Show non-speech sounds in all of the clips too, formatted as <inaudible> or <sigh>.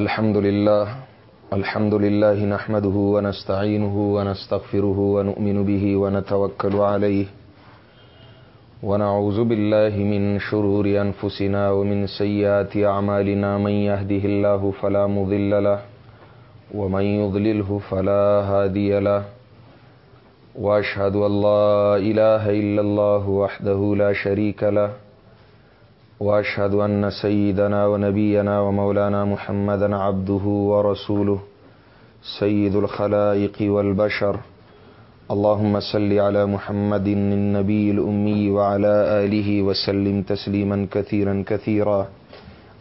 الحمد لله الحمد لله نحمده ونستعينه ونستغفره ونؤمن به ونتوكل عليه، ونعوذ بالله من شرور أنفسنا ومن سيئات أعمالنا. من يهده الله فلا مضل له، ومن يضلله فلا هادي له، وأشهد أن لا إله إلا الله وحده لا شريك له واشهد ان سيدنا ونبينا ومولانا محمدا عبده ورسوله، سيد الخلائق والبشر. اللهم صل على محمد النبي الامي وعلى اله وسلم تسليما كثيرا كثيرا.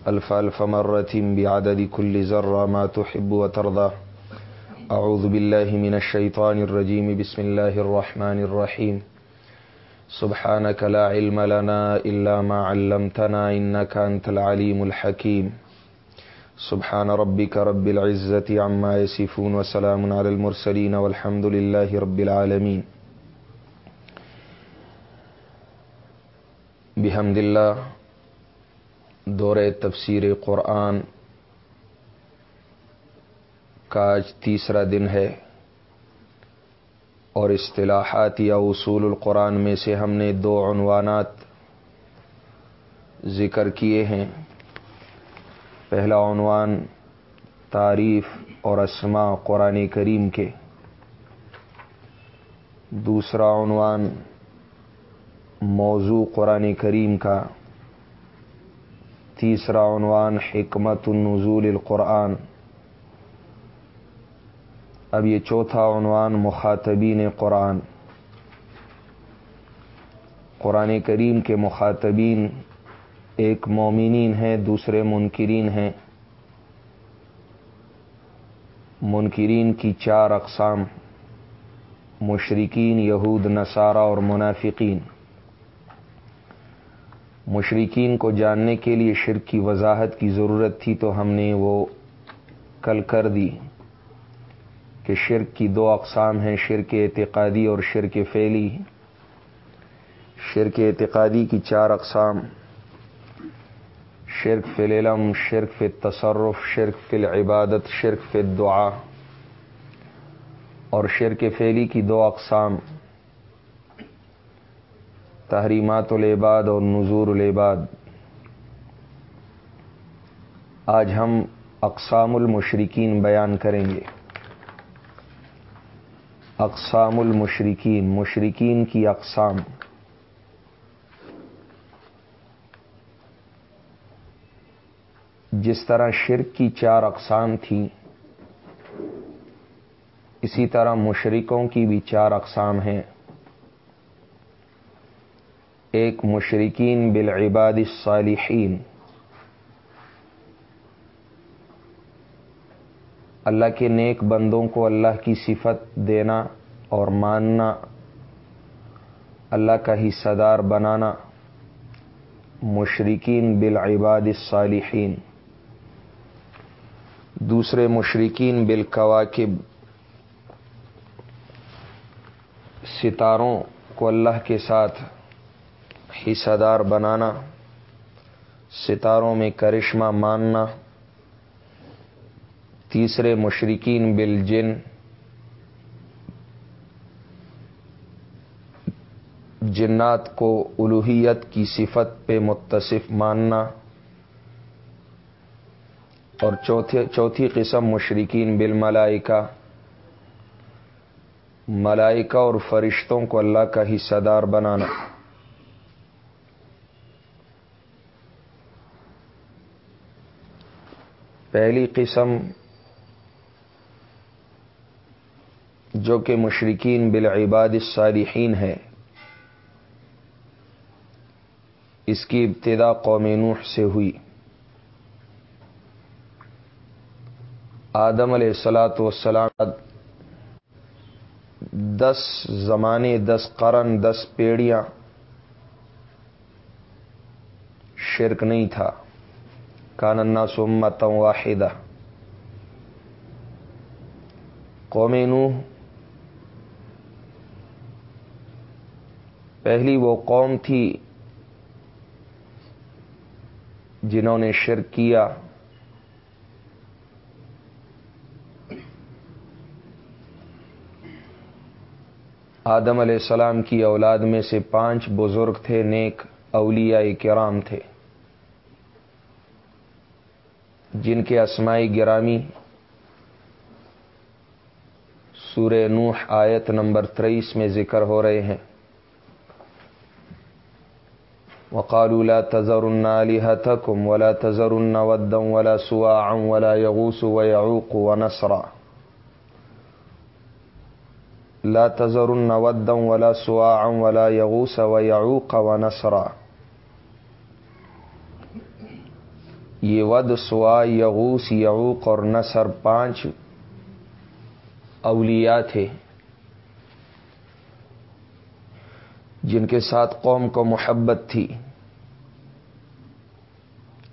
الف الف مره بعدد كل ذره ما تحب وترضى. اعوذ بالله من الشيطان الرجيم. بسم الله الرحمن الرحيم. سبحانك لا علم لنا إلا ما علمتنا إنك أنت العليم الحكيم. سبحان ربك رب العزة عما يسفون وسلام على المرسلين والحمد لله رب العالمين. بحمد اللہ دور تفسیر قرآن کا آج تیسرا دن ہے۔ اور اصطلاحات یا اصول القرآن میں سے ہم نے دو عنوانات ذکر کیے ہیں۔ پہلا عنوان تعریف اور اسما قرآن کریم کے۔ دوسرا عنوان موضوع قرآن کریم کا۔ تیسرا عنوان حکمت النزول القرآن۔ اب یہ چوتھا عنوان مخاطبین قرآن۔ قرآن کریم کے مخاطبین ایک مومنین ہیں، دوسرے منکرین ہیں۔ منکرین کی چار اقسام مشرقین یہود، نصارہ اور منافقین۔ مشرقین کو جاننے کے لیے شرک کی وضاحت کی ضرورت تھی تو ہم نے وہ کل کر دی۔ کہ شرک کی دو اقسام ہیں، شرک اعتقادی اور شرک فعلی۔ شرک اعتقادی کی چار اقسام، شرک فی العلم، شرک فی تصرف شرک فی العبادت، شرک فی دعا اور شرک فعلی کی دو اقسام، تحریمات العباد اور نظور العباد۔ آج ہم اقسام المشرقین بیان کریں گے۔ اقسام المشرقین مشرقین کی اقسام۔ جس طرح شرک کی چار اقسام تھیں، اسی طرح مشرقوں کی بھی چار اقسام ہیں۔ ایک مشرقین بالعباد الصالحین۔ اللہ کے نیک بندوں کو اللہ کی صفت دینا اور ماننا، اللہ کا حصہ دار بنانا مشرقین بالعباد الصالحین۔ دوسرے مشرقین بالکواکب۔ ستاروں کو اللہ کے ساتھ حصہ دار بنانا، ستاروں میں کرشمہ ماننا۔ تیسرے مشرقین بل جن جنات کو الوحیت کی صفت پہ متصف ماننا اور چوتھی قسم مشرقین بل ملائکہ اور فرشتوں کو اللہ کا حصہ دار بنانا پہلی قسم جو کہ مشرقین بالعباد الصالحین ہے اس کی ابتدا قوم نوح سے ہوئی۔ آدم علیہ السلاۃ وسلام دس زمانے، دس قرن، دس پیڑیاں شرک نہیں تھا۔ کاننا سمت واحدہ۔ قوم نوح پہلی وہ قوم تھی جنہوں نے شرک کیا۔ آدم علیہ السلام کی اولاد میں سے پانچ بزرگ تھے، نیک اولیاء کرام تھے۔ جن کے اسمائی گرامی سورہ نوح آیت نمبر تریس میں ذکر ہو رہے ہیں۔ وقالوا لا تذرن آلهتكم ولا تذرن ودا ولا سواعا ولا يغوس ويعوق ونسرا. لا تذرن ودا ولا سواعا ولا يغوس ويعوق ونسرا. یہ ود، سوا یغوس یعوق اور نصر پانچ اولیاء تھے۔ جن کے ساتھ قوم کو محبت تھی۔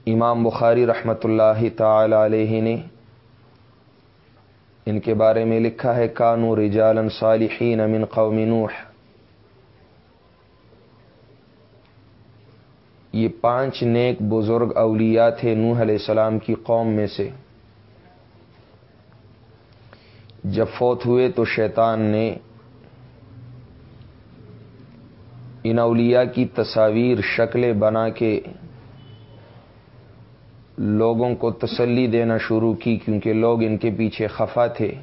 امام بخاری رحمۃ اللہ تعالی علیہ نے ان کے بارے میں لکھا ہے کانو رجالن صالحین من قوم نوح. یہ پانچ نیک بزرگ اولیاء تھے نوح علیہ السلام کی قوم میں سے۔ جب فوت ہوئے تو شیطان نے ان اولیاء کی تصاویر شکلیں بنا کے لوگوں کو تسلی دینا شروع کی کیونکہ لوگ ان کے پیچھے خفا تھے۔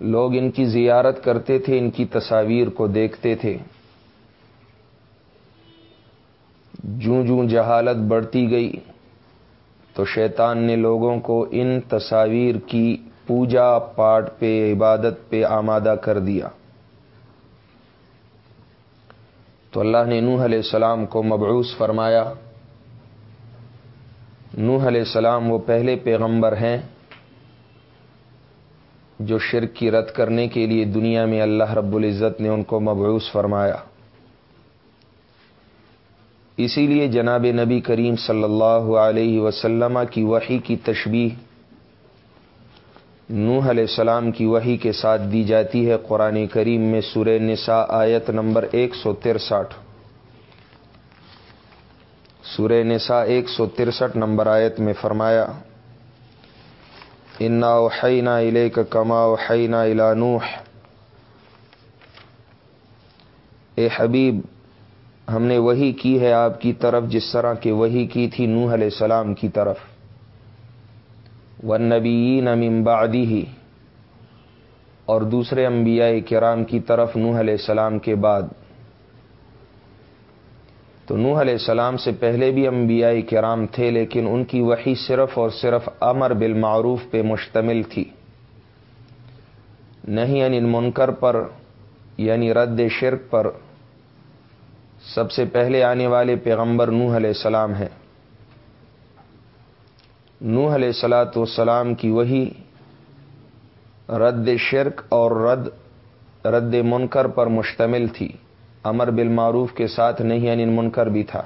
لوگ ان کی زیارت کرتے تھے، ان کی تصاویر کو دیکھتے تھے۔ جوں جوں جہالت بڑھتی گئی تو شیطان نے لوگوں کو ان تصاویر کی پوجا پاٹ پہ، عبادت پہ آمادہ کر دیا۔ تو اللہ نے نوح علیہ السلام کو مبعوث فرمایا۔ نوح علیہ السلام وہ پہلے پیغمبر ہیں جو شرک کی رد کرنے کے لیے دنیا میں اللہ رب العزت نے ان کو مبعوث فرمایا۔ اسی لیے جناب نبی کریم صلی اللہ علیہ وسلم کی وحی کی تشبیح نوح علیہ السلام کی وحی کے ساتھ دی جاتی ہے قرآن کریم میں سور نساء آیت نمبر ایک سو ترسٹھ۔ سور نساء ایک سو ترسٹھ نمبر آیت میں فرمایا، انا وحینا علیہ کا کما وحینا الا نوح۔ اے حبیب، ہم نے وہی کی ہے آپ کی طرف، جس طرح کہ وہی کی تھی نوح علیہ السلام کی طرف۔ ونبیین من بعدی اور دوسرے انبیاء کرام کی طرف نوح علیہ السلام کے بعد۔ تو نوح علیہ السلام سے پہلے بھی انبیاء کرام تھے، لیکن ان کی وہی صرف اور صرف امر بالمعروف پہ مشتمل تھی۔ نہیں یعنی منکر پر یعنی رد شرک پر، سب سے پہلے آنے والے پیغمبر نوح علیہ السلام ہیں۔ نوح علیہ السلاۃ والسلام کی وہی رد شرک اور رد رد منکر پر مشتمل تھی۔ امر بالمعروف کے ساتھ نہیں یعنی منکر بھی تھا۔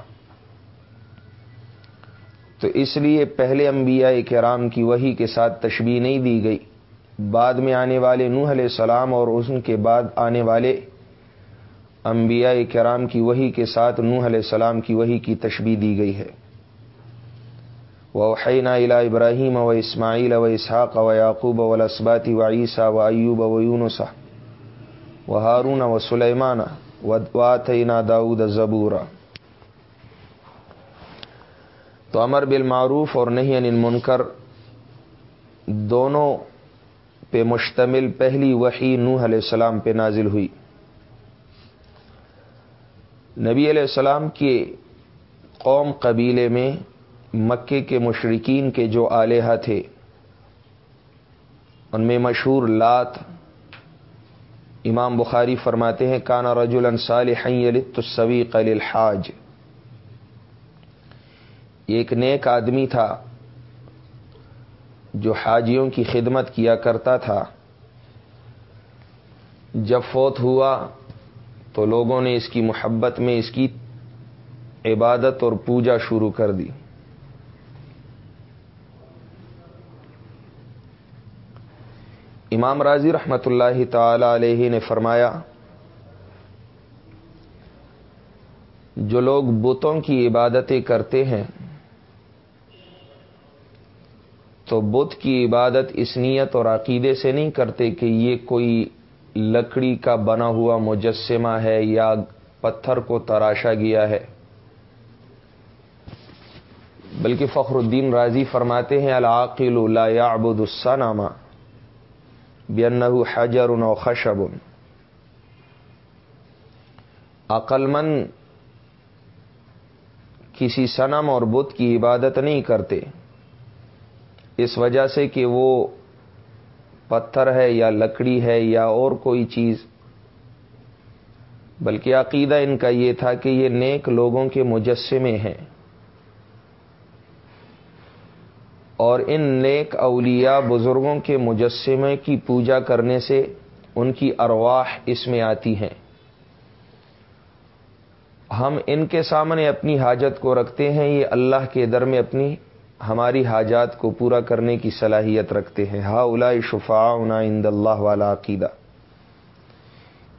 تو اس لیے پہلے انبیاء کرام کی وہی کے ساتھ تشبیح نہیں دی گئی۔ بعد میں آنے والے نوح علیہ السلام اور ان کے بعد آنے والے انبیاء کرام کی وہی کے ساتھ نوح علیہ السلام کی وہی کی تشبیح دی گئی ہے۔ وحینا الا ابراہیم و اسماعیل و اسحاق و یعقوب و لسباتی و عیسیٰ و ایوب و یونسا و ہارون و سلیمان واتینا داود زبورا. تو امر بالمعروف اور نہیں ان منکر دونوں پہ مشتمل پہلی وحی نوح علیہ السلام پہ نازل ہوئی۔ نبی علیہ السلام کے قوم قبیلے میں مکے کے مشرقین کے جو آلیہ تھے، ان میں مشہور لات امام بخاری فرماتے ہیں کانا رجول انصال حیلتوی قل الحاج ایک نیک آدمی تھا جو حاجیوں کی خدمت کیا کرتا تھا۔ جب فوت ہوا تو لوگوں نے اس کی محبت میں اس کی عبادت اور پوجا شروع کر دی۔ امام راضی رحمت اللہ تعالی علیہ نے فرمایا، جو لوگ بتوں کی عبادتیں کرتے ہیں، تو بدھ کی عبادت اس نیت اور عقیدے سے نہیں کرتے کہ یہ کوئی لکڑی کا بنا ہوا مجسمہ ہے یا پتھر کو تراشا گیا ہے۔ بلکہ فخر الدین راضی فرماتے ہیں العقل لا يعبد السنام بانه حجر و خشب. عقل مند کسی سنم اور بت کی عبادت نہیں کرتے۔ اس وجہ سے کہ وہ پتھر ہے یا لکڑی ہے یا اور کوئی چیز۔ بلکہ عقیدہ ان کا یہ تھا کہ یہ نیک لوگوں کے مجسمے ہیں۔ اور ان نیک اولیاء بزرگوں کے مجسمے کی پوجا کرنے سے ان کی ارواح اس میں آتی ہیں۔ ہم ان کے سامنے اپنی حاجت کو رکھتے ہیں، یہ اللہ کے در میں اپنی، ہماری حاجات کو پورا کرنے کی صلاحیت رکھتے ہیں۔ ہا الا شفا اند اللہ والا عقیدہ۔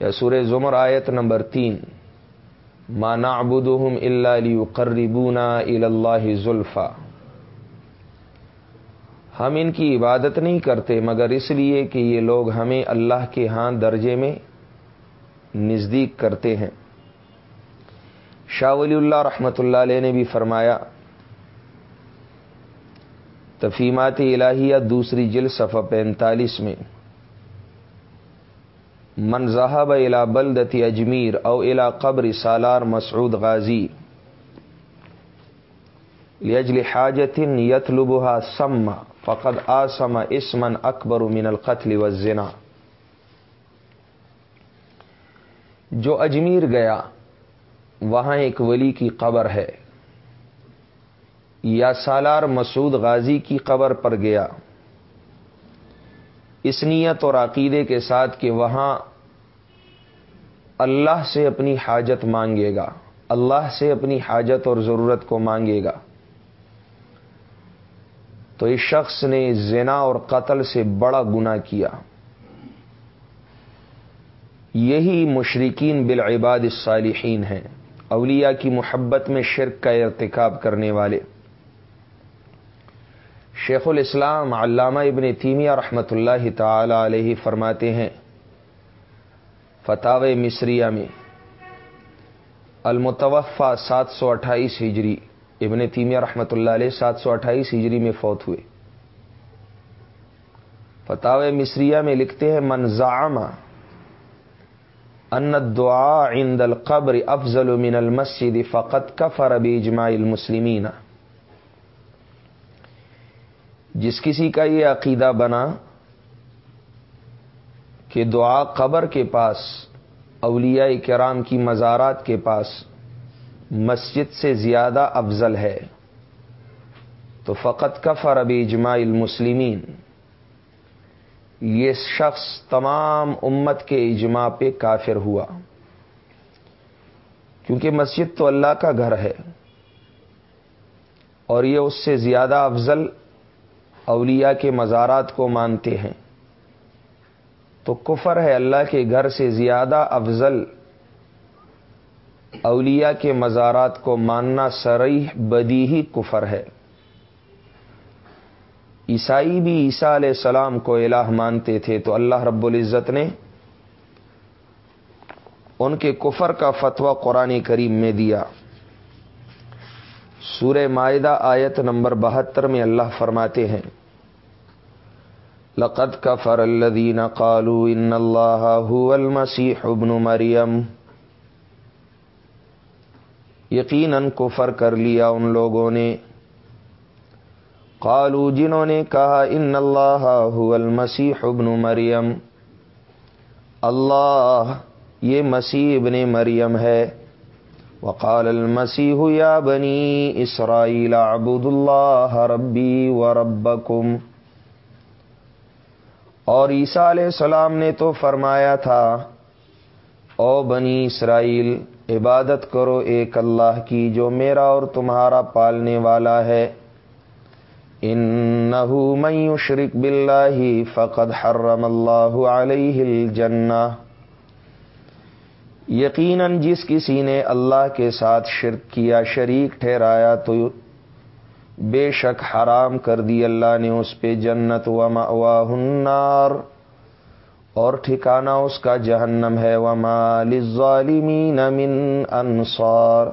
یا سور زمر آیت نمبر تین۔ مانا ابودم اللہ علی قربونا اللہ زلفا۔ ہم ان کی عبادت نہیں کرتے، مگر اس لیے کہ یہ لوگ ہمیں اللہ کے ہاں درجے میں نزدیک کرتے ہیں۔ شاہ ولی اللہ رحمۃ اللہ علیہ نے بھی فرمایا، تفیمات الہیہ دوسری جل صفحہ پینتالیس میں، من الا بلدتی اجمیر او الا قبر سالار مسعود غازی لجل حاجت یتلبها سما فقد آسم اسمن اکبر من القتل والزنا۔ جو اجمیر گیا، وہاں ایک ولی کی قبر ہے۔ یا سالار مسعود غازی کی قبر پر گیا۔ اس نیت اور عقیدے کے ساتھ کہ وہاں اللہ سے اپنی حاجت مانگے گا۔ اللہ سے اپنی حاجت اور ضرورت کو مانگے گا۔ تو اس شخص نے زنا اور قتل سے بڑا گنا کیا۔ یہی مشرقین بالعباد الصالحین ہیں، اولیاء کی محبت میں شرک کا ارتکاب کرنے والے۔ شیخ الاسلام علامہ ابن تیمیہ رحمۃ اللہ تعالی علیہ فرماتے ہیں فتح مصریہ میں المتوفہ سات سو اٹھائیس ہجری۔ ابن تیمیہ رحمۃ اللہ علیہ سات سو اٹھائیس ہجری میں فوت ہوئے۔ فتح مصریہ میں لکھتے ہیں منظامہ ان دعا عند القبر افضل من المسجد فقط کفر باجماع المسلمین. جس کسی کا یہ عقیدہ بنا کہ دعا قبر کے پاس، اولیاء کرام کی مزارات کے پاس مسجد سے زیادہ افضل ہے۔ تو فقط کفر اب اجماع المسلمین۔ یہ شخص تمام امت کے اجماع پہ کافر ہوا۔ کیونکہ مسجد تو اللہ کا گھر ہے۔ اور یہ اس سے زیادہ افضل اولیاء کے مزارات کو مانتے ہیں۔ تو کفر ہے اللہ کے گھر سے زیادہ افضل اولیاء کے مزارات کو ماننا سرئی بدی ہی کفر ہے۔ عیسائی بھی عیسیٰ علیہ السلام کو الہ مانتے تھے تو اللہ رب العزت نے ان کے کفر کا فتویٰ قرآن کریم میں دیا۔ سورہ معدہ آیت نمبر بہتر میں اللہ فرماتے ہیں، لقد کفر الدین قالو ان اللہ المسیح ابن مریم۔ یقیناً کفر کر لیا ان لوگوں نے۔ قالو جنہوں نے کہا، ان اللہ المسیح ابن مریم۔ اللہ، یہ مسیح ابن مریم ہے۔ وقال المسیح، یا بنی اسرائیل عبد اللہ ربی و ربکم اور عیسیٰ علیہ السلام نے تو فرمایا تھا، او بنی اسرائیل عبادت کرو ایک اللہ کی جو میرا اور تمہارا پالنے والا ہے۔ ان من يشرك بالله فقد حرم اللہ علیہ الجنہ۔ یقیناً جس کسی نے اللہ کے ساتھ شرک کیا، شریک ٹھہرایا تو بے شک حرام کر دی۔ اللہ نے اس پہ جنت و النار۔ اور ٹھکانا اس کا جہنم ہے۔ وما للظالمین من انصار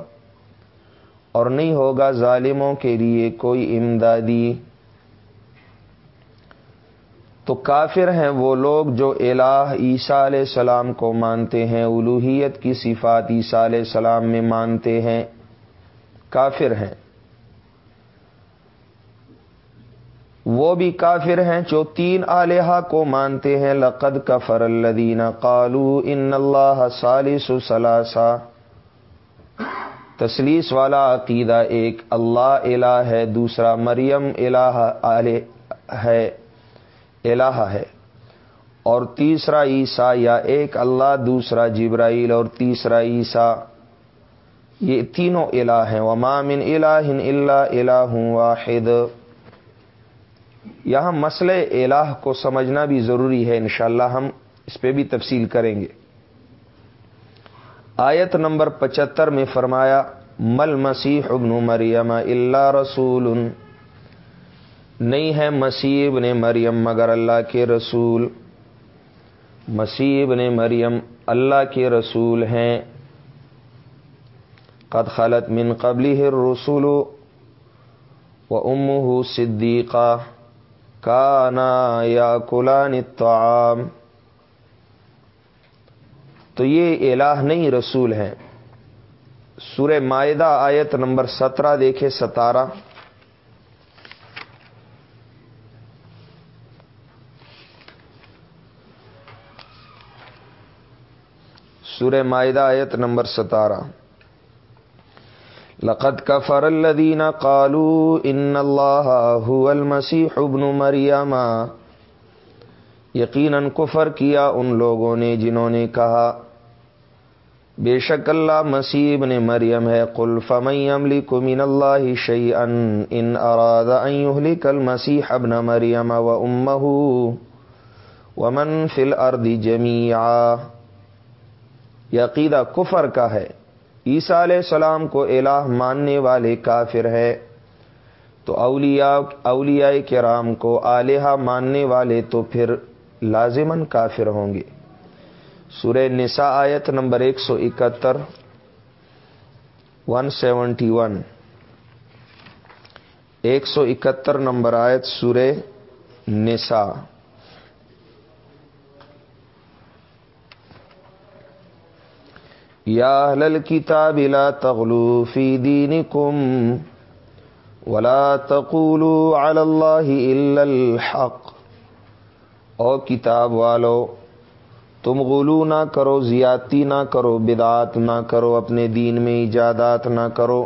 اور نہیں ہوگا ظالموں کے لیے کوئی امدادی۔ تو کافر ہیں وہ لوگ جو الہ عیسیٰ علیہ السلام کو مانتے ہیں، الوحیت کی صفات عیسیٰ علیہ السلام میں مانتے ہیں۔ کافر ہیں۔ وہ بھی کافر ہیں جو تین آلیہ کو مانتے ہیں۔ لقد کفر الدین قالو ان اللہ سالس سلاسا تسلیس والا عقیدہ ایک اللہ الہ ہے، دوسرا مریم الہ ہے الہ ہے۔ اور تیسرا عیسیٰ یا ایک اللہ، دوسرا جبرائیل اور تیسرا عیسیٰ۔ یہ تینوں الہ ہیں۔ ومامن الہ اللہ الہ واحد۔ یہاں مسئلہ الہ کو سمجھنا بھی ضروری ہے، انشاءاللہ ہم اس پہ بھی تفصیل کریں گے۔ آیت نمبر پچہتر میں فرمایا، مل مسیح ابن مریم اللہ رسول۔ نہیں ہے مسیب نے مریم مگر اللہ کے رسول۔ مسیب نے مریم اللہ کے رسول ہیں۔ قد خلط من قبلی رسول و ام صدیقہ۔ کانا یا کلان الطعام۔ تو یہ الہ نہیں، رسول ہیں۔ سورہ معدہ آیت نمبر سترہ دیکھے ستارہ۔ سورہ معدہ آیت نمبر ستارہ۔ لقد کفر الذین قالوا ان اللہ هو المسیح ابن مریم یقیناً کفر کیا ان لوگوں نے جنہوں نے کہا، بے شک اللہ مسیح ابن مریم ہے، قل فمن يملك من اللہ شيئا ان اراد ان يهلك المسيح ابن مریم وامه ومن في الارض جميعا عقیدہ کفر کا ہے عیسیٰ علیہ السلام کو الہ ماننے والے کافر ہے تو اولیاء اولیاء کرام کو آلیہ ماننے والے تو پھر لازمن کافر ہوں گے۔ سورہ نساء آیت نمبر ایک سو اکہتر ون سیونٹی ون ایک سو اکہتر نمبر آیت سورہ نساء۔ یا اہل کتاب لا تغلو فی دینکم ولا تقولوا علی اللہ الا الحق. او کتاب والو، تم غلو نہ کرو، زیادتی نہ کرو، بدعات نہ کرو، اپنے دین میں ایجادات نہ کرو.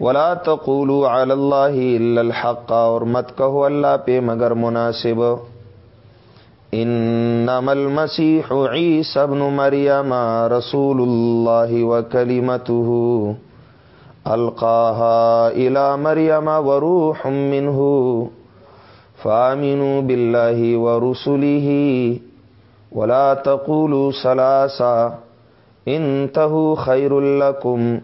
ولا تقولوا علی اللہ الا الحق، اور مت کہو اللہ پہ مگر مناسب. انما المسيح عيسى ابن مريم رسول الله وكلمته. القاها الى مريم وروح منه. فامنوا بالله ورسله. ولا تقولوا ثلاثا انتهوا خير لكم.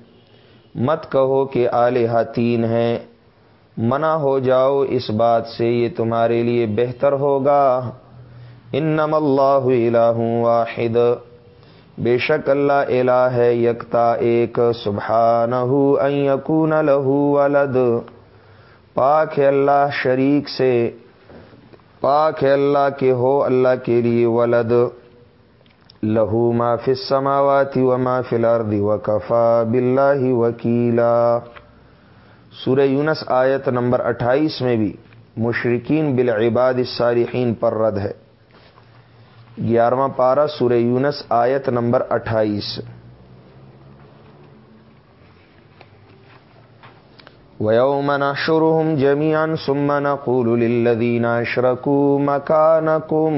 مت کہو کہ آلیہ تین ہیں. منع ہو جاؤ اس بات سے، یہ تمہارے لیے بہتر ہوگا. انم اللہ الہ واحد. بے شک اللہ الہ ہے یکتا ایک، سبحانہ ان یکون له ولد. پاک ہے اللہ شریک سے، پاک ہے اللہ کے ہو اللہ کے لیے ولد. لہو ما فی السماوات و ما فی الارض وکفا باللہ وکیلا. سورہ یونس آیت نمبر اٹھائیس میں بھی مشرقین بالعباد الصالحین پر رد ہے۔ گیارہواں پارہ سورہ یونس آیت نمبر اٹھائیس۔ وَيَوْمَ نَحْشُرُهُمْ جَمِيعًا ثُمَّ نَقُولُ لِلَّذِينَ أَشْرَكُوا مَكَانَكُمْ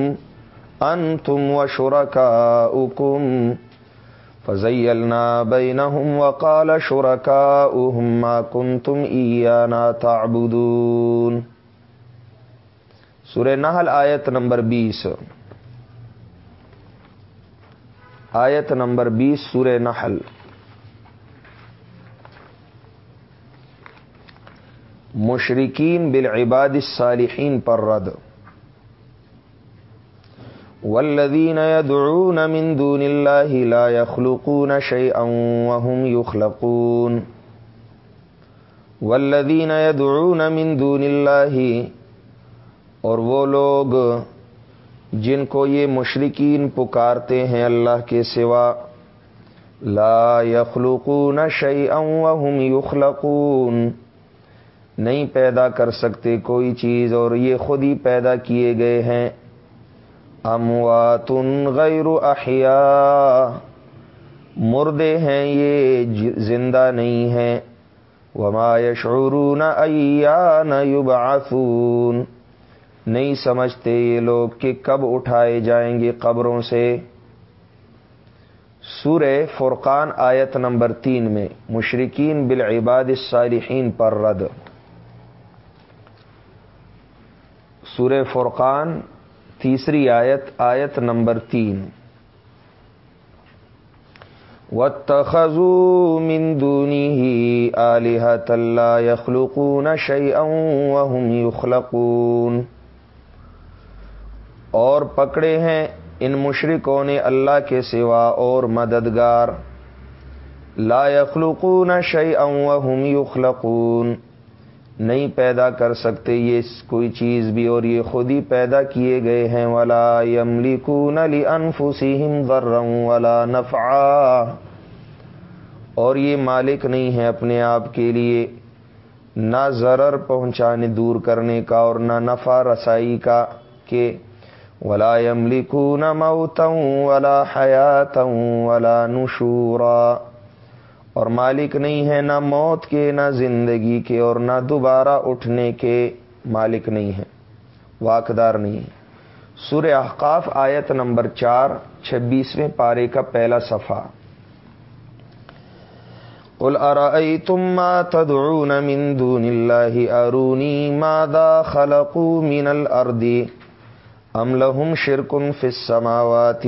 أَنْتُمْ وَشُرَكَاؤُكُمْ فَزَيَّلْنَا بَيْنَهُمْ وَقَالَ شُرَكَاؤُهُمْ مَا كُنْتُمْ إِيَّانَا تَعْبُدُونَ۔ سورہ نحل آیت نمبر بیس۔ آیت نمبر بیس سورہ نحل۔ مشرقین بالعباد الصالحین پر رد۔ والذین يدعون من دون اللہ لا يخلقون شيئا وهم يخلقون والذین يدعون من دون اللہ اور وہ لوگ جن کو یہ مشرقین پکارتے ہیں اللہ کے سوا، لا يخلقون شيئا وهم يخلقون نہیں پیدا کر سکتے کوئی چیز اور یہ خود ہی پیدا کیے گئے ہیں۔ اموات غیر احیاء، مردے ہیں یہ زندہ نہیں ہیں۔ وما یشعرون ایان یبعثون۔ نہیں سمجھتے یہ لوگ کہ کب اٹھائے جائیں گے قبروں سے۔ سورہ فرقان آیت نمبر تین میں مشرقین بالعباد الصالحین پر رد۔ سورہ فرقان تیسری آیت آیت نمبر تین۔ واتخذوا من دونه آلهة لا يخلقون شيئا وهم يخلقون۔ اور پکڑے ہیں ان مشرکوں نے اللہ کے سوا اور مددگار۔ لا يخلقون شيئا وهم يخلقون نہیں پیدا کر سکتے یہ کوئی چیز بھی اور یہ خود ہی پیدا کیے گئے ہیں۔ ولا یملکون لانفسہم ضرا ولا نفعا۔ اور یہ مالک نہیں ہے اپنے آپ کے لیے۔ نہ ضرر پہنچانے دور کرنے کا اور نہ نفع رسائی کا کہ ولا یملکون موتا ولا حیاتا ولا نشورا۔ اور مالک نہیں ہے نہ موت کے، نہ زندگی کے اور نہ دوبارہ اٹھنے کے مالک نہیں ہے، واقدار نہیں ہے۔ سور احقاف آیت نمبر چار، چھبیسویں پارے کا پہلا صفحہ۔ قل ارأيتم ما تدعون من دون الله اروني ماذا خلقوا من الارض؟ ام لهم شرك في السماوات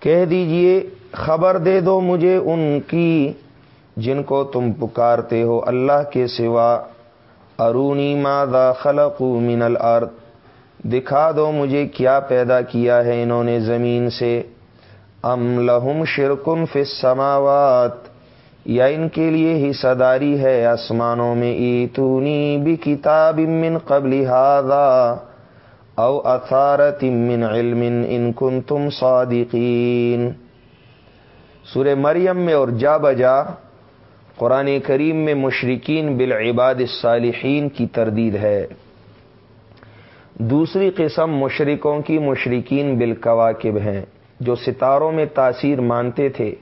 کہہ دیجیے، خبر دے دو مجھے ان کی جن کو تم پکارتے ہو اللہ کے سوا۔ ارونی مادا خلق من الارض۔ دکھا دو مجھے کیا پیدا کیا ہے انہوں نے زمین سے۔ ام لہم شرکن فی السماوات۔ یا ان کے لیے ہی حصہ ہے آسمانوں میں۔ ایتونی بھی کتاب من قبل هذا۔ او اثارت من علم ان کنتم صادقین سورہ مریم میں اور جا بجا قرآن کریم میں مشرقین بالعباد الصالحین کی تردید ہے۔ دوسری قسم مشرقوں کی مشرقین بالکواکب ہیں جو ستاروں میں تاثیر مانتے تھے۔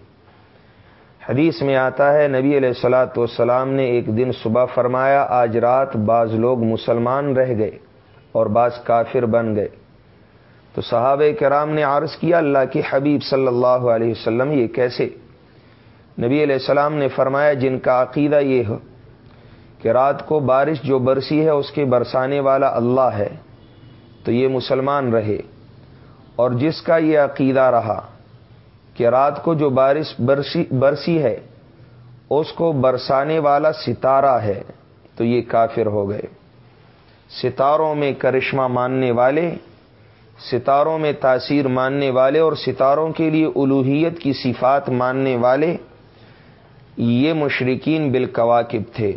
حدیث میں آتا ہے، نبی علیہ السلاۃ والسلام نے ایک دن صبح فرمایا، آج رات بعض لوگ مسلمان رہ گئے۔ اور بعض کافر بن گئے۔ تو صحابہ کرام نے عرض کیا اللہ کی حبیب صلی اللہ علیہ وسلم یہ کیسے؟ نبی علیہ السلام نے فرمایا، جن کا عقیدہ یہ ہو کہ رات کو بارش جو برسی ہے، اس کے برسانے والا اللہ ہے، تو یہ مسلمان رہے۔ اور جس کا یہ عقیدہ رہا کہ رات کو جو بارش برسی برسی ہے، اس کو برسانے والا ستارہ ہے، تو یہ کافر ہو گئے۔ ستاروں میں کرشمہ ماننے والے، ستاروں میں تاثیر ماننے والے اور ستاروں کے لیے الوحیت کی صفات ماننے والے، یہ مشرقین بالکواکب تھے۔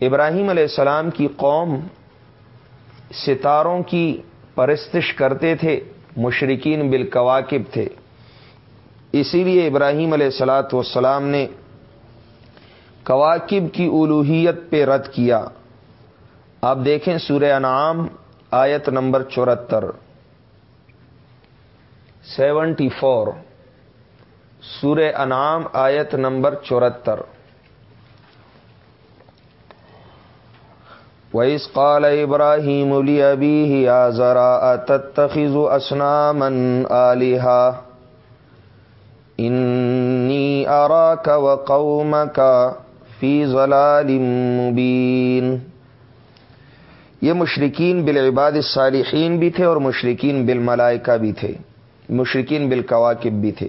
ابراہیم علیہ السلام کی قوم ستاروں کی پرستش کرتے تھے مشرقین بالکواکب تھے۔ اسی لیے ابراہیم علیہ السلاۃ والسلام نے کواکب کی الوحیت پہ رد کیا۔ آپ دیکھیں سورہ انعام، آیت نمبر چورہتر سیونٹی فور۔ سور انعام، آیت نمبر چورہتر ویس قال ابراہیم علی ابی ذرا تتخذ اسنامن علیہ انی اراک وقومک فی ضلال مبین یہ مشرقین بالعباد الصالحین بھی تھے اور مشرقین بالملائکہ بھی تھے مشرقین بالکواکب بھی تھے۔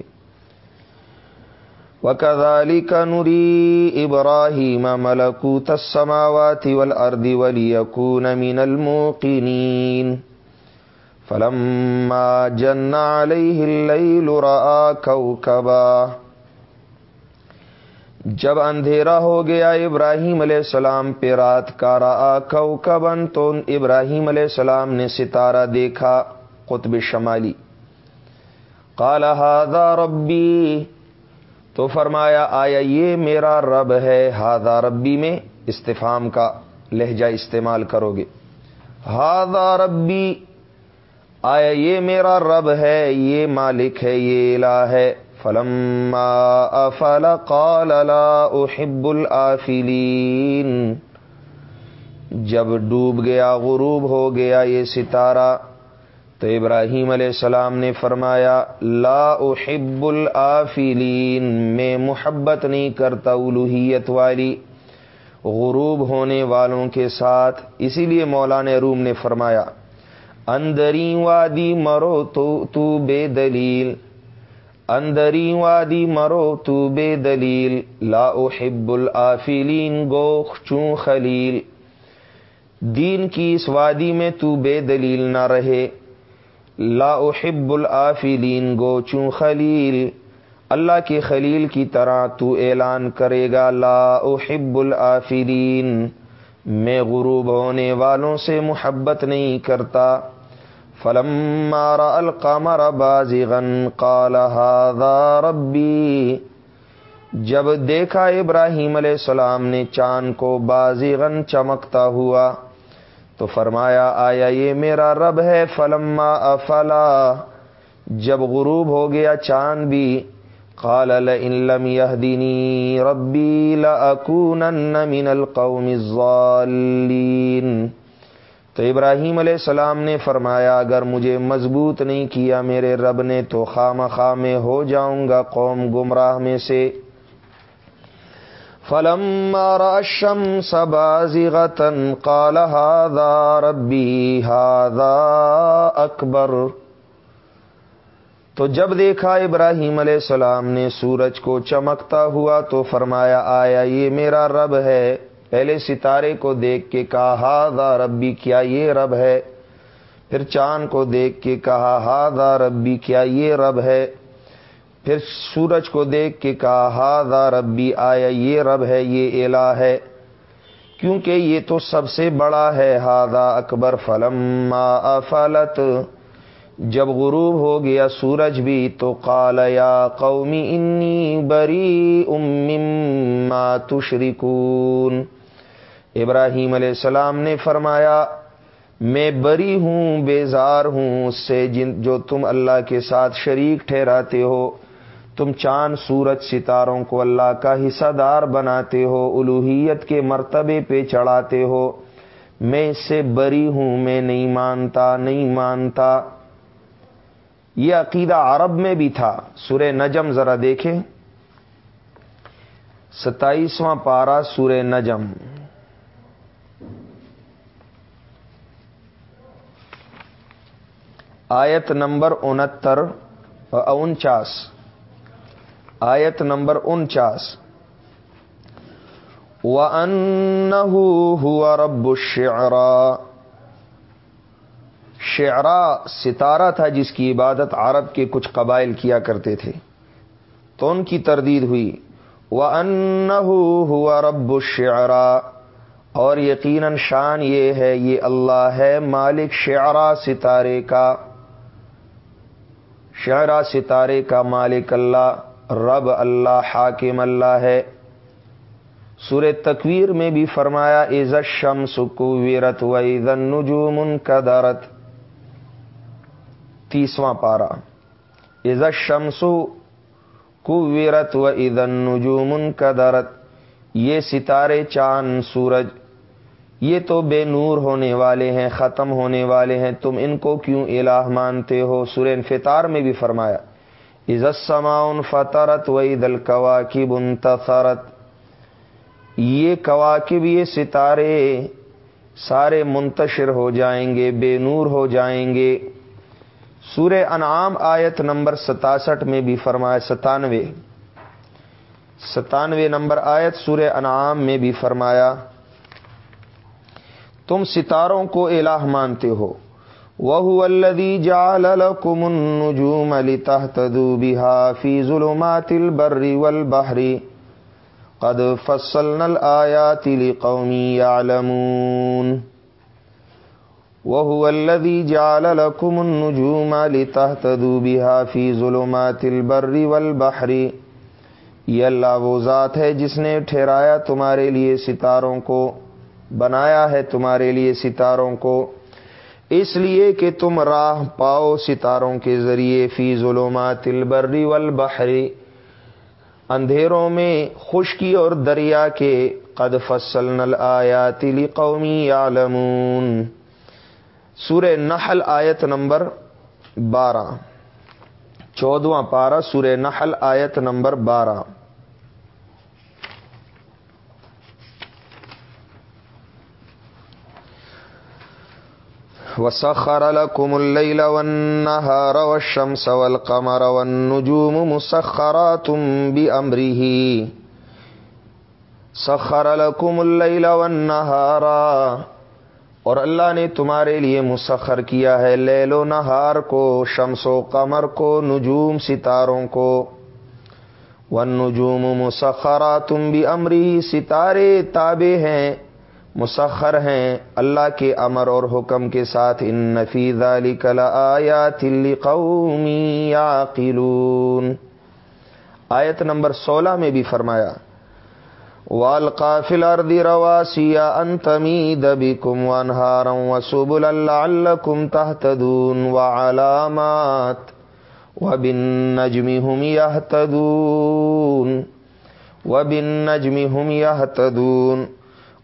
وكذلك نري إبراهيم ملكوت السماوات والأرض وليكون من الموقنين۔ فلما جن عليه الليل رأى كوكبا۔ جب اندھیرا ہو گیا ابراہیم علیہ السلام پہ رات کا را کوکبن تو ابراہیم علیہ السلام نے ستارہ دیکھا، قطب شمالی۔ قال هذا ربی تو فرمایا، آیا یہ میرا رب ہے ہاضا ربی میں استفام کا لہجہ استعمال کرو گے ہاضا ربی آیا یہ میرا رب ہے، یہ مالک ہے، یہ الہ ہے۔ فلم افل قال لا احب الافلین جب ڈوب گیا، غروب ہو گیا یہ ستارہ، تو ابراہیم علیہ السلام نے فرمایا، لا احب الافلین میں محبت نہیں کرتا الوحیت والی۔ غروب ہونے والوں کے ساتھ، اسی لیے مولانا روم نے فرمایا اندری وادی مرو تو تو بے دلیل۔ اندری وادی مرو تو بے دلیل، لا احب الافلین گو چون خلیل۔ دین کی اس وادی میں تو بے دلیل نہ رہے۔ لا احب الافلین گو چون خلیل۔ اللہ کے خلیل کی طرح تو اعلان کرے گا، لا احب الافلین میں غروب ہونے والوں سے محبت نہیں کرتا۔ فلم مارا القمر بازغن قال هذا ربی جب دیکھا ابراہیم علیہ السلام نے چاند کو بازغن چمکتا ہوا، تو فرمایا، آیا یہ میرا رب ہے؟ فلما افلا. جب غروب ہو گیا چاند بھی، قال لئن لم يهدني ربي لأكونن من القوم الضالين تو ابراہیم علیہ السلام نے فرمایا، اگر مجھے مضبوط نہیں کیا میرے رب نے، تو خام خام میں ہو جاؤں گا قوم گمراہ میں سے۔ فلم راشم بازغة قال هذا ربی هذا اکبر تو جب دیکھا ابراہیم علیہ السلام نے سورج کو چمکتا ہوا تو فرمایا، آیا یہ میرا رب ہے؟ پہلے ستارے کو دیکھ کے کہا ہاضا ربی، کیا یہ رب ہے؟ پھر چاند کو دیکھ کے کہا ہاضا ربی، کیا یہ رب ہے؟ پھر سورج کو دیکھ کے کہا ہاضا ربی، آیا یہ رب ہے، یہ الہ ہے؟ کیونکہ یہ تو سب سے بڑا ہے ہاضا اکبر فلم افلت جب غروب ہو گیا سورج بھی، تو قال، یا قومی انی بری ام تشرکون ابراہیم علیہ السلام نے فرمایا، میں بری ہوں، بیزار ہوں، اس سے جن جو تم اللہ کے ساتھ شریک ٹھہراتے ہو، تم چاند، سورج، ستاروں کو اللہ کا حصہ دار بناتے ہو، الوحیت کے مرتبے پہ چڑھاتے ہو۔ میں اس سے بری ہوں، میں نہیں مانتا نہیں مانتا۔ یہ عقیدہ عرب میں بھی تھا۔ سورہ نجم ذرا دیکھیں۔ ستائیسواں پارا سورہ نجم۔ آیت نمبر انہتر، انچاس۔ آیت نمبر انچاس۔ و ان ہوا رب شعرا شعرا ستارہ تھا جس کی عبادت عرب کے کچھ قبائل کیا کرتے تھے۔ تو ان کی تردید ہوئی۔ وہ ان ہوا رب شعرا اور یقیناً شان یہ ہے، یہ اللہ ہے مالک شعرا ستارے کا۔ شعرا ستارے کا مالک اللہ، رب اللہ، حاکم اللہ ہے۔ سور تکویر میں بھی فرمایا عزت شم سکو ویرت و عیدن نجوم کا درت تیسواں پارا عزت شمسو کو و عیدن نجوم کا درت یہ ستارے، چاند، سورج یہ تو بے نور ہونے والے ہیں، ختم ہونے والے ہیں، تم ان کو کیوں الہ مانتے ہو؟ سورہ انفطار میں بھی فرمایا عزت سماؤن فطرت وئی دل کواکب انتصرت یہ کواکب، یہ ستارے سارے منتشر ہو جائیں گے، بے نور ہو جائیں گے۔ سورہ انعام آیت نمبر ستاسٹھ میں بھی فرمایا، ستانوے ستانوے نمبر آیت سور انعام میں بھی فرمایا تم ستاروں کو الہ مانتے ہو۔ وہ الدی جال النجوم لتهتدوا بها في ظلمات البر والبحر قد فصلنا الآيات لقوم يعلمون۔ وهو الذي جعل لكم النجوم لتهتدوا بها في ظلمات البر والبحر۔ یہ اللہ وہ ذات ہے جس نے ٹھہرایا تمہارے لیے ستاروں کو۔ بنایا ہے تمہارے لیے ستاروں کو۔ اس لیے کہ تم راہ پاؤ ستاروں کے ذریعے فی ظلمات البری والبحری اندھیروں میں خشکی اور دریا کے قد فصل نل آیا تلی قومی سور نحل آیت نمبر بارہ۔ چودواں پارہ سور نحل آیت نمبر بارہ۔ وسخر لكم الليل والنهار والشمس والقمر والنجوم مسخرات بأمره. سخر لكم الليل والنهار. اور اللہ نے تمہارے لیے مسخر کیا ہے لیل و نہار کو، شمس و قمر کو، نجوم ستاروں کو. ون نجوم مسخرات بھی امری ستارے تابے ہیں۔ مسخر ہیں۔ اللہ کے امر اور حکم کے ساتھ ان نفیز علی کلا آیا تلی قومی آیت نمبر سولہ میں بھی فرمایا والقافل اردی رواسیا انتمی دبی کم ونہارم و سب اللہ کم تحتدون و علامات و بن نجمی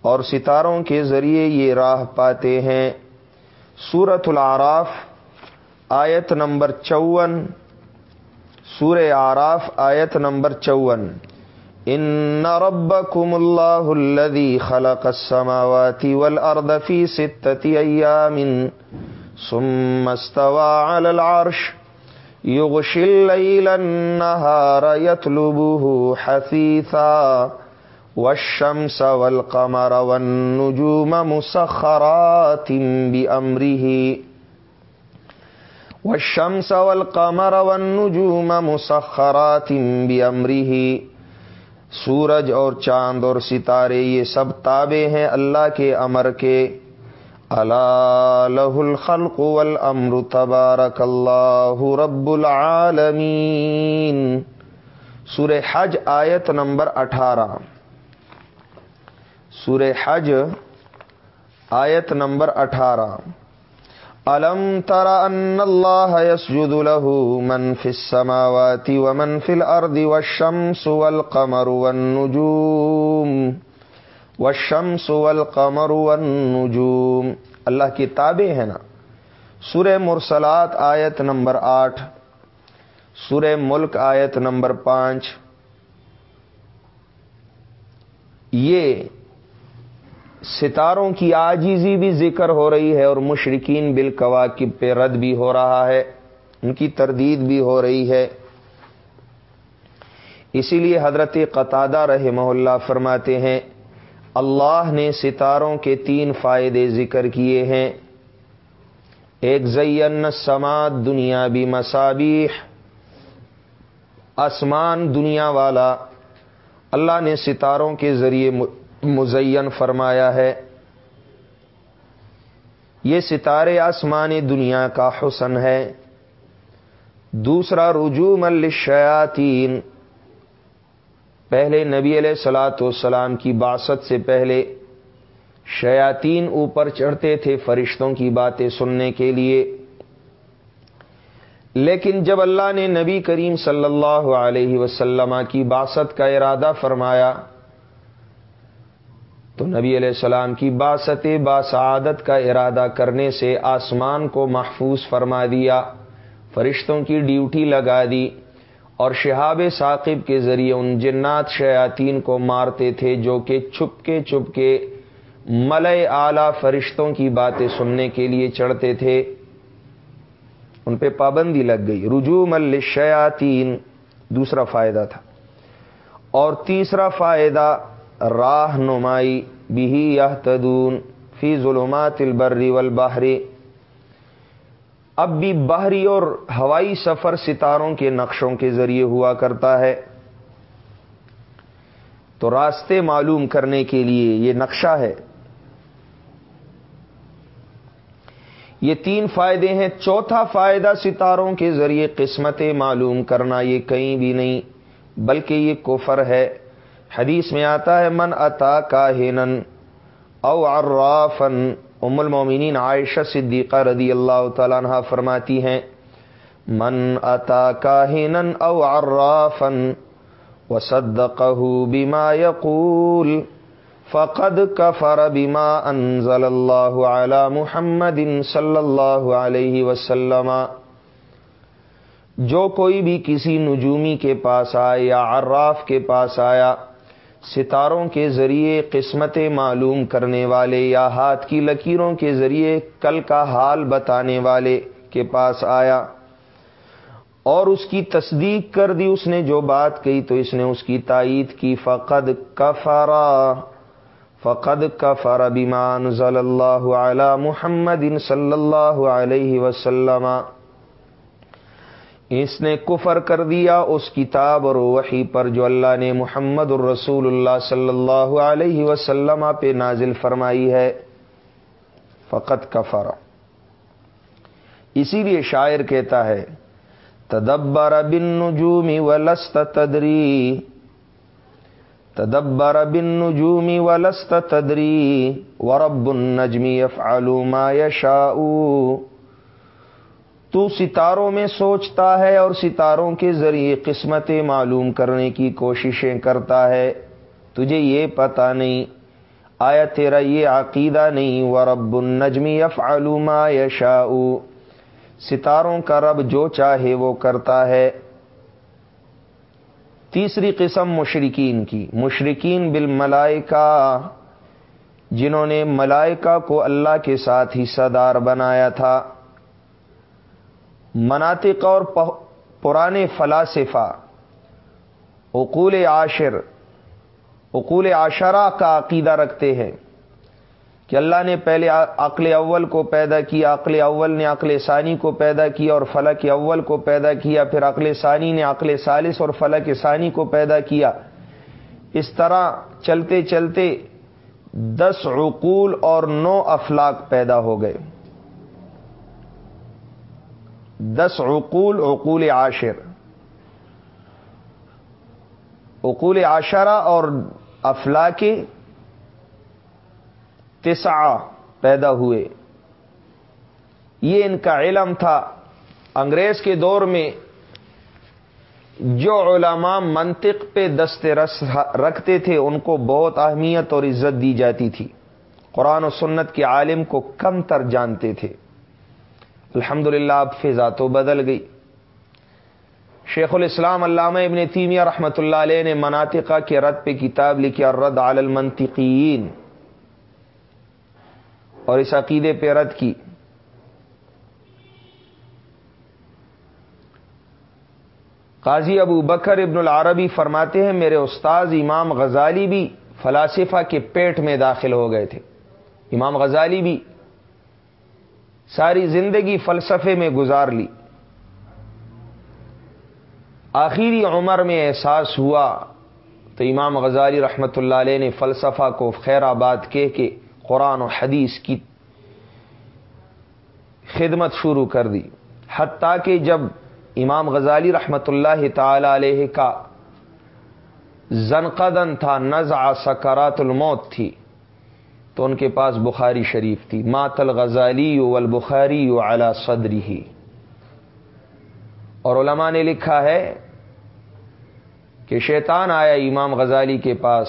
اور ستاروں کے ذریعے یہ راہ پاتے ہیں۔ سورت العراف، آیت نمبر چون۔ سور آراف آیت نمبر چون۔ ان ربکم اللہ الذي خلق السماوات والارض في ستة ايام ثم استوى على العرش يغشي الليل النهار يطلبه حثيثا۔ والشمس والقمر والنجوم مسخرات بأمره. والشمس والقمر والنجوم مسخرات بأمره. سورج اور چاند اور ستارے یہ سب تابع ہیں اللہ کے امر کے. اللہ لہ الخلق والامر تبارک اللہ رب العالمین. سورہ حج آیت نمبر اٹھارہ. سورہ حج، آیت نمبر اٹھارہ۔ الم ترا ان اللہ يسجد له من في السماوات ومن في الارض والشمس والقمر والنجوم۔ والشمس والقمر والنجوم۔ اللہ کی تابع ہے نا۔ سورہ مرسلات، آیت نمبر آٹھ۔ سورہ ملک، آیت نمبر پانچ۔ یہ ستاروں کی آجیزی بھی ذکر ہو رہی ہے اور مشرقین بال پہ رد بھی ہو رہا ہے، ان کی تردید بھی ہو رہی ہے۔ اسی لیے حضرت قطادہ رحمہ اللہ فرماتے ہیں، اللہ نے ستاروں کے تین فائدے ذکر کیے ہیں۔ ایک، زین سماعت دنیا بھی مسابیح آسمان دنیا والا، اللہ نے ستاروں کے ذریعے مزین فرمایا ہے، یہ ستارے آسمانی دنیا کا حسن ہے۔ دوسرا رجوع الشیاطین پہلے نبی علیہ سلاۃ والسلام کی باست سے پہلے شیاطین اوپر چڑھتے تھے فرشتوں کی باتیں سننے کے لیے۔ لیکن جب اللہ نے نبی کریم صلی اللہ علیہ وسلم کی باست کا ارادہ فرمایا تو نبی علیہ السلام کی باست باسعادت کا ارادہ کرنے سے آسمان کو محفوظ فرما دیا، فرشتوں کی ڈیوٹی لگا دی اور شہاب ثاقب کے ذریعے ان جنات شیاطین کو مارتے تھے جو کہ چھپ کے چھپ کے ملئے اعلی فرشتوں کی باتیں سننے کے لیے چڑھتے تھے۔ ان پہ پابندی لگ گئی۔ رجوع مل شیاتین دوسرا فائدہ تھا۔ اور تیسرا فائدہ راہ نمائی بھی یہ تدون فی ظلمات البری والبحری اب بھی بحری اور ہوائی سفر ستاروں کے نقشوں کے ذریعے ہوا کرتا ہے۔ تو راستے معلوم کرنے کے لیے یہ نقشہ ہے۔ یہ تین فائدے ہیں۔ چوتھا فائدہ ستاروں کے ذریعے قسمتیں معلوم کرنا یہ کہیں بھی نہیں، بلکہ یہ کفر ہے۔ حدیث میں آتا ہے، من اتا کا او عرافن. ام المومنین عائشہ صدیقہ رضی اللہ تعالیٰ عنہ فرماتی ہیں، من اتا کا او عرافن وصدقه بما يقول فقد كفر بما انزل الله على محمد صلی اللہ علیہ وسلم. جو کوئی بھی کسی نجومی کے پاس آیا یا عراف کے پاس آیا ستاروں کے ذریعے قسمتیں معلوم کرنے والے یا ہاتھ کی لکیروں کے ذریعے کل کا حال بتانے والے کے پاس آیا اور اس کی تصدیق کر دی اس نے جو بات کہی تو اس نے اس کی تائید کی فقد کفرا، فقد کفر بیمان ضل اللہ علی محمد صلی اللہ علیہ وسلم۔ اس نے کفر کر دیا، اس کتاب اور وحی پر جو اللہ نے محمد الرسول اللہ صلی اللہ علیہ وسلم پہ نازل فرمائی ہے، فقط کفر۔ اسی لیے شاعر کہتا ہے، تدبر بن نجومی ولست تدری۔ تدبر بن نجومی ولست تدری۔ ورب النجمی افعلوا ما يشاء تو ستاروں میں سوچتا ہے اور ستاروں کے ذریعے قسمتیں معلوم کرنے کی کوششیں کرتا ہے۔ تجھے یہ پتا نہیں۔ آیا تیرا یہ عقیدہ نہیں؟ و رب النجمی اف علوما ستاروں کا رب جو چاہے وہ کرتا ہے۔ تیسری قسم مشرقین کی۔ مشرقین بالملائکہ، جنہوں نے ملائکہ کو اللہ کے ساتھ حصہ دار بنایا تھا۔ مناطق اور پرانے فلاسفہ اقول عاشر اقول عاشرہ کا عقیدہ رکھتے ہیں کہ اللہ نے پہلے عقل اول کو پیدا کیا، عقل اول نے عقل ثانی کو پیدا کیا اور فلک اول کو پیدا کیا، پھر عقل ثانی نے عقل ثالث اور فلک ثانی کو پیدا کیا۔ اس طرح چلتے چلتے دس عقول اور نو افلاق پیدا ہو گئے۔ دس عقول عقول عاشر. عقول عاشرہ اور افلاق تسعہ پیدا ہوئے. یہ ان کا علم تھا. انگریز کے دور میں جو علماء منطق پہ دست رس رکھتے تھے، ان کو بہت اہمیت اور عزت دی جاتی تھی. قرآن و سنت کے عالم کو کم تر جانتے تھے. الحمد للہ اب فضا تو بدل گئی۔ شیخ الاسلام علامہ ابن تیمیہ رحمۃ اللہ علیہ نے مناطقہ کے رد پہ کتاب لکھی اور رد عال المنطقین اور اس عقیدے پہ رد کی۔ قاضی ابو بکر ابن العربی فرماتے ہیں، میرے استاذ امام غزالی بھی فلاسفہ کے پیٹ میں داخل ہو گئے تھے۔ امام غزالی بھی ساری زندگی فلسفے میں گزار لی۔ آخری عمر میں احساس ہوا تو امام غزالی رحمت اللہ علیہ نے فلسفہ کو خیر آباد کہہ کے قرآن و حدیث کی خدمت شروع کر دی۔ حتیٰ کہ جب امام غزالی رحمت اللہ تعالی علیہ کا زنقدن تھا، نزع سکرات الموت تھی۔ تو ان کے پاس بخاری شریف تھی. ماتل غزالی والبخاری اعلی صدری ہی اور علماء نے لکھا ہے کہ شیطان آیا امام غزالی کے پاس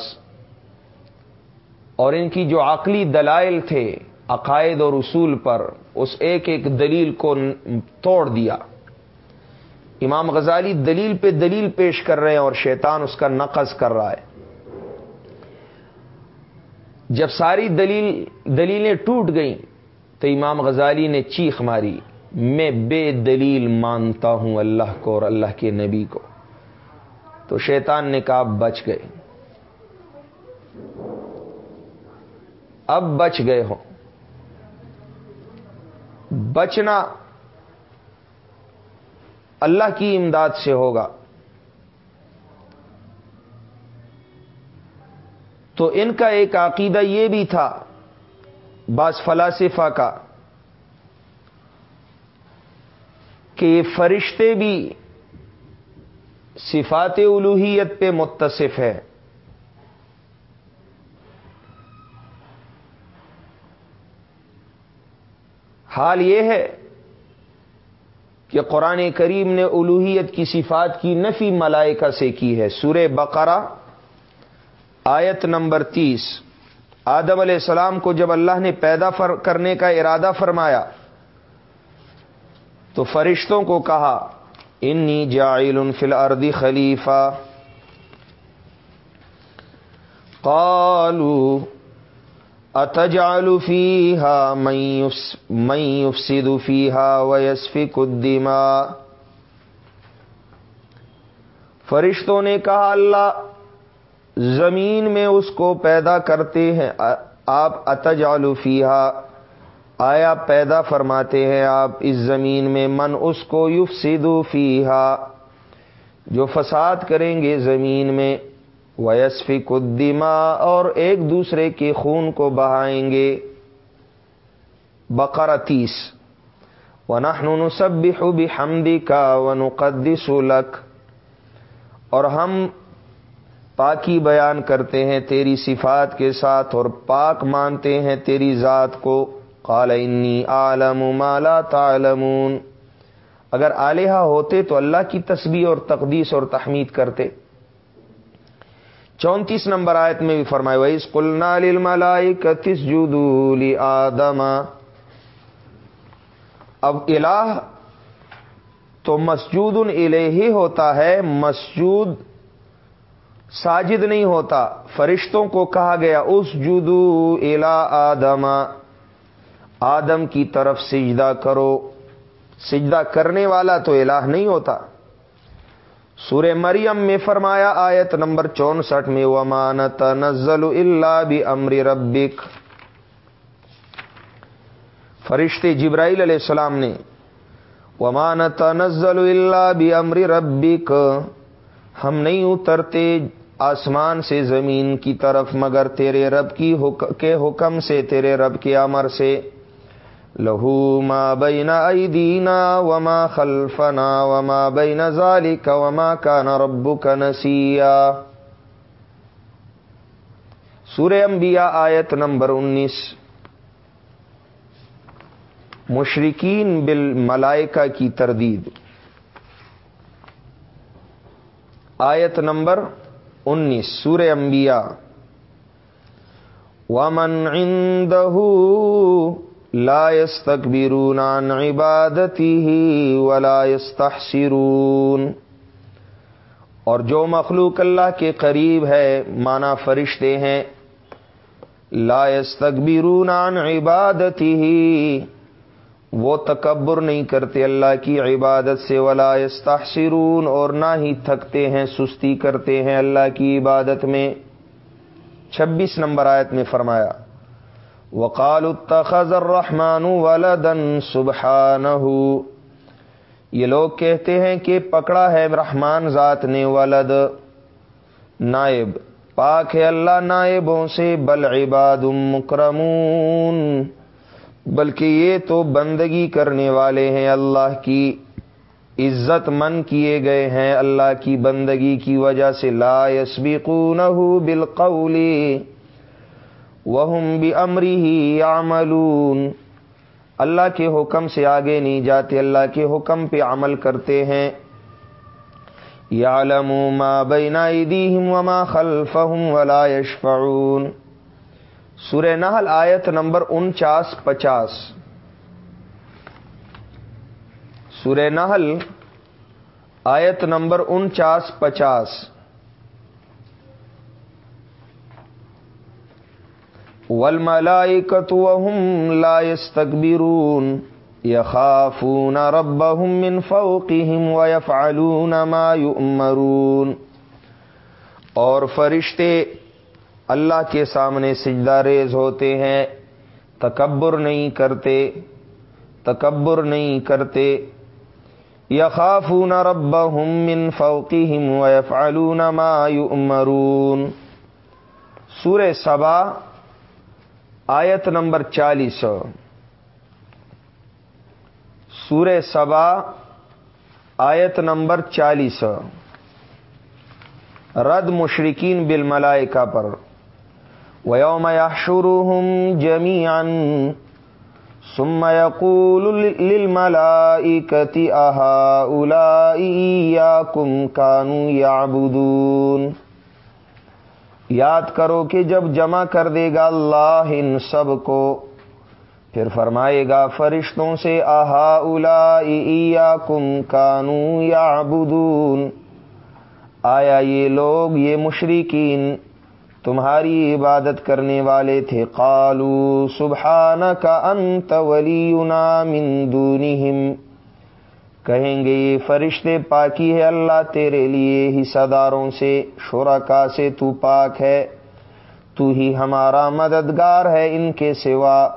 اور ان کی جو عقلی دلائل تھے عقائد اور اصول پر اس ایک ایک دلیل کو توڑ دیا. امام غزالی دلیل پہ دلیل پیش کر رہے ہیں اور شیطان اس کا نقض کر رہا ہے. جب ساری دلیل دلیلیں ٹوٹ گئیں تو امام غزالی نے چیخ ماری، میں بے دلیل مانتا ہوں اللہ کو اور اللہ کے نبی کو۔ تو شیطان نے کہا بچ گئے۔ اب بچ گئے ہو۔ بچنا اللہ کی امداد سے ہوگا۔ تو ان کا ایک عقیدہ یہ بھی تھا، بعض فلاسفہ کا، کہ یہ فرشتے بھی صفات الوحیت پہ متصف ہے حال یہ ہے کہ قرآن کریم نے الوحیت کی صفات کی نفی ملائکہ سے کی ہے۔ سورہ بقرہ آیت نمبر تیس۔ آدم علیہ السلام کو جب اللہ نے پیدا کرنے کا ارادہ فرمایا، تو فرشتوں کو کہا، انی جائل فی الارض خلیفہ۔ قالوا، اتجعل فيها من يفسد فيها ويسفك الدماء۔ فرشتوں نے کہا، اللہ زمین میں اس کو پیدا کرتے ہیں آپ اتجعل فيها آیا پیدا فرماتے ہیں آپ اس زمین میں، من اس کو یفسد فیها جو فساد کریں گے زمین میں ویسفی قدیمہ اور ایک دوسرے کے خون کو بہائیں گے۔ بقر تیس و نخن سب حمدی کا ون لک، اور ہم پاکی بیان کرتے ہیں تیری صفات کے ساتھ اور پاک مانتے ہیں تیری ذات کو۔ قال انی عالم مالا تعلمون۔ اگر آلیہ ہوتے تو اللہ کی تسبیح اور تقدیس اور تحمید کرتے۔ چونتیس نمبر آیت میں بھی فرمائے ویس کلنا ملائی کتس جدولی آدم اب الہ تو مسجود الہ ہوتا ہے، مسجود ساجد نہیں ہوتا۔ فرشتوں کو کہا گیا اس جدو الا آدم۔ آدم کی طرف سجدہ کرو۔ سجدہ کرنے والا تو الہ نہیں ہوتا۔ سورہ مریم میں فرمایا، آیت نمبر چونسٹھ میں ومانت نزل اللہ بھی امر ربک فرشتے جبرائیل علیہ السلام نے ومانت نزل اللہ بھی امر ربک ہم نہیں اترتے آسمان سے زمین کی طرف، مگر تیرے رب کی کے حکم سے، تیرے رب کے امر سے۔ لہو ما بین ایدینا وما خلفنا وما بین ذالک وما کان ربک نسیا سورہ انبیاء آیت نمبر انیس۔ مشرقین بالملائکہ کی تردید۔ آیت نمبر انیس سورہ انبیاء. ومن عندہ لا يستكبرون عن عبادته ولا يستحسرون. اور جو مخلوق اللہ کے قریب ہے مانا فرشتے ہیں. لا يستكبرون عن عبادته وہ تکبر نہیں کرتے اللہ کی عبادت سے، ولا يستحسرون اور نہ ہی تھکتے ہیں، سستی کرتے ہیں اللہ کی عبادت میں۔ چھبیس نمبر آیت میں فرمایا وقال اتخذ الرحمن ولدا سبحانه۔ یہ لوگ کہتے ہیں کہ پکڑا ہے رحمان ذات نے ولد۔ نائب، پاک ہے اللہ نائبوں سے، بل عباد مکرمون۔ بلکہ یہ تو بندگی کرنے والے ہیں اللہ کی، عزت من کیے گئے ہیں اللہ کی بندگی کی وجہ سے۔ لا يسبقونه بالقول وہ بھی امری ہی اللہ کے حکم سے آگے نہیں جاتے، اللہ کے حکم پہ عمل کرتے ہیں۔ یا ما بین ایدیہم وما خلفہم ولا یشفعون۔ سورہ نحل آیت نمبر انچاس پچاس۔ سورہ نحل آیت نمبر انچاس پچاس۔ والملائکت وهم لا يستكبرون يخافون ربهم من فوقهم ويفعلون ما يؤمرون۔ اور فرشتے اللہ کے سامنے سجدہ ریز ہوتے ہیں، تکبر نہیں کرتے، تکبر نہیں کرتے۔ یخافون ربهم من فوقهم ويفعلون ما يؤمرون سورہ سبا، آیت نمبر چالیس۔ سورہ سبا، آیت نمبر چالیس۔ رد مشرقین بل ملائکا پر۔ ویوم يحشرهم جميعا، ثم يقول للملائكة أهؤلاء إياكم كانوا يعبدون۔ یاد کرو کہ جب جمع کر دے گا اللہ ان سب کو، پھر فرمائے گا فرشتوں سے آہا الا کم کانو یا آیا یہ لوگ، یہ مشرقین تمہاری عبادت کرنے والے تھے۔ قالو سبحان کا انت ولینا من دونہم۔ کہیں گے، یہ فرشتے پاکی ہے اللہ تیرے لیے ہی صداروں سے، شرکا سے تو پاک ہے۔ تو ہی ہمارا مددگار ہے ان کے سوا۔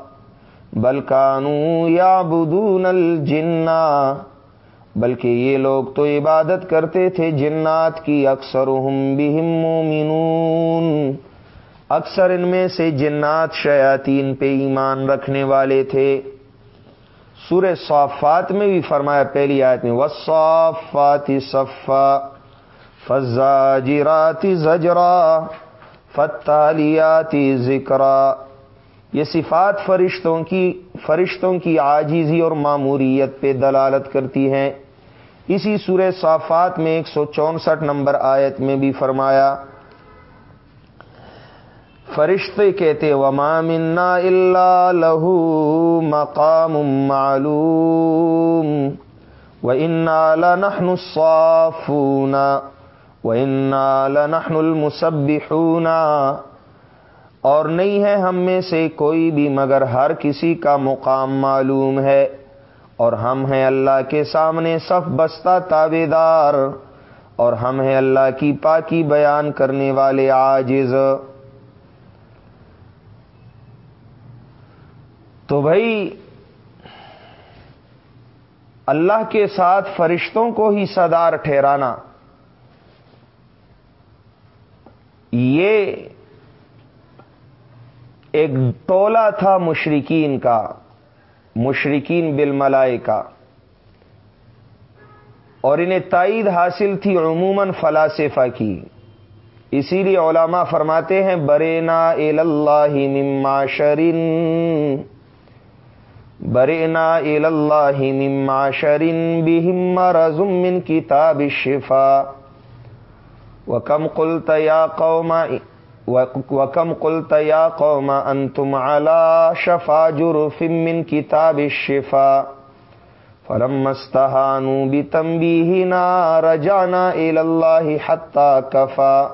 بلکانو یا بدون الجنا بلکہ یہ لوگ تو عبادت کرتے تھے، جنات کی اکثر بہم مومنون۔ اکثر ان میں سے جنات شیاطین پہ ایمان رکھنے والے تھے۔ سورہ صافات میں بھی فرمایا، پہلی آیت میں وصافات صفا فضا جراتی زجرا فتالیاتی ذکرا یہ صفات فرشتوں کی فرشتوں کی آجیزی اور معموریت پہ دلالت کرتی ہیں۔ اسی سورہ صافات میں ایک سو چونسٹھ نمبر آیت میں بھی فرمایا، فرشتے کہتے، وما منا اللہ لہو مقام معلوم و انا لنحن الصافون و انا لنحن المسبحون۔ اور نہیں ہے ہم میں سے کوئی بھی، مگر ہر کسی کا مقام معلوم ہے۔ اور ہم ہیں اللہ کے سامنے صف بستہ تابے دار اور ہم ہیں اللہ کی پاکی بیان کرنے والے آجز تو بھائی، اللہ کے ساتھ فرشتوں کو ہی صدار ٹھہرانا، یہ ایک ٹولہ تھا مشرقین کا۔ مشرقین بل کا اور انہیں تائید حاصل تھی عموماً فلاسفہ کی۔ اسی لیے علماء فرماتے ہیں، برینا اللہ مما شرین برینا اللہ مما شرین بہم رزم من کتاب شفا وکم قلت یا قوم وکم قلت یا قوم انتم على شفا جرف من کتاب الشفا فلما استهانوا بتنبيهنا رجعنا الى الله حتى كفى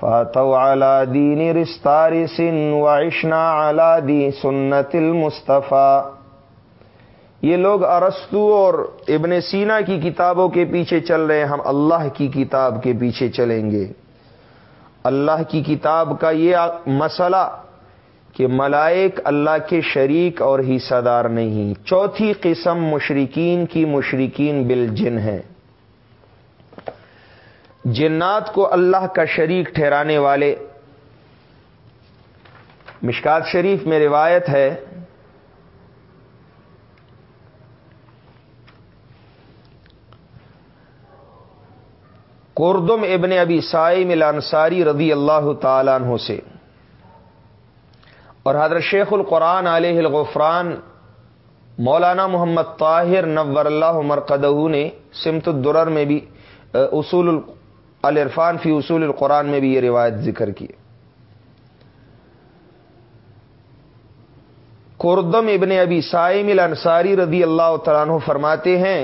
فاتوا على دين رستارس وعشنا على دي سنة المصطفى یہ لوگ ارستو اور ابن سینا کی کتابوں کے پیچھے چل رہے ہیں، ہم اللہ کی کتاب کے پیچھے چلیں گے۔ اللہ کی کتاب کا یہ مسئلہ کہ ملائک اللہ کے شریک اور حصہ دار نہیں۔ چوتھی قسم مشرقین کی مشرقین بل جن ہے جنات کو اللہ کا شریک ٹھہرانے والے۔ مشکات شریف میں روایت ہے کوردم ابن ابی سائم الانصاری رضی اللہ تعالیٰ عنہ سے۔ اور حضرت شیخ القرآن علیہ الغفران مولانا محمد طاہر نور اللہ مرقدہ نے سمت الدرر میں بھی اصول العرفان فی اصول القرآن میں بھی یہ روایت ذکر کی۔ کوردم ابن ابی سائم الانصاری رضی اللہ تعالیٰ عنہ فرماتے ہیں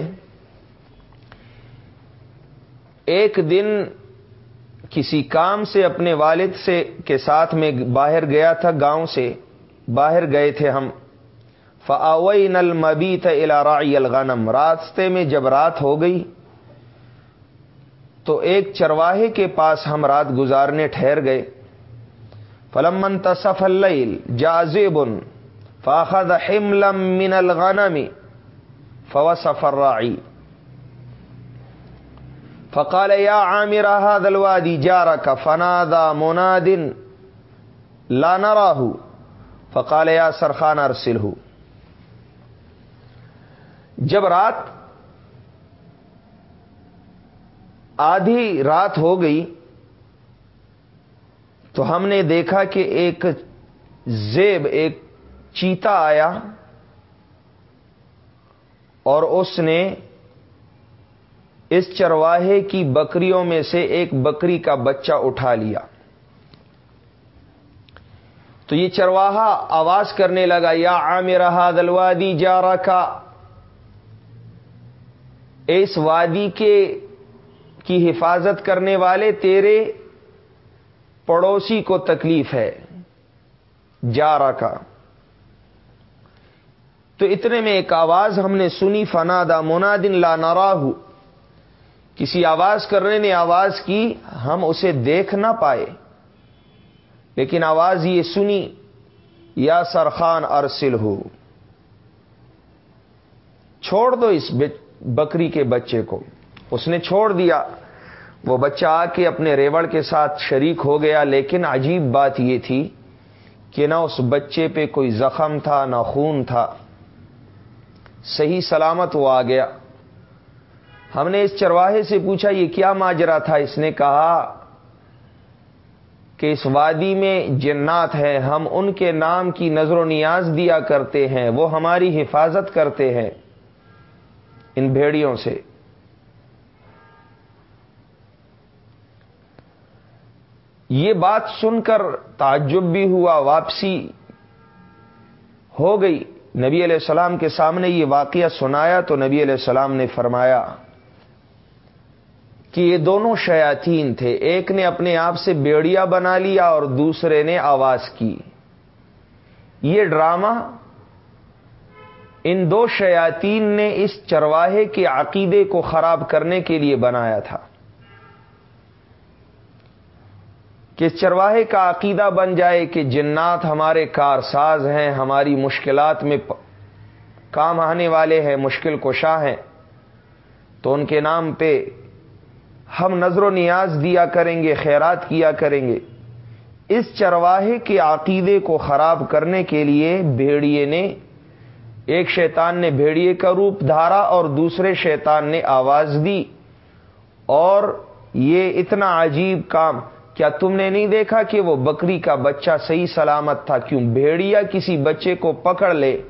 ایک دن کسی کام سے اپنے والد سے کے ساتھ میں باہر گیا تھا گاؤں سے، باہر گئے تھے ہم۔ فاوئی نل مبی الغنم۔ راستے میں جب رات ہو گئی تو ایک چرواہے کے پاس ہم رات گزارنے ٹھہر گئے۔ فلمن تصف اللیل جازبن فاخذ حملا من الغنم فوصف الراعي فقال يا عامر، هذا الوادي جارك، فنادى مناد لا نراه. فقال يا سرخان ارسله جب رات، آدھی رات ہو گئی، تو ہم نے دیکھا کہ ایک زیب، ایک چیتا آیا اور اس نے اس چرواہے کی بکریوں میں سے ایک بکری کا بچہ اٹھا لیا۔ تو یہ چرواہا آواز کرنے لگا، یا عامر ہاد الوادی جا رکھا اس وادی کے کی حفاظت کرنے والے تیرے پڑوسی کو تکلیف ہے۔ جا رکھا تو اتنے میں ایک آواز ہم نے سنی فنادا منادن لا نراہ کسی آواز کرنے نے آواز کی، ہم اسے دیکھ نہ پائے۔ لیکن آواز یہ سنی، یا سرخان ارسل ہو چھوڑ دو اس بکری کے بچے کو۔ اس نے چھوڑ دیا۔ وہ بچہ آ کے اپنے ریوڑ کے ساتھ شریک ہو گیا، لیکن عجیب بات یہ تھی کہ نہ اس بچے پہ کوئی زخم تھا، نہ خون تھا۔ صحیح سلامت وہ آ گیا۔ ہم نے اس چرواہے سے پوچھا یہ کیا ماجرا تھا؟ اس نے کہا کہ اس وادی میں جنات ہیں، ہم ان کے نام کی نظر و نیاز دیا کرتے ہیں، وہ ہماری حفاظت کرتے ہیں۔ ان بھیڑیوں سے۔ یہ بات سن کر تعجب بھی ہوا، واپسی ہو گئی۔ نبی علیہ السلام کے سامنے یہ واقعہ سنایا تو نبی علیہ السلام نے فرمایا کہ یہ دونوں شیاتین تھے۔ ایک نے اپنے آپ سے بیڑیا بنا لیا اور دوسرے نے آواز کی۔ یہ ڈرامہ ان دو شیاتین نے اس چرواہے کے عقیدے کو خراب کرنے کے لیے بنایا تھا۔ کہ چرواہے کا عقیدہ بن جائے کہ جنات ہمارے کارساز ہیں، ہماری مشکلات میں کام آنے والے ہیں، مشکل کشاہ ہیں، تو ان کے نام پہ ہم نظر و نیاز دیا کریں گے، خیرات کیا کریں گے۔ اس چرواہے کے عقیدے کو خراب کرنے کے لیے بھیڑیے نے، ایک شیطان نے بھیڑیے کا روپ دھارا اور دوسرے شیطان نے آواز دی۔ اور یہ اتنا عجیب کام، کیا تم نے نہیں دیکھا کہ وہ بکری کا بچہ صحیح سلامت تھا؟ کیوں بھیڑیا کسی بچے کو پکڑ لے،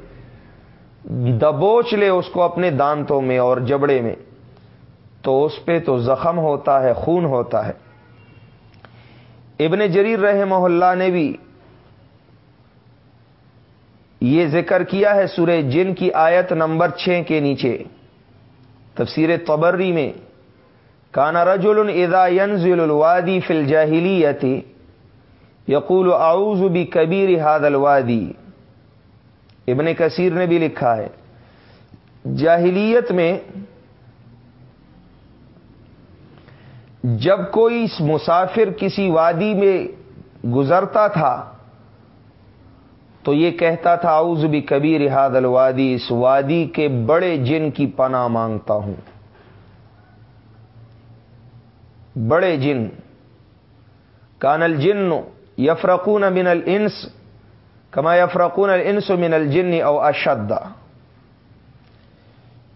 دبوچ لے اس کو اپنے دانتوں میں اور جبڑے میں۔ تو اس پہ تو زخم ہوتا ہے، خون ہوتا ہے۔ ابن جریر رہے محلہ نے بھی یہ ذکر کیا ہے سورہ جن کی آیت نمبر چھ کے نیچے۔ تفسیر تبری میں کانا رجل اذا ينزل الوادی فل جاہلیتی یقول اعوذ بھی کبیر ہاد الوادی۔ ابن کثیر نے بھی لکھا ہے۔ جاہلیت میں جب کوئی مسافر کسی وادی میں گزرتا تھا تو یہ کہتا تھا، اعوذ بھی کبیر ہاد الوادی، اس وادی کے بڑے جن کی پناہ مانگتا ہوں۔ بڑے جن۔ کان الجن یفرقون من الانس کما یفرقون الانس من الجن او اشد۔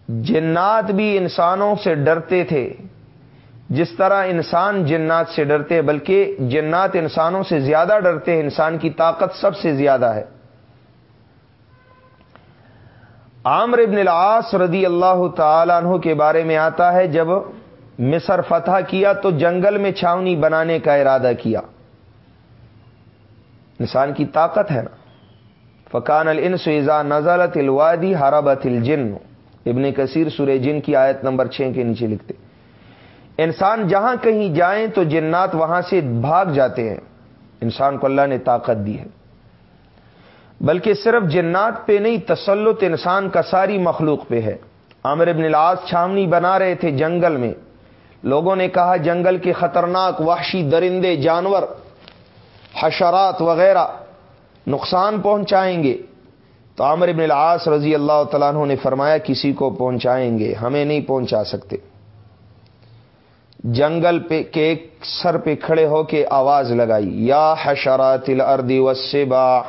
جنات بھی انسانوں سے ڈرتے تھے۔ جس طرح انسان جنات سے ڈرتے بلکہ جنات انسانوں سے زیادہ ڈرتے ہیں، انسان کی طاقت سب سے زیادہ ہے۔ عامر ابن العاص رضی اللہ تعالیٰ عنہ کے بارے میں آتا ہے، جب مصر فتح کیا تو جنگل میں چھاونی بنانے کا ارادہ کیا۔ انسان کی طاقت ہے نا۔ فقان الانس اذا نزلت الوادی حربت الجن۔ ابن کثیر سورہ جن کی آیت نمبر چھ کے نیچے لکھتے انسان جہاں کہیں جائیں تو جنات وہاں سے بھاگ جاتے ہیں۔ انسان کو اللہ نے طاقت دی ہے۔ بلکہ صرف جنات پہ نہیں، تسلط انسان کا ساری مخلوق پہ ہے۔ عامر ابن العاص چھاونی بنا رہے تھے جنگل میں۔ لوگوں نے کہا، جنگل کے خطرناک وحشی درندے، جانور، حشرات وغیرہ نقصان پہنچائیں گے۔ تو عامر بن العاص رضی اللہ تعالیٰ عنہ نے فرمایا، کسی کو پہنچائیں گے، ہمیں نہیں پہنچا سکتے۔ جنگل پہ کے سر پہ کھڑے ہو کے آواز لگائی، یا حشرات الارض والسبا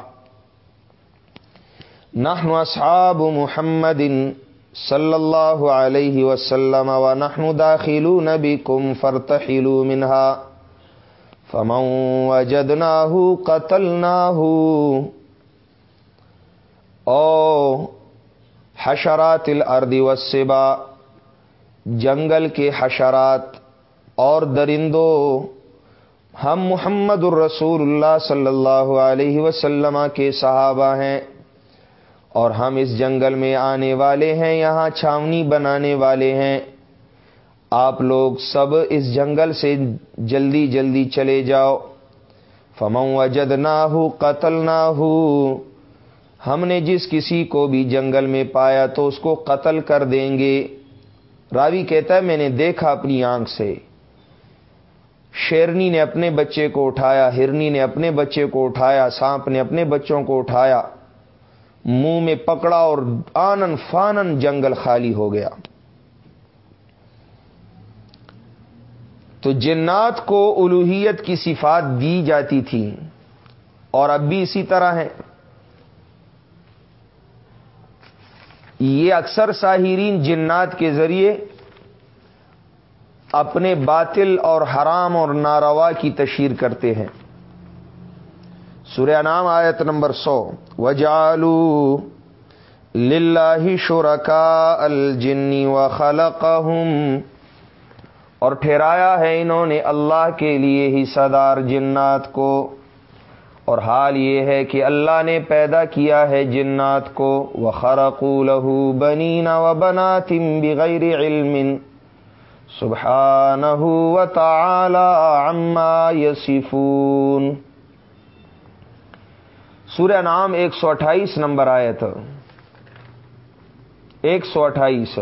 نحن اصحاب محمد صلی اللہ علیہ وسلم و نحن داخلون بكم فرتحلوا منها، فمن وجدناه قتلناه. او حشرات الارض والسبا جنگل کے حشرات اور درندوں ہم محمد الرسول اللہ صلی اللہ علیہ وسلم کے صحابہ ہیں اور ہم اس جنگل میں آنے والے ہیں، یہاں چھاونی بنانے والے ہیں۔ آپ لوگ سب اس جنگل سے جلدی جلدی چلے جاؤ۔ فمو وجد نہ ہو قتل نہ ہو ہم نے جس کسی کو بھی جنگل میں پایا تو اس کو قتل کر دیں گے۔ راوی کہتا ہے، میں نے دیکھا اپنی آنکھ سے۔ شیرنی نے اپنے بچے کو اٹھایا، ہرنی نے اپنے بچے کو اٹھایا، سانپ نے اپنے بچوں کو اٹھایا۔ منہ میں پکڑا اور آنن فانن جنگل خالی ہو گیا۔ تو جنات کو الوحیت کی صفات دی جاتی تھی اور اب بھی اسی طرح ہے یہ اکثر ساحرین جنات کے ذریعے اپنے باطل اور حرام اور ناروا کی تشہیر کرتے ہیں۔ سورہ نام آیت نمبر سو۔ وجالو للہ شرکا الجنی و خلق اور ٹھہرایا ہے انہوں نے اللہ کے لیے ہی صدار جنات کو۔ اور حال یہ ہے کہ اللہ نے پیدا کیا ہے جنات کو۔ وہ خرقو لہو بنی و بنا تم بغیر علم۔ سبحانہ و تعالی عما یسفون سورہ نام ایک سو اٹھائیس نمبر آئے تھا ایک سو اٹھائیس۔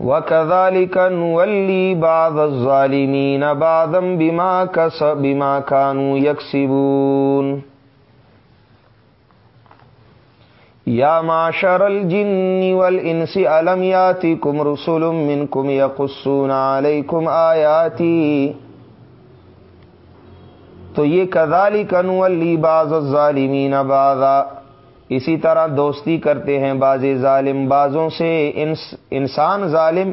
و کدالی کنولی باد ظالمین بادم بیما کس بیما کانو یا معشر الجن والانس علم یاتی کم رسول منکم یقصون علیکم آیاتی؟ تو یہ کدالی کنو علی باز ظالمین بازا اسی طرح دوستی کرتے ہیں باز ظالم بازوں سے انسان ظالم،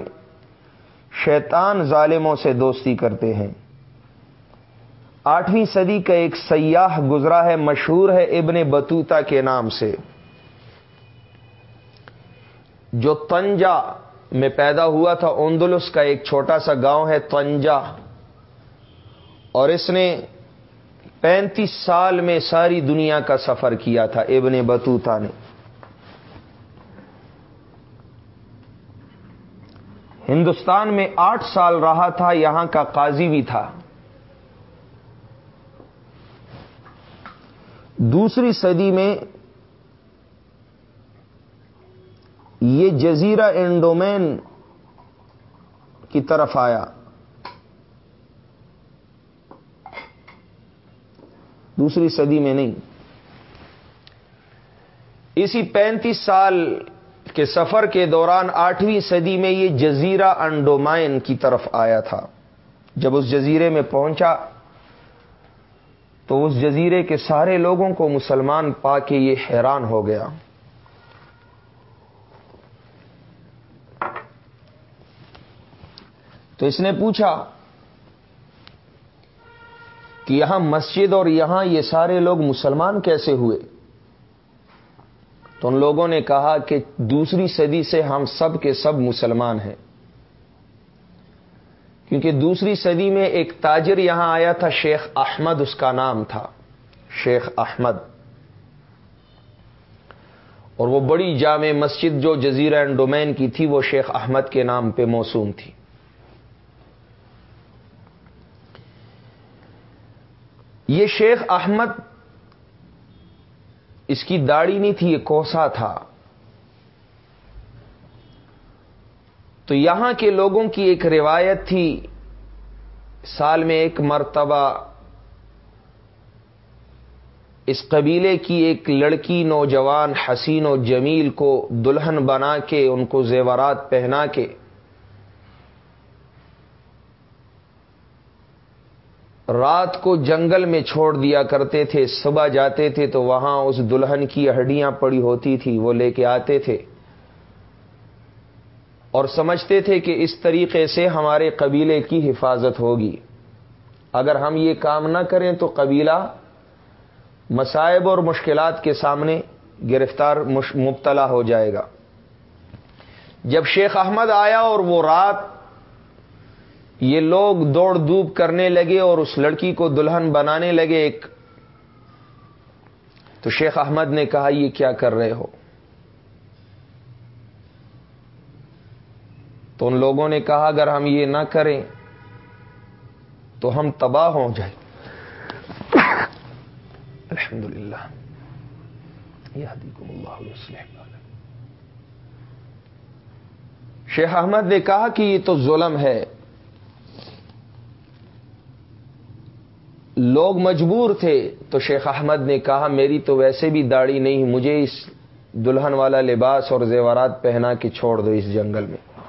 شیطان ظالموں سے دوستی کرتے ہیں۔ آٹھویں صدی کا ایک سیاح گزرا ہے، مشہور ہے ابن بطوتا کے نام سے۔ جو تنجا میں پیدا ہوا تھا اوندلس کا ایک چھوٹا سا گاؤں ہے تنجا۔ اور اس نے پینتیس سال میں ساری دنیا کا سفر کیا تھا، ابن بطوتا نے۔ ہندوستان میں آٹھ سال رہا تھا، یہاں کا قاضی بھی تھا۔ دوسری صدی میں یہ جزیرہ انڈومین کی طرف آیا۔ دوسری صدی میں نہیں۔ اسی پینتیس سال کے سفر کے دوران آٹھویں صدی میں یہ جزیرہ انڈومائن کی طرف آیا تھا۔ جب اس جزیرے میں پہنچا، تو اس جزیرے کے سارے لوگوں کو مسلمان پا کے یہ حیران ہو گیا۔ تو اس نے پوچھا کہ یہاں مسجد اور یہاں یہ سارے لوگ مسلمان کیسے ہوئے؟ تو ان لوگوں نے کہا کہ دوسری صدی سے ہم سب کے سب مسلمان ہیں۔ کیونکہ دوسری صدی میں ایک تاجر یہاں آیا تھا، شیخ احمد، اس کا نام تھا، شیخ احمد۔ اور وہ بڑی جامع مسجد جو جزیرہ اینڈ ڈومین کی تھی، وہ شیخ احمد کے نام پہ موسوم تھی۔ یہ شیخ احمد اس کی داڑھی نہیں تھی، یہ کوسا تھا۔ تو یہاں کے لوگوں کی ایک روایت تھی، سال میں ایک مرتبہ اس قبیلے کی ایک لڑکی نوجوان حسین و جمیل کو دلہن بنا کے، ان کو زیورات پہنا کے رات کو جنگل میں چھوڑ دیا کرتے تھے، صبح جاتے تھے تو وہاں اس دلہن کی ہڈیاں پڑی ہوتی تھی، وہ لے کے آتے تھے۔ اور سمجھتے تھے کہ اس طریقے سے ہمارے قبیلے کی حفاظت ہوگی۔ اگر ہم یہ کام نہ کریں تو قبیلہ مسائب اور مشکلات کے سامنے گرفتار مبتلا ہو جائے گا۔ جب شیخ احمد آیا اور وہ رات یہ لوگ دوڑ دوب کرنے لگے اور اس لڑکی کو دلہن بنانے لگے ایک تو شیخ احمد نے کہا، یہ کیا کر رہے ہو؟ تو ان لوگوں نے کہا، اگر ہم یہ نہ کریں تو ہم تباہ ہو جائیں۔ الحمد للہ شیخ احمد نے کہا کہ یہ تو ظلم ہے۔ لوگ مجبور تھے تو شیخ احمد نے کہا، میری تو ویسے بھی داڑھی نہیں، مجھے اس دلہن والا لباس اور زیورات پہنا کے چھوڑ دو اس جنگل میں۔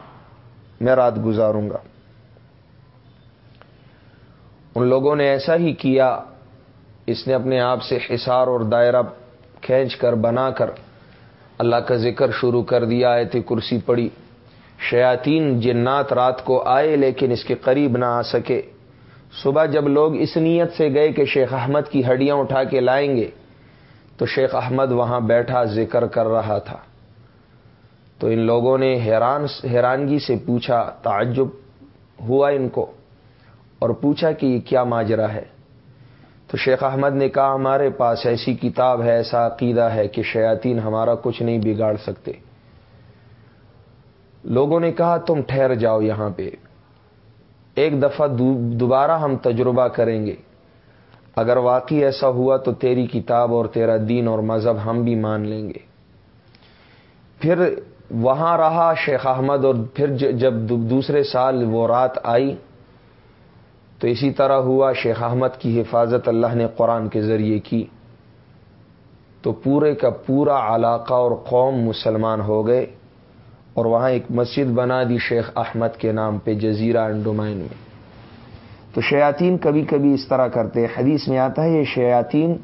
میں رات گزاروں گا۔ ان لوگوں نے ایسا ہی کیا۔ اس نے اپنے آپ سے حصار اور دائرہ کھینچ کر بنا کر اللہ کا ذکر شروع کر دیا آئے تھے کرسی پڑی شیاتین جنات رات کو آئے لیکن اس کے قریب نہ آ سکے۔ صبح جب لوگ اس نیت سے گئے کہ شیخ احمد کی ہڈیاں اٹھا کے لائیں گے، تو شیخ احمد وہاں بیٹھا ذکر کر رہا تھا۔ تو ان لوگوں نے حیران حیرانگی سے پوچھا، تعجب، ہوا ان کو؟ اور پوچھا کہ یہ کیا ماجرا ہے۔ تو شیخ احمد نے کہا، ہمارے پاس ایسی کتاب ہے، ایسا عقیدہ ہے کہ شیاطین ہمارا کچھ نہیں بگاڑ سکتے۔ لوگوں نے کہا، تم ٹھہر جاؤ یہاں پہ۔ ایک دفعہ دوبارہ ہم تجربہ کریں گے۔ اگر واقعی ایسا ہوا تو تیری کتاب اور تیرا دین اور مذہب ہم بھی مان لیں گے۔ پھر وہاں رہا شیخ احمد اور پھر جب دوسرے سال وہ رات آئی تو اسی طرح ہوا شیخ احمد کی حفاظت اللہ نے قرآن کے ذریعے کی۔ تو پورے کا پورا علاقہ اور قوم مسلمان ہو گئے۔ اور وہاں ایک مسجد بنا دی شیخ احمد کے نام پہ، جزیرہ انڈومائن میں۔ تو شیاطین کبھی کبھی اس طرح کرتے حدیث میں آتا ہے، یہ شیاطین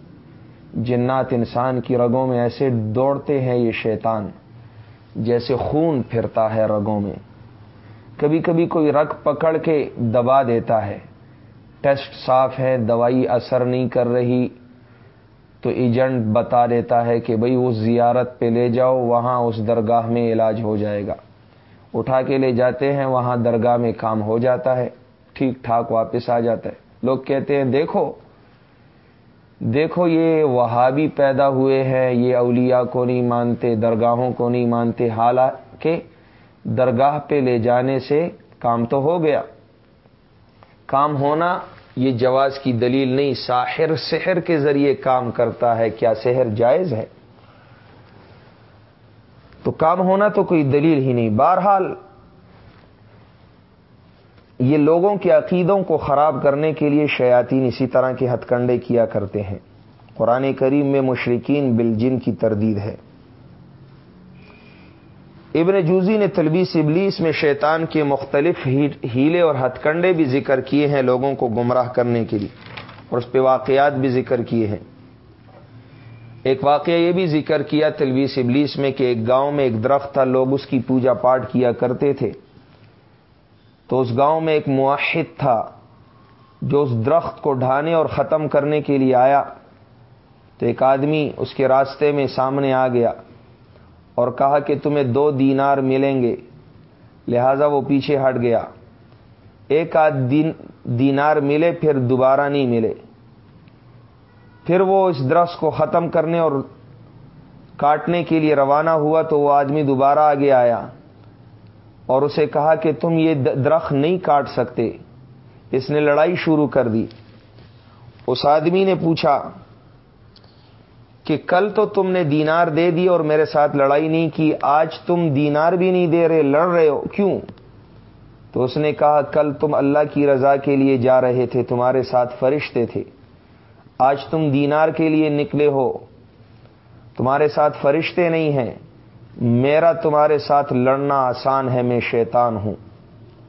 جنات انسان کی رگوں میں ایسے دوڑتے ہیں، یہ شیطان جیسے خون پھرتا ہے رگوں میں۔ کبھی کبھی کوئی رگ پکڑ کے دبا دیتا ہے۔ ٹیسٹ صاف ہے، دوائی اثر نہیں کر رہی تو ایجنٹ بتا دیتا ہے کہ بھئی اس زیارت پہ لے جاؤ، وہاں اس درگاہ میں علاج ہو جائے گا۔ اٹھا کے لے جاتے ہیں، وہاں درگاہ میں کام ہو جاتا ہے، ٹھیک ٹھاک واپس آ جاتا ہے۔ لوگ کہتے ہیں، دیکھو دیکھو یہ وہابی پیدا ہوئے ہیں، یہ اولیاء کو نہیں مانتے، درگاہوں کو نہیں مانتے۔ حالانکہ درگاہ پہ لے جانے سے کام تو ہو گیا۔ کام ہونا یہ جواز کی دلیل نہیں، ساحر سحر کے ذریعے کام کرتا ہے، کیا سحر جائز ہے؟ تو کام ہونا تو کوئی دلیل ہی نہیں۔ بہرحال، یہ لوگوں کے عقیدوں کو خراب کرنے کے لیے شیاطین اسی طرح کے ہتھ کنڈے کیا کرتے ہیں۔ قرآن کریم میں مشرقین بلجن کی تردید ہے۔ ابن جوزی نے تلبیس ابلیس میں شیطان کے مختلف ہیلے اور ہتھ کنڈے بھی ذکر کیے ہیں لوگوں کو گمراہ کرنے کے لیے اور اس پہ واقعات بھی ذکر کیے ہیں۔ ایک واقعہ یہ بھی ذکر کیا تلویس ابلیس میں کہ ایک گاؤں میں ایک درخت تھا، لوگ اس کی پوجا پاٹ کیا کرتے تھے۔ تو اس گاؤں میں ایک معاہد تھا جو اس درخت کو ڈھانے اور ختم کرنے کے لیے آیا۔ تو ایک آدمی اس کے راستے میں سامنے آ گیا۔ اور کہا کہ تمہیں دو دینار ملیں گے۔ لہذا وہ پیچھے ہٹ گیا۔ ایک آدھ دینار ملے، پھر دوبارہ نہیں ملے۔ پھر وہ اس درخت کو ختم کرنے اور کاٹنے کے لیے روانہ ہوا تو وہ آدمی دوبارہ آگے آیا اور اسے کہا کہ تم یہ درخت نہیں کاٹ سکتے۔ اس نے لڑائی شروع کر دی۔ اس آدمی نے پوچھا کہ کل تو تم نے دینار دے دی اور میرے ساتھ لڑائی نہیں کی، آج تم دینار بھی نہیں دے رہے، لڑ رہے ہو، کیوں؟ تو اس نے کہا، کل تم اللہ کی رضا کے لیے جا رہے تھے، تمہارے ساتھ فرشتے تھے۔ آج تم دینار کے لیے نکلے ہو۔ تمہارے ساتھ فرشتے نہیں ہیں، میرا تمہارے ساتھ لڑنا آسان ہے، میں شیطان ہوں۔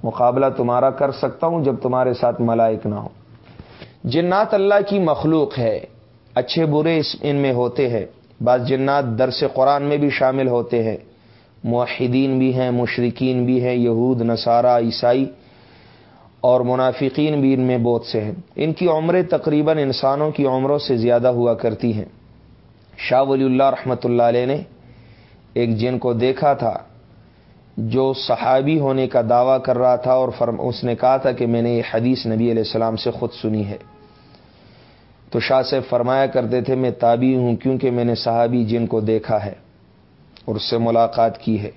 مقابلہ تمہارا کر سکتا ہوں جب تمہارے ساتھ ملائک نہ ہو۔ جنات اللہ کی مخلوق ہے۔ اچھے برے اس ان میں ہوتے ہیں۔ بعض جنات درس قرآن میں بھی شامل ہوتے ہیں۔ معاہدین بھی ہیں مشرقین بھی ہیں، یہود، نصارہ، عیسائی اور منافقین بھی ان میں بہت سے ہیں۔ ان کی عمریں تقریباً انسانوں کی عمروں سے زیادہ ہوا کرتی ہیں۔ شاہ ولی اللہ رحمۃ اللہ علیہ نے ایک جن کو دیکھا تھا جو صحابی ہونے کا دعویٰ کر رہا تھا اور فرم اس نے کہا تھا کہ میں نے یہ حدیث نبی علیہ السلام سے خود سنی ہے۔ تو شاہ سے فرمایا کرتے تھے، میں تابی ہوں کیونکہ میں نے صحابی جن کو دیکھا ہے اور اس سے ملاقات کی ہے۔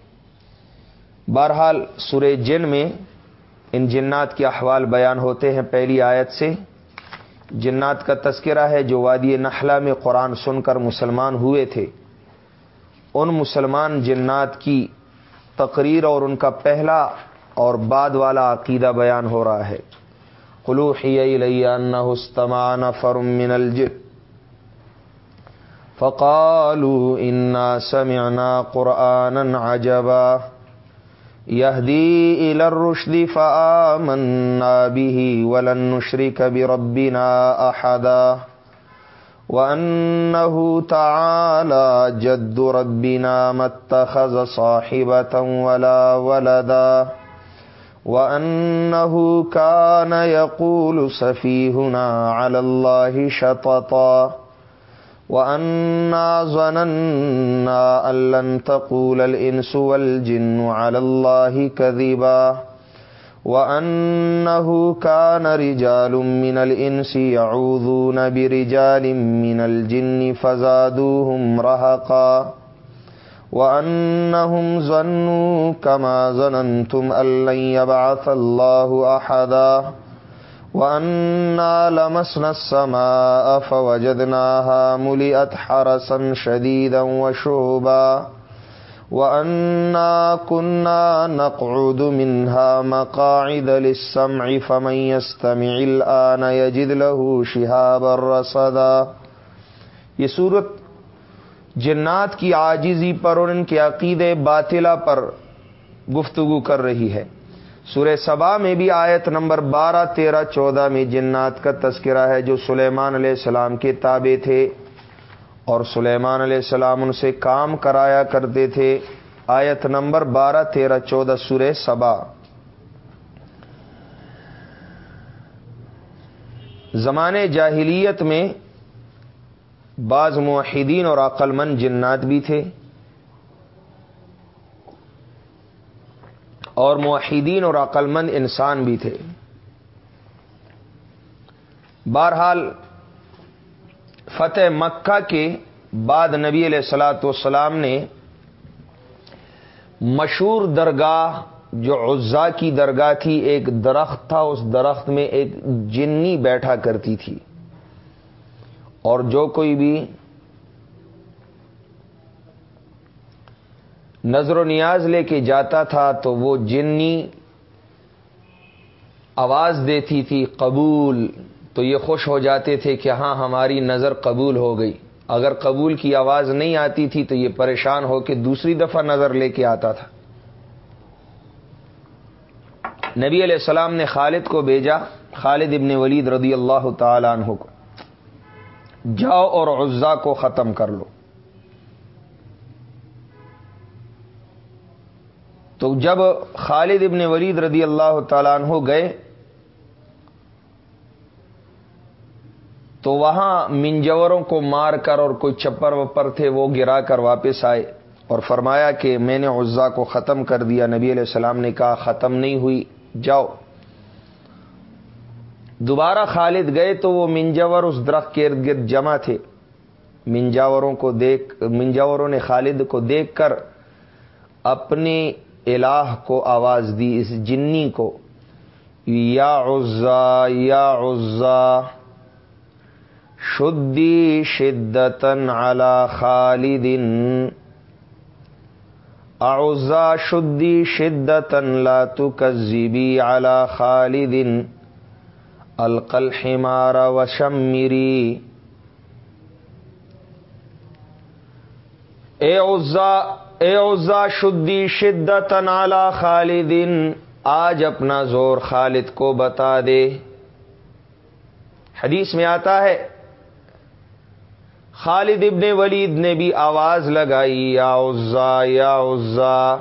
بہرحال سورہ جن میں ان جنات کے احوال بیان ہوتے ہیں۔ پہلی آیت سے جنات کا تذکرہ ہے جو وادی نخلا میں قرآن سن کر مسلمان ہوئے تھے۔ ان مسلمان جنات کی تقریر اور ان کا پہلا اور بعد والا عقیدہ بیان ہو رہا ہے۔ قلوحستمان فرمن الجد فقالو انا سمعنا قرآن عجبا. يهدي إلى الرشد فآمنا به ولن نشرك بربنا أحدا. وأنه تعالى جد ربنا ما اتخذ صاحبة ولا ولدا. وأنه كان يقول سفيهنا على الله شططا وَأَنَّا ظَنَنَّا أَن لَّن تَقُولَ الْإِنسُ وَالْجِنُّ عَلَى اللَّهِ كَذِبًا وَأَنَّهُ كَانَ رِجَالٌ مِّنَ الْإِنسِ يَعُوذُونَ بِرِجَالٍ مِّنَ الْجِنِّ فَزَادُوهُمْ رَهَقًا وَأَنَّهُمْ ظَنُّوا كَمَا ظَنَنتُمْ أَن لَّن يَبْعَثَ اللَّهُ أَحَدًا وَأَنَّا لَمَسْنَا السَّمَاءَ فَوَجَدْنَاهَا مُلِئَتْ حَرَسًا شَدِيدًا وَشُعُبًا وَأَنَّا كُنَّا نَقْعُدُ مِنْهَا مَقَاعِدَ لِلسَّمْعِ فَمَنْ يَسْتَمِعِ الْآنَ يَجِدْ لَهُ شِهَابًا رَصَدًا۔ یہ صورت جنات کی عاجزی پر اور ان کے عقیدے باطلہ پر گفتگو کر رہی ہے۔ سورہ سبا میں بھی آیت نمبر بارہ، تیرہ، چودہ میں جنات کا تذکرہ ہے جو سلیمان علیہ السلام کے تابع تھے اور سلیمان علیہ السلام ان سے کام کرایا کرتے تھے۔ آیت نمبر بارہ، تیرہ، چودہ، سورہ سبا۔ زمانے جاہلیت میں بعض معاہدین اور عقل مند جنات بھی تھے اور معاہدین اور عقلمند انسان بھی تھے۔ بہرحال، فتح مکہ کے بعد نبی علیہ السلاۃ والسلام نے مشہور درگاہ جو عزا کی درگاہ تھی، ایک درخت تھا، اس درخت میں ایک جنی بیٹھا کرتی تھی۔ اور جو کوئی بھی نظر و نیاز لے کے جاتا تھا تو وہ جنی آواز دیتی تھی قبول، تو یہ خوش ہو جاتے تھے کہ ہاں ہماری نظر قبول ہو گئی۔ اگر قبول کی آواز نہیں آتی تھی تو یہ پریشان ہو کے دوسری دفعہ نظر لے کے آتا تھا۔ نبی علیہ السلام نے خالد کو بھیجا، خالد ابن ولید رضی اللہ تعالی عنہ کو۔ جاؤ اور عزا کو ختم کر لو۔ تو جب خالد ابن ولید رضی اللہ تعالیٰ عنہ گئے، تو وہاں منجوروں کو مار کر اور کوئی چپر وپر تھے، وہ گرا کر واپس آئے اور فرمایا کہ میں نے عزا کو ختم کر دیا۔ نبی علیہ السلام نے کہا، ختم نہیں ہوئی، جاؤ۔ دوبارہ خالد گئے تو وہ منجور اس درخت کے ارد گرد جمع تھے۔ منجاوروں کو دیکھ، منجاوروں نے خالد کو دیکھ کر اپنی الہ کو آواز دی، اس جنی کو۔ یا عزا یا عزا، شدی شدتن علی خالدن اعزا شدی شدت لا تکذبی علی خالد۔ القل حمار وشمری اے عزا اے عزا، شدی شدت علی خالد آج اپنا زور خالد کو بتا دے۔ حدیث میں آتا ہے، خالد ابن ولید نے بھی آواز لگائی، یا عزا یا عزا،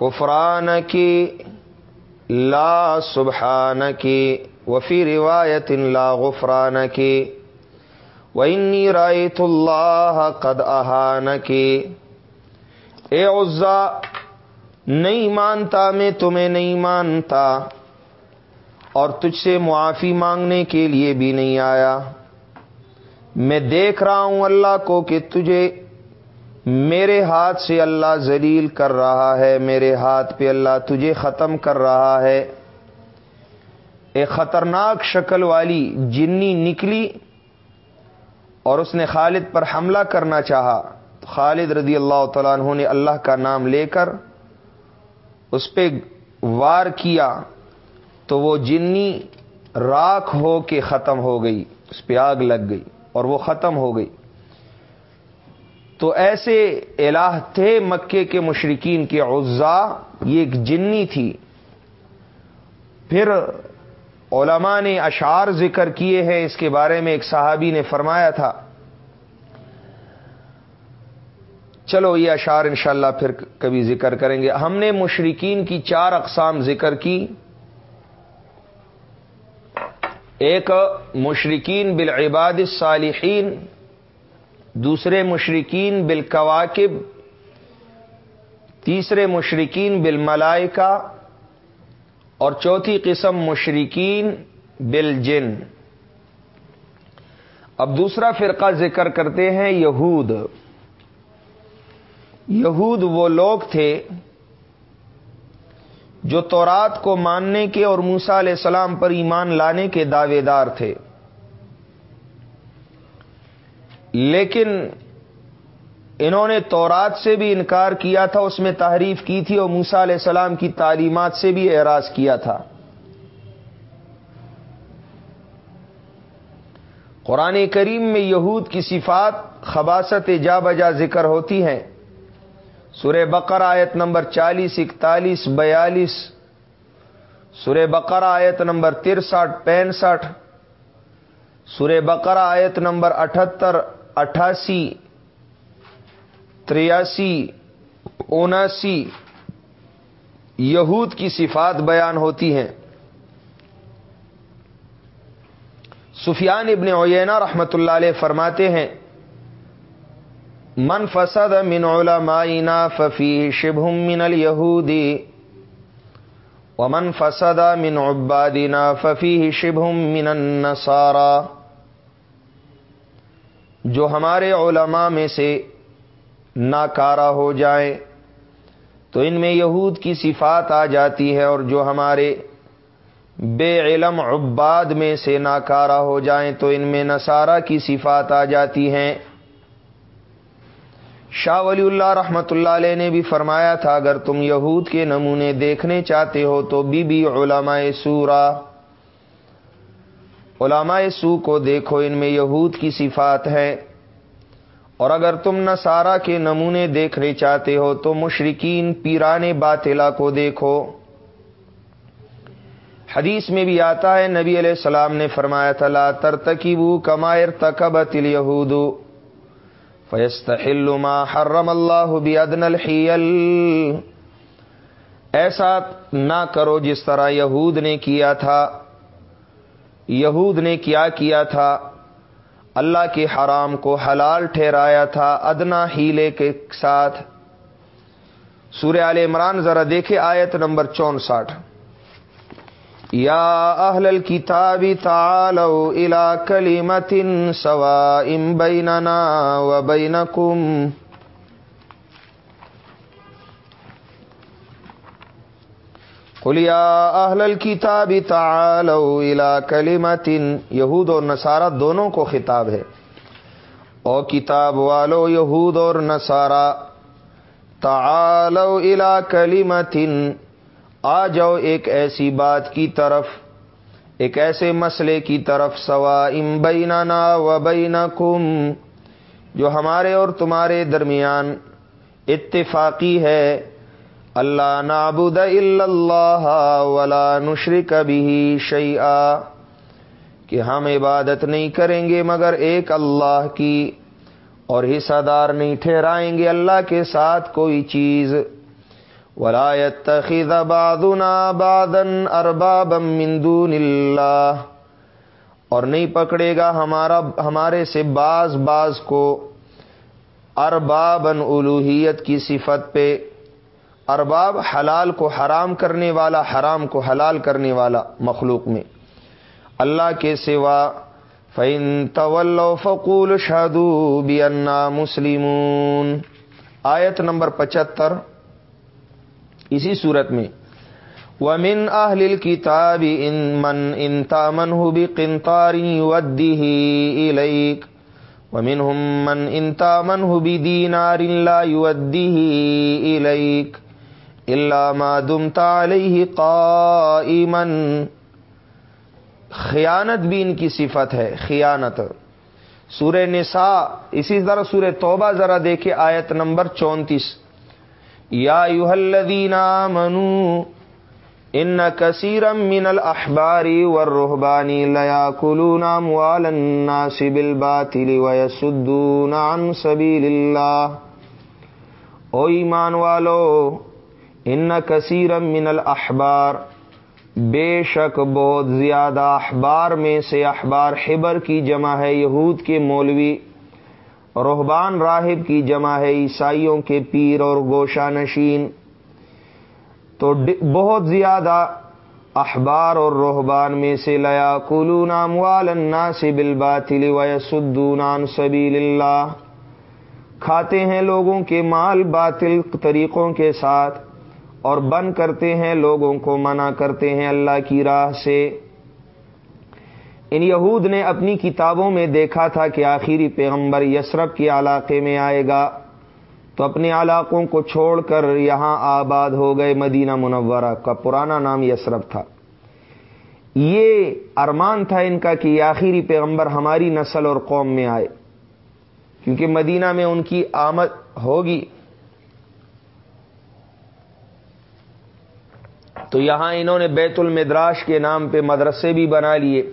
کفران کی لا سبحان کی وفی روایت لا غفران کی وَإِنِّي رَأَيْتُ اللَّهَ قَدْ أَهَانَكِ اے عزا، نہیں مانتا میں تمہیں نہیں مانتا اور تجھ سے معافی مانگنے کے لیے بھی نہیں آیا میں دیکھ رہا ہوں اللہ کو کہ تجھے میرے ہاتھ سے اللہ ذلیل کر رہا ہے، میرے ہاتھ پہ اللہ تجھے ختم کر رہا ہے۔ ایک خطرناک شکل والی جنی نکلی اور اس نے خالد پر حملہ کرنا چاہا۔ تو خالد رضی اللہ تعالیٰ عنہ نے اللہ کا نام لے کر اس پہ وار کیا تو وہ جنی راکھ ہو کے ختم ہو گئی، اس پہ آگ لگ گئی اور وہ ختم ہو گئی۔ تو ایسے الہ تھے مکے کے مشرقین کے عزا، یہ ایک جنی تھی۔ پھر علماء نے اشعار ذکر کیے ہیں، اس کے بارے میں ایک صحابی نے فرمایا تھا۔ چلو، یہ اشعار انشاءاللہ پھر کبھی ذکر کریں گے۔ ہم نے مشرقین کی چار اقسام ذکر کی۔ ایک مشرقین بالعباد الصالحین۔ دوسرے مشرقین بالکواکب، تیسرے مشرقین بالملائکہ، اور چوتھی قسم مشرقین بالجن۔ اب دوسرا فرقہ ذکر کرتے ہیں یہود۔ یہود وہ لوگ تھے جو تورات کو ماننے کے اور موسا علیہ السلام پر ایمان لانے کے دعوے دار تھے۔ لیکن انہوں نے تورات سے بھی انکار کیا تھا، اس میں تحریف کی تھی اور موسا علیہ السلام کی تعلیمات سے بھی اعراض کیا تھا۔ قرآن کریم میں یہود کی صفات خباست جا بجا ذکر ہوتی ہیں۔ سورہ بقر آیت نمبر چالیس، اکتالیس، بیالیس۔ سورہ بقر آیت نمبر ترسٹھ، پینسٹھ۔ سورہ بقر آیت نمبر اٹھہتر اٹھاسی، تریاسی، اناسی یہود کی صفات بیان ہوتی ہیں۔ سفیان ابن اوینا رحمت اللہ علیہ فرماتے ہیں، من فسد من علمائنا ففی شبہ من الہودی ومن فسد من عبادنا ففی شبہ من النصارا. جو ہمارے علماء میں سے ناکارا ہو جائیں، تو ان میں یہود کی صفات آ جاتی ہے اور جو ہمارے بے علم عباد میں سے ناکارا ہو جائیں، تو ان میں نصارہ کی صفات آ جاتی ہیں۔ شاہ ولی اللہ رحمت اللہ علیہ نے بھی فرمایا تھا، اگر تم یہود کے نمونے دیکھنے چاہتے ہو تو بی بی علماء سورا علماء سو کو دیکھو، ان میں یہود کی صفات ہے۔ اور اگر تم نسارا کے نمونے دیکھنے چاہتے ہو، تو مشرقین پیران باطلا کو دیکھو۔ حدیث میں بھی آتا ہے، نبی علیہ السلام نے فرمایا تھا، لا ترتکیبو کمائر تکبت الیہود فیستحل ما حرم اللہ بیادن الحیل۔ ایسا نہ کرو جس طرح یہود نے کیا تھا۔ یہود نے کیا کیا تھا؟ اللہ کے حرام کو حلال ٹھہرایا تھا، ادنا ہیلے کے ساتھ۔ سورہ عال عمران ذرا دیکھے آیت نمبر چونسٹھ۔ یا اہل الكتاب تعالوا الى کلمت سواء بیننا و بینکم قل اہل الكتاب تعالوا الى کلمت یہود اور نصارہ دونوں کو خطاب ہے۔ او کتاب والو یہود اور نصارہ تعالو الى کلیمتن آ جاؤ ایک ایسی بات کی طرف، ایک ایسے مسئلے کی طرف سوا ام بیننا و بینکم، جو ہمارے اور تمہارے درمیان اتفاقی ہے۔ اللہ نابود اللہ ولا نشرک بھی شیئا کہ ہم عبادت نہیں کریں گے مگر ایک اللہ کی اور حصہ دار نہیں ٹھہرائیں گے اللہ کے ساتھ کوئی چیز۔ ولایت تخید بادنا بادن ارباب من دون اللہ اور نہیں پکڑے گا ہمارا ہمارے سے باز باز کو۔ اربابن الوحیت کی صفت پہ۔ ارباب حلال کو حرام کرنے والا، حرام کو حلال کرنے والا مخلوق میں۔ اللہ کے سوا فین طول فقول شادو بھی انا مسلمون۔ آیت نمبر پچہتر۔ اسی صورت میں، ومن اہل کتاب ان من ان تامن ہو بھی قنتاری ودی الیک من ان تامن ہو بھی دینار لا یودی الیک ما دمت علیہ قائما۔ خیانت بھی ان کی صفت ہے، خیانت۔ سورہ نساء، اسی طرح سورہ توبہ ذرا دیکھے آیت نمبر چونتیس۔ یا الذین آمنوا ان کثیرم من الاحباری والرہبانی لیاکلون اموال الناس بالباطل ویسدون عن سبیل اللہ۔ او ایمان والو ان کثیرم من الاحبار، بے شک بہت زیادہ احبار میں سے احبار حبر کی جمع ہے، یہود کے مولوی روحبان راہب کی جمع ہے، عیسائیوں کے پیر اور گوشہ نشین تو بہت زیادہ احبار اور روحبان میں سے لیا کلون والنا سے بالباطل ویسدون سبیل اللہ۔ کھاتے ہیں لوگوں کے مال باطل طریقوں کے ساتھ۔ اور بند کرتے ہیں لوگوں کو منع کرتے ہیں اللہ کی راہ سے۔ ان یہود نے اپنی کتابوں میں دیکھا تھا کہ آخری پیغمبر یسرف کے علاقے میں آئے گا۔ تو اپنے علاقوں کو چھوڑ کر یہاں آباد ہو گئے مدینہ منورہ کا پرانا نام یسرف تھا۔ یہ ارمان تھا ان کا کہ آخری پیغمبر ہماری نسل اور قوم میں آئے، کیونکہ مدینہ میں ان کی آمد ہوگی۔ تو یہاں انہوں نے بیت المدراش کے نام پہ مدرسے بھی بنا لیے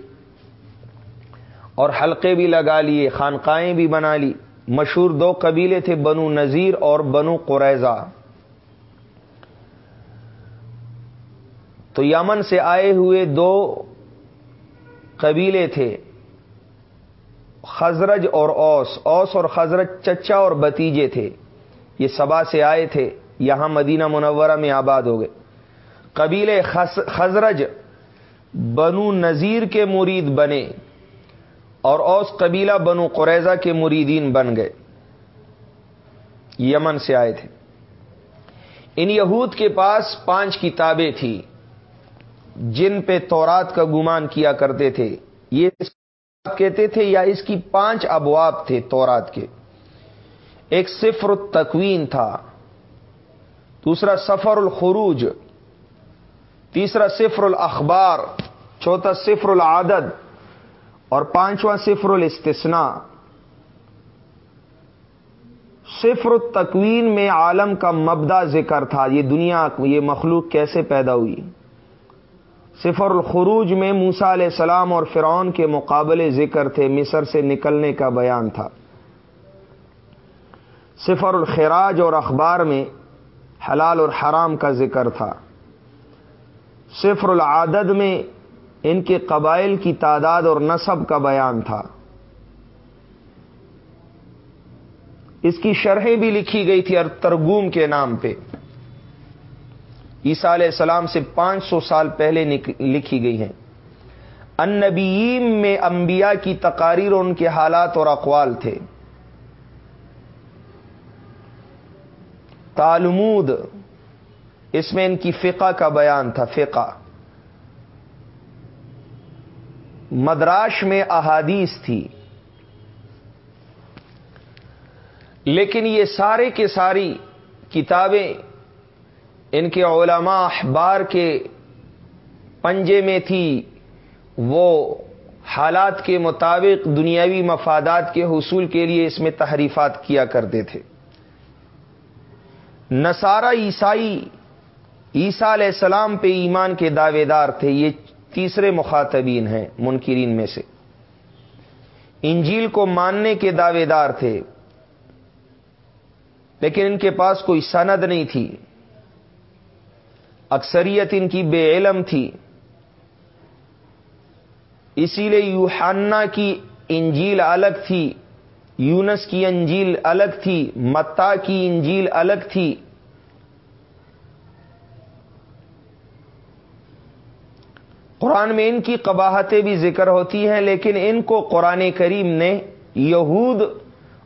اور حلقے بھی لگا لیے، خانقاہیں بھی بنا لی۔ مشہور دو قبیلے تھے، بنو نذیر اور بنو قریضہ تو یمن سے آئے ہوئے دو قبیلے تھے، خزرج اور اوس۔ اوس اور خزرج چچا اور بتیجے تھے۔ یہ سبا سے آئے تھے، یہاں مدینہ منورہ میں آباد ہو گئے۔ قبیل خزرج بنو نذیر کے مرید بنے اور اوس قبیلہ بنو قریضہ کے مریدین بن گئے۔ یمن سے آئے تھے۔ ان یہود کے پاس پانچ کتابیں تھیں جن پہ تورات کا گمان کیا کرتے تھے۔ یہ کہتے تھے یا اس کی پانچ ابواب تھے تورات کے۔ ایک صفر التکوین تھا، دوسرا سفر الخروج۔ تیسرا صفر الاخبار، چوتھا صفر العدد، اور پانچواں صفر الاستثنا صفر التکوین میں عالم کا مبدا ذکر تھا، یہ دنیا، یہ مخلوق کیسے پیدا ہوئی؟ صفر الخروج میں موسا علیہ السلام اور فرعون کے مقابلے ذکر تھے، مصر سے نکلنے کا بیان تھا۔ صفر الخراج اور اخبار میں حلال اور حرام کا ذکر تھا۔ صفر العدد میں ان کے قبائل کی تعداد اور نصب کا بیان تھا۔ اس کی شرحیں بھی لکھی گئی تھی اور ترگوم کے نام پہ۔ عیسیٰ علیہ السلام سے پانچ سو سال پہلے لکھی گئی ہیں۔ النبیین میں انبیاء کی تقاریر اور ان کے حالات اور اقوال تھے۔ تالمود اس میں ان کی فقہ کا بیان تھا، فقہ۔ مدراش میں احادیث تھی۔ لیکن یہ سارے کے ساری کتابیں ان کے علماء احبار کے پنجے میں تھی۔ وہ حالات کے مطابق دنیاوی مفادات کے حصول کے لیے اس میں تحریفات کیا کرتے تھے۔ نصارہ عیسائی عیسیٰ علیہ السلام پہ ایمان کے دعوے دار تھے، یہ تیسرے مخاطبین ہیں منکرین میں سے۔ انجیل کو ماننے کے دعوے دار تھے، لیکن ان کے پاس کوئی سند نہیں تھی۔ اکثریت ان کی بے علم تھی۔ اسی لیے یوحنا کی انجیل الگ تھی، یونس کی انجیل الگ تھی، متا کی انجیل الگ تھی۔ قرآن میں ان کی قباہتیں بھی ذکر ہوتی ہیں، لیکن ان کو قرآن کریم نے یہود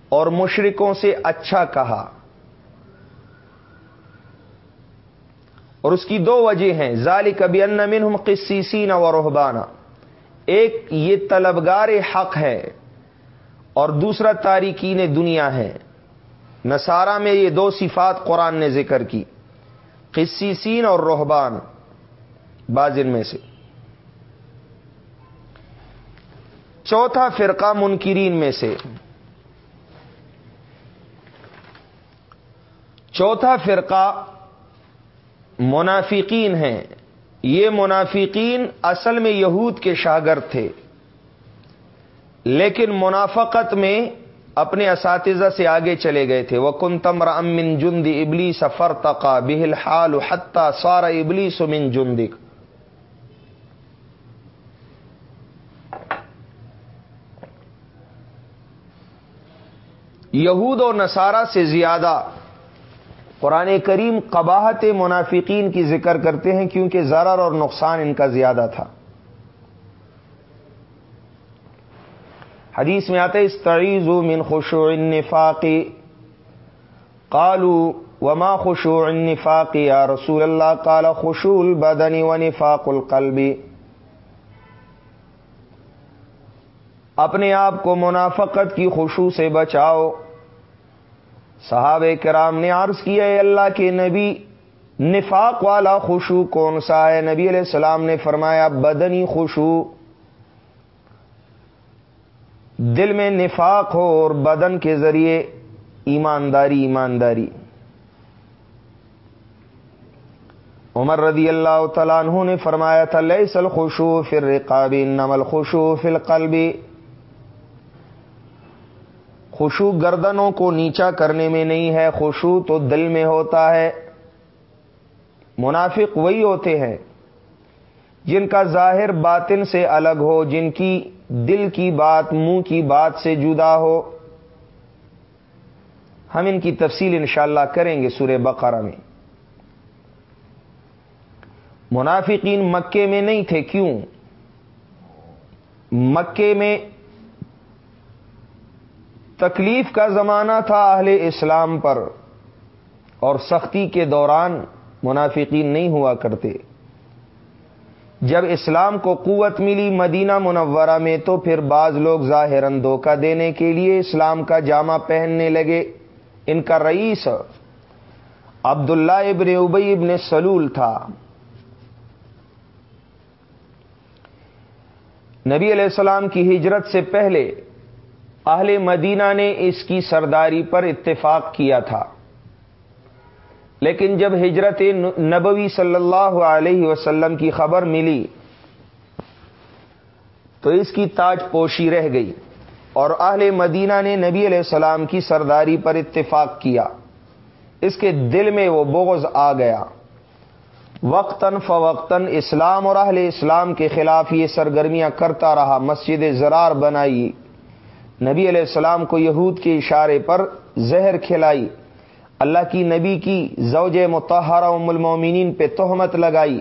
اور مشرکوں سے اچھا کہا۔ اور اس کی دو وجہ ہیں۔ ظالی کبھی ان منہم قصیسین و رحبانہ ایک یہ طلبگار حق ہے اور دوسرا تاریکین دنیا ہے۔ نصارہ میں یہ دو صفات قرآن نے ذکر کی۔ قصیسین اور روحبان بازن میں سے۔ چوتھا فرقہ منکرین میں سے۔ چوتھا فرقہ منافقین ہیں۔ یہ منافقین اصل میں یہود کے شاگرد تھے۔ لیکن منافقت میں اپنے اساتذہ سے آگے چلے گئے تھے۔ وہ کن تمر امن جند ابلی سفر تقا بہل حال حتہ سارا ابلی سمن جندک یہود و نصارہ سے زیادہ قرآن کریم قباہت منافقین کی ذکر کرتے ہیں کیونکہ ضرر اور نقصان ان کا زیادہ تھا۔ حدیث میں آتے استعیز من خوشو النفاق۔ قالو وما خوشو النفاق یا رسول اللہ؟ قال خوشو البدن و نفاق القلب۔ اپنے آپ کو منافقت کی خوشو سے بچاؤ۔ صحابہ کرام نے عرض کیا ہے اللہ کے نبی، نفاق والا خوشو کون سا ہے؟ نبی علیہ السلام نے فرمایا، بدنی خوشو دل میں نفاق ہو اور بدن کے ذریعے ایمانداری ایمانداری۔ عمر رضی اللہ تعالیٰ عنہ نے فرمایا تھا لئی سل خوشو فر رقابی نمل خوشو فل قلبی خوشو گردنوں کو نیچا کرنے میں نہیں ہے، خوشو تو دل میں ہوتا ہے۔ منافق وہی ہوتے ہیں جن کا ظاہر باطن سے الگ ہو، جن کی دل کی بات، منہ کی بات سے جدا ہو۔ ہم ان کی تفصیل انشاءاللہ کریں گے سورہ بقرہ میں۔ منافقین مکے میں نہیں تھے، کیوں؟ مکے میں تکلیف کا زمانہ تھا اہل اسلام پر اور سختی کے دوران منافقین نہیں ہوا کرتے۔ جب اسلام کو قوت ملی مدینہ منورہ میں تو پھر بعض لوگ ظاہر دھوکہ دینے کے لیے اسلام کا جامع پہننے لگے۔ ان کا رئیس عبداللہ ابن ابئی ابن سلول تھا۔ نبی علیہ السلام کی ہجرت سے پہلے اہل مدینہ نے اس کی سرداری پر اتفاق کیا تھا۔ لیکن جب ہجرت نبوی صلی اللہ علیہ وسلم کی خبر ملی، تو اس کی تاج پوشی رہ گئی اور اہل مدینہ نے نبی علیہ السلام کی سرداری پر اتفاق کیا۔ اس کے دل میں وہ بغض آ گیا۔ وقتاً فوقتاً اسلام اور اہل اسلام کے خلاف یہ سرگرمیاں کرتا رہا، مسجد زرار بنائی۔ نبی علیہ السلام کو یہود کے اشارے پر زہر کھلائی، اللہ کی نبی کی زوج متحرہ ام المومنین پہ تہمت لگائی۔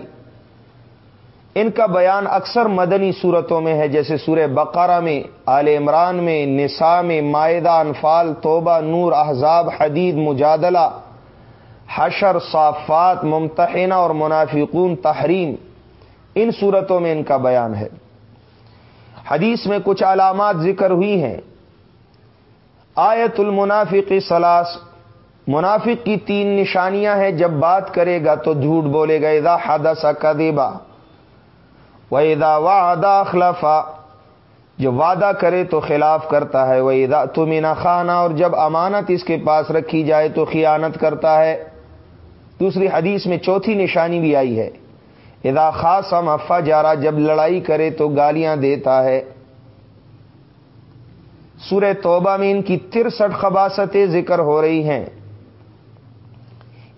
ان کا بیان اکثر مدنی صورتوں میں ہے، جیسے سورہ بقارہ میں، آل عمران میں، نساء میں معدہ انفال، توبہ، نور، احزاب، حدید، مجادلہ، حشر، صافات، ممتحنہ اور منافقون، تحریم۔ ان صورتوں میں ان کا بیان ہے۔ حدیث میں کچھ علامات ذکر ہوئی ہیں۔ آیت المنافق سلاس۔ منافق کی تین نشانیاں ہیں، جب بات کرے گا تو جھوٹ بولے گا ادا ہدا سا کدیبا و ادا وا خلفا جو وعدہ کرے تو خلاف کرتا ہے۔ وہ ادا تمینا خانہ اور جب امانت اس کے پاس رکھی جائے تو خیانت کرتا ہے۔ دوسری حدیث میں چوتھی نشانی بھی آئی ہے۔ ادا خاص افا جارا جب لڑائی کرے تو گالیاں دیتا ہے۔ سورہ توبہ میں ان کی ترسٹھ خباستیں ذکر ہو رہی ہیں۔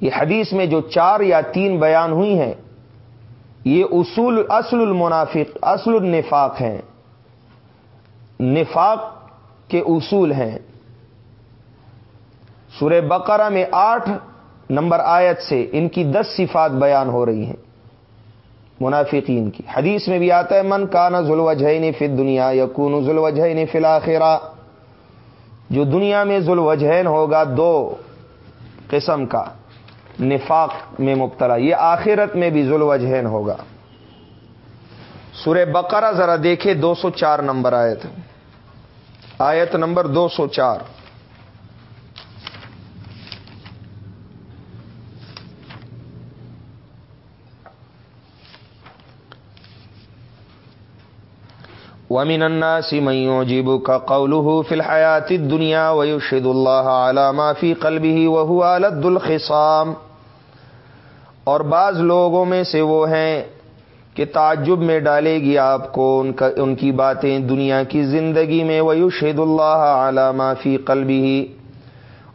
یہ حدیث میں جو چار یا تین بیان ہوئی ہیں، یہ اصول اصل المنافق، اصل النفاق ہیں۔ نفاق کے اصول ہیں۔ سورہ بقرہ میں آٹھ نمبر آیت سے ان کی دس صفات بیان ہو رہی ہیں۔ منافقین کی۔ حدیث میں بھی آتا ہے، من کا نہ ذوالوجہ فی دنیا یا کون ذوالوجہ فلاخرا جو دنیا میں ذوالوجہین ہوگا، دو قسم کا نفاق میں مبتلا، یہ آخرت میں بھی ذوالوجہین ہوگا۔ سورہ بقرہ ذرا دیکھے دو سو چار نمبر آیت۔ آیت نمبر دو سو چار۔ ومن الناس من يعجبك قوله في الحياة الدنيا ويشهد الله على ما في قلبه وهو ألد الخصام اور بعض لوگوں میں سے وہ ہیں کہ تعجب میں ڈالے گی آپ کو ان کا ان کی باتیں دنیا کی زندگی میں ویشہد اللہ علامہ فی قلبی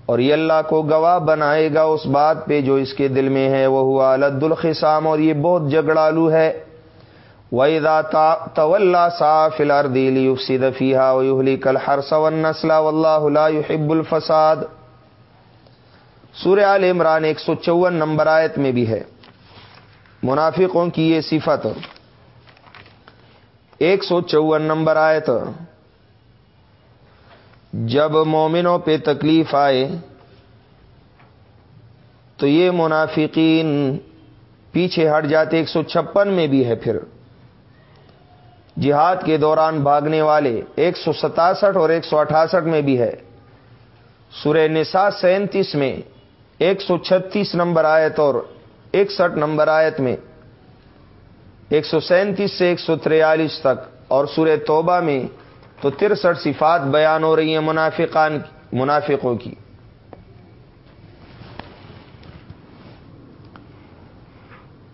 اور یہ اللہ کو گواہ بنائے گا اس بات پہ جو اس کے دل میں ہے وہ ہوا الد الخصام اور یہ بہت جگڑالو ہے۔ وَإِذَا تَوَلَّا سَا فِي الْأَرْضِ لِيُفْسِدَ فِيهَا وَيُهْلِكَ الْحَرْثَ وَالنَّسْلَ وَاللَّهُ لَا يُحِبُّ الْفَسَادَ۔ سورہ آل عمران ایک سو چون نمبر آیت میں بھی ہے۔ منافقوں کی یہ صفت۔ ایک سو چون نمبر آیت۔ جب مومنوں پہ تکلیف آئے، تو یہ منافقین پیچھے ہٹ جاتے ایک سو چھپن میں بھی ہے پھر۔ جہاد کے دوران بھاگنے والے ایک سو ستاسٹھ اور ایک سو اٹھاسٹھ میں بھی ہے۔ سورہ نسا سینتیس میں ایک سو چھتیس نمبر آیت اور اکسٹھ نمبر آیت میں ایک سو سینتیس سے ایک سو تریالیس تک اور سورہ توبہ میں تو ترسٹھ صفات بیان ہو رہی ہیں منافقان منافقوں کی۔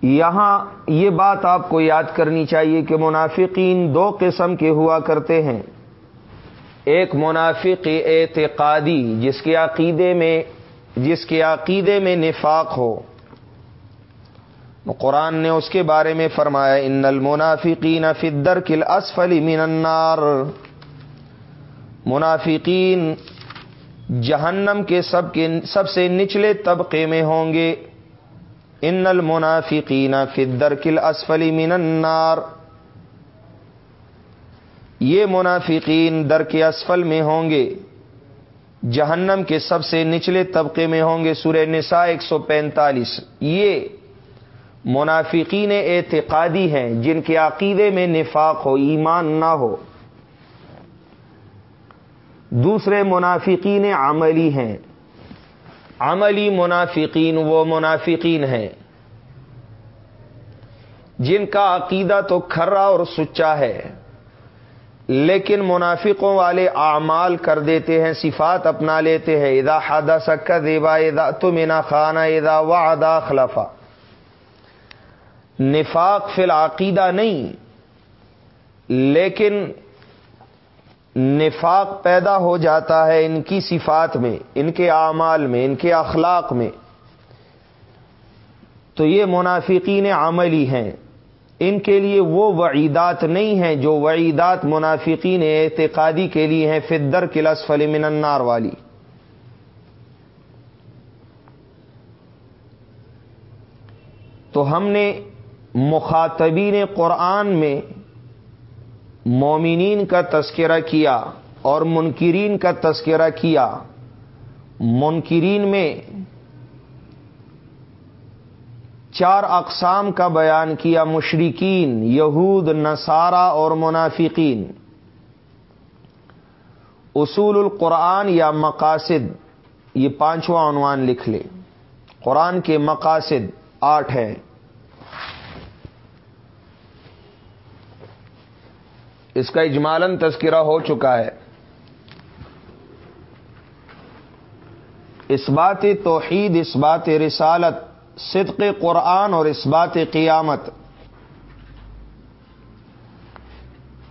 یہاں یہ بات آپ کو یاد کرنی چاہیے کہ منافقین دو قسم کے ہوا کرتے ہیں۔ ایک منافق اعتقادی، جس کے عقیدے میں، جس کے عقیدے میں نفاق ہو۔ قرآن نے اس کے بارے میں فرمایا، ان المنافقین فدر کل اسفلی من النار منافقین جہنم کے سب کے، سب سے نچلے طبقے میں ہوں گے۔ ان المنافقین فدر کل اسفلی من النار۔ یہ منافقین در کے اسفل میں ہوں گے۔ جہنم کے سب سے نچلے طبقے میں ہوں گے، سورہ نساء ایک سو پینتالیس۔ یہ منافقین اعتقادی ہیں، جن کے عقیدے میں نفاق ہو، ایمان نہ ہو۔ دوسرے منافقین عملی ہیں۔ عملی منافقین وہ منافقین ہیں۔ جن کا عقیدہ تو کھرا اور سچا ہے، لیکن منافقوں والے اعمال کر دیتے ہیں، صفات اپنا لیتے ہیں۔ ادا ہادا سکا دیوا ادا تمنا خانہ ادا و ادا خلفا نفاق فی العقیدہ نہیں، لیکن نفاق پیدا ہو جاتا ہے ان کی صفات میں، ان کے اعمال میں، ان کے اخلاق میں۔ تو یہ منافقین عملی ہیں۔ ان کے لیے وہ وعیدات نہیں ہیں جو وعیدات منافقین اعتقادی کے لیے ہیں فدر کلس فلی النار والی۔ تو ہم نے مخاطبین قرآن میں مومنین کا تذکرہ کیا اور منکرین کا تذکرہ کیا۔ منکرین میں چار اقسام کا بیان کیا۔ مشرقین یہود، نصارہ اور منافقین۔ اصول القرآن یا مقاصد، یہ پانچواں عنوان لکھ لے۔ قرآن کے مقاصد آٹھ ہیں۔ اس کا اجمالن تذکرہ ہو چکا ہے۔ اس بات توحید، اس بات رسالت، صدق قرآن اور اس بات قیامت۔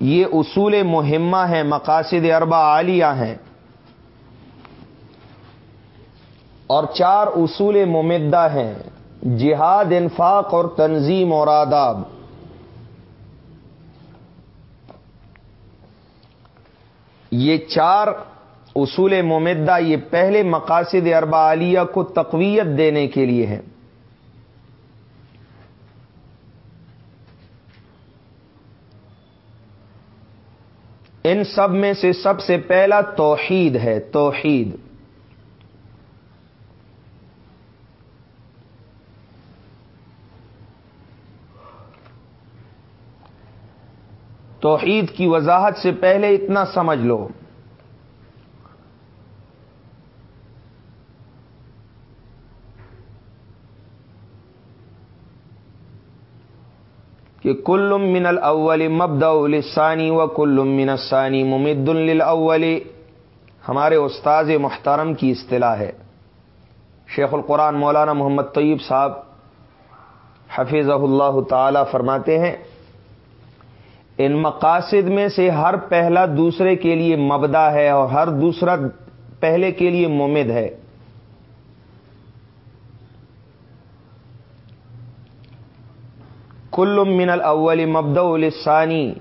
یہ اصول مہمہ ہیں مقاصد اربا عالیہ ہیں۔ اور چار اصول ممدہ ہیں، جہاد، انفاق اور تنظیم اور آداب۔ یہ چار اصول ممدہ یہ پہلے مقاصد اربا عالیہ کو تقویت دینے کے لیے ہیں۔ ان سب میں سے سب سے پہلا توحید ہے، توحید۔ توحید کی وضاحت سے پہلے اتنا سمجھ لو۔ کہ کل من الاول مبدا السانی و کل من الثانی ممد للاول۔ ہمارے استاذ محترم کی اصطلاح ہے۔ شیخ القرآن مولانا محمد طیب صاحب حفیظ اللہ تعالی فرماتے ہیں۔ ان مقاصد میں سے ہر پہلا دوسرے کے لیے مبدا ہے اور ہر دوسرا پہلے کے لیے ممد ہے۔ کل من الاول مبدا السانی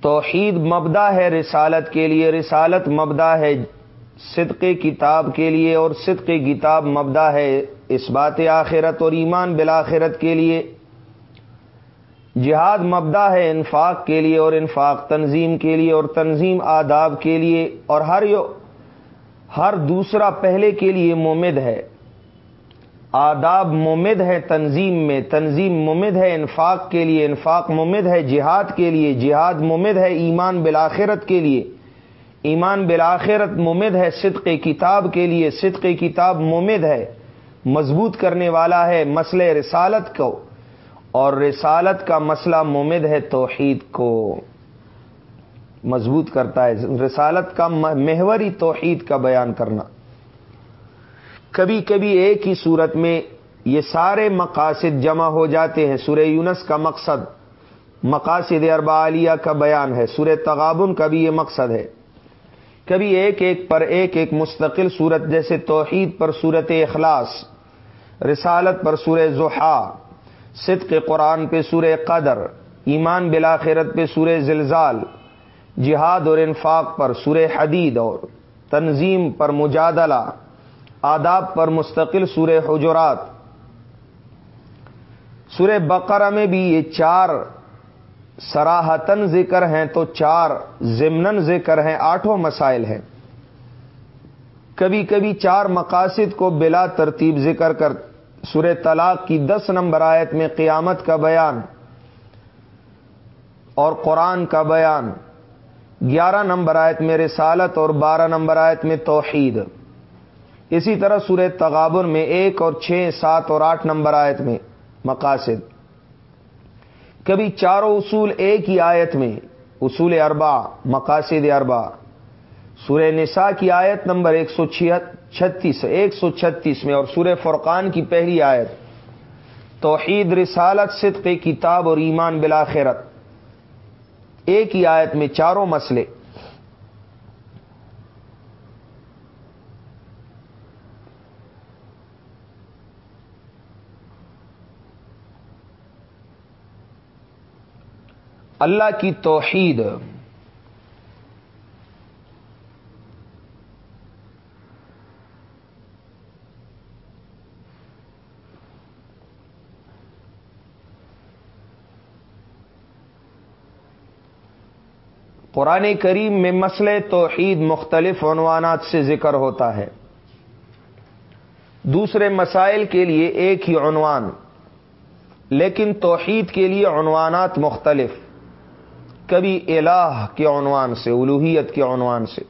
توحید مبدا ہے رسالت کے لیے، رسالت مبدا ہے صدق کتاب کے لیے اور صدق کتاب مبدا ہے اس بات آخرت اور ایمان بالآخرت کے لیے۔ جہاد مبدا ہے انفاق کے لیے اور انفاق تنظیم کے لیے اور تنظیم آداب کے لیے اور ہر ہر دوسرا پہلے کے لیے ممد ہے۔ آداب ممد ہے تنظیم میں، تنظیم ممد ہے انفاق کے لیے، انفاق ممد ہے جہاد کے لیے، جہاد ممد ہے ایمان بالآخرت کے لیے۔ ایمان بالآخرت ممد ہے صدق کتاب کے لیے، صدق کتاب ممد ہے۔ مضبوط کرنے والا ہے، مسئلہ رسالت کو۔ اور رسالت کا مسئلہ ممد ہے توحید کو مضبوط کرتا ہے۔ رسالت کا محوری توحید کا بیان کرنا۔ کبھی کبھی ایک ہی صورت میں یہ سارے مقاصد جمع ہو جاتے ہیں۔ سورہ یونس کا مقصد مقاصد اربا عالیہ کا بیان ہے۔ سورہ تغابن کا بھی یہ مقصد ہے۔ کبھی ایک ایک پر ایک ایک مستقل صورت، جیسے توحید پر صورت اخلاص، رسالت پر سورہ زحا صدق قرآن پہ سورہ قدر، ایمان بلاخرت پہ سورہ زلزال، جہاد اور انفاق پر سورہ حدید اور تنظیم پر مجادلہ، آداب پر مستقل سورہ حجرات۔ سورہ بقرہ میں بھی یہ چار سراہتن ذکر ہیں تو چار ضمن ذکر ہیں، آٹھوں مسائل ہیں۔ کبھی کبھی چار مقاصد کو بلا ترتیب ذکر کر سورہ طلاق کی دس نمبر آیت میں قیامت کا بیان اور قرآن کا بیان۔ گیارہ نمبر آیت میں رسالت اور بارہ نمبر آیت میں توحید۔ اسی طرح سورہ تغابر میں ایک اور چھ، سات اور آٹھ نمبر آیت میں مقاصد۔ کبھی چاروں اصول ایک ہی آیت میں، اصول اربا مقاصد اربا سورہ نساء کی آیت نمبر ایک سو چھتیس ایک سو چھتیس میں اور سورہ فرقان کی پہلی آیت، توحید، رسالت، صدق، کتاب اور ایمان بلاخرت ایک ہی آیت میں چاروں مسئلے۔ اللہ کی توحید۔ قرآن کریم میں مسئلہ توحید مختلف عنوانات سے ذکر ہوتا ہے۔ دوسرے مسائل کے لیے ایک ہی عنوان، لیکن توحید کے لیے عنوانات مختلف۔ کبھی الہ کے عنوان سے الوحیت کے عنوان سے۔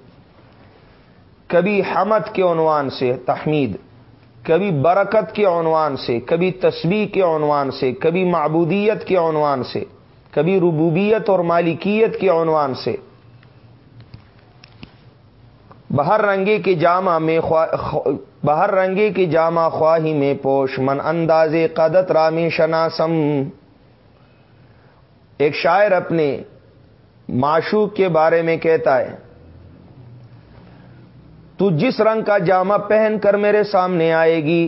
کبھی حمد کے عنوان سے، تحمید۔ کبھی برکت کے عنوان سے، کبھی تسبیح کے عنوان سے، کبھی معبودیت کے عنوان سے۔ کبھی ربوبیت اور مالکیت کے عنوان سے۔ بہر رنگے کے جامع میں بہر رنگے کی جامع خواہی میں پوش من انداز قدت رامی شناسم۔ ایک شاعر اپنے معشوق کے بارے میں کہتا ہے، تو جس رنگ کا جامع پہن کر میرے سامنے آئے گی،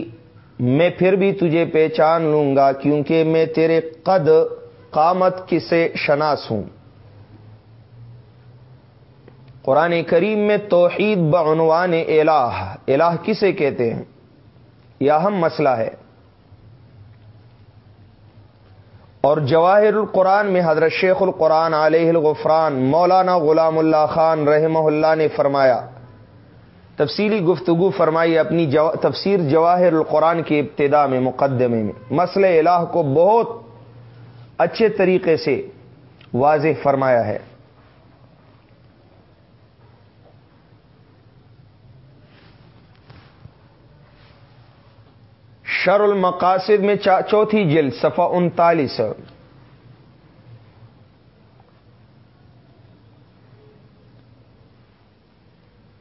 میں پھر بھی تجھے پہچان لوں گا، کیونکہ میں تیرے قد قامت کسے شناس ہوں۔ قرآن کریم میں توحید بعنوان الہ۔ الہ کسے کہتے ہیں؟ یہ اہم مسئلہ ہے۔ اور جواہر القرآن میں حضرت شیخ القرآن علیہ الغفران مولانا غلام اللہ خان رحمہ اللہ نے فرمایا، تفصیلی گفتگو فرمائی اپنی جو تفسیر جواہر القرآن کی ابتدا میں، مقدمے میں۔ مسئلہ الہ کو بہت اچھے طریقے سے واضح فرمایا ہے۔ شر المقاصد میں چوتھی جلد، صفحہ انتالیس۔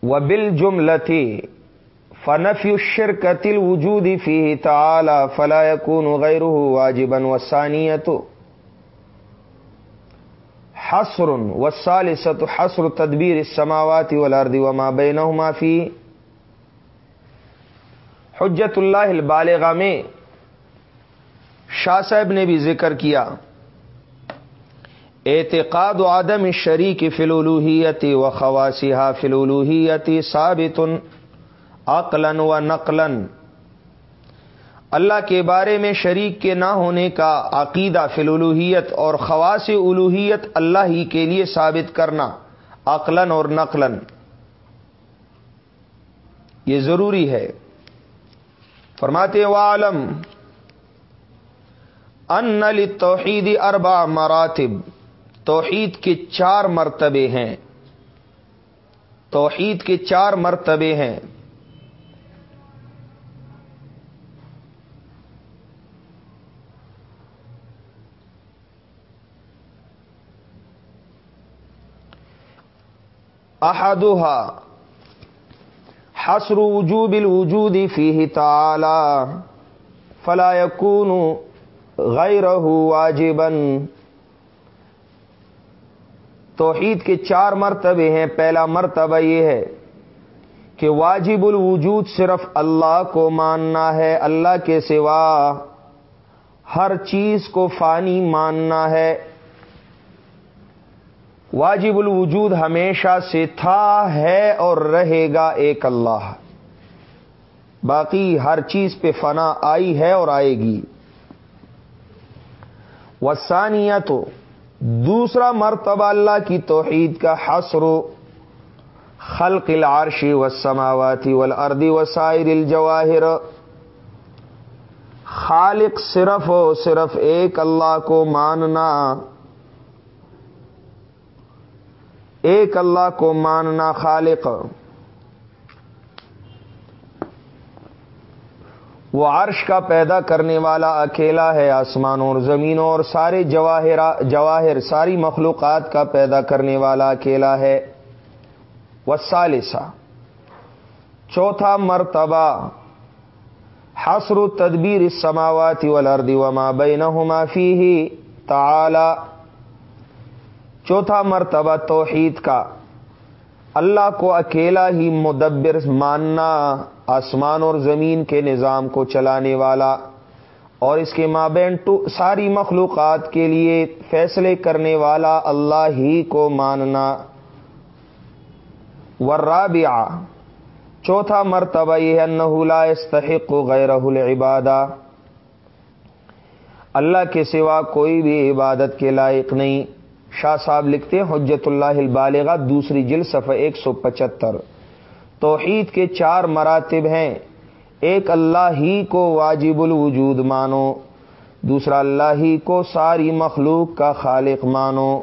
و بل جم لتی فنفی قتل وجودی فی تعلی فلا یکون غیر واجبن وسانیت حسر والثالثة حسر تدبیر السماوات والارض وما بینہما فی حجت اللہ البالغہ میں شاہ صاحب نے بھی ذکر کیا۔ اعتقاد و عدم شریک فلولوحیتی و خواسیہ فلولوحیتی ثابت عقلن و نقلن اللہ کے بارے میں شریک کے نہ ہونے کا عقیدہ فلولوحیت اور خواص الوحیت اللہ ہی کے لیے ثابت کرنا عقلن اور نقلن یہ ضروری ہے۔ فرماتے والم ان توحید اربا مراتب۔ توحید کے چار مرتبے ہیں۔ توحید کے چار مرتبے ہیں۔ احدها حسر وجوب الوجود فيه تعالى فلا يكون غيره واجبا. توحید کے چار مرتبے ہیں، پہلا مرتبہ یہ ہے کہ واجب الوجود صرف اللہ کو ماننا ہے، اللہ کے سوا ہر چیز کو فانی ماننا ہے واجب الوجود ہمیشہ سے تھا، ہے اور رہے گا ایک اللہ۔ باقی ہر چیز پہ فنا آئی ہے اور آئے گی۔ وسانیہ تو دوسرا مرتبہ اللہ کی توحید کا حسر و خلق العرشی و سماواتی وسائر الجواہر۔ خالق صرف و صرف ایک اللہ کو ماننا۔ ایک اللہ کو ماننا خالق. وہ عرش کا پیدا کرنے والا اکیلا ہے آسمانوں اور زمینوں اور سارے جواہر جواہر، ساری مخلوقات کا پیدا کرنے والا اکیلا ہے. وسالسا چوتھا مرتبہ. حسر تدبیر اس سماواتی والارض وما بینہما فیہ تعالی. چوتھا مرتبہ توحید کا۔ اللہ کو اکیلا ہی مدبر ماننا، آسمان اور زمین کے نظام کو چلانے والا اور اس کے مابین ساری مخلوقات کے لیے فیصلے کرنے والا اللہ ہی کو ماننا۔ ورابعہ چوتھا مرتبہ یہ ہے لا استحق غیر العبادہ۔ اللہ کے سوا کوئی بھی عبادت کے لائق نہیں۔ شاہ صاحب لکھتے ہیں، حجت اللہ البالغہ، دوسری جل صفحہ ایک سو پچہتر۔ توحید کے چار مراتب ہیں۔ ایک، اللہ ہی کو واجب الوجود مانو۔ دوسرا، اللہ ہی کو ساری مخلوق کا خالق مانو۔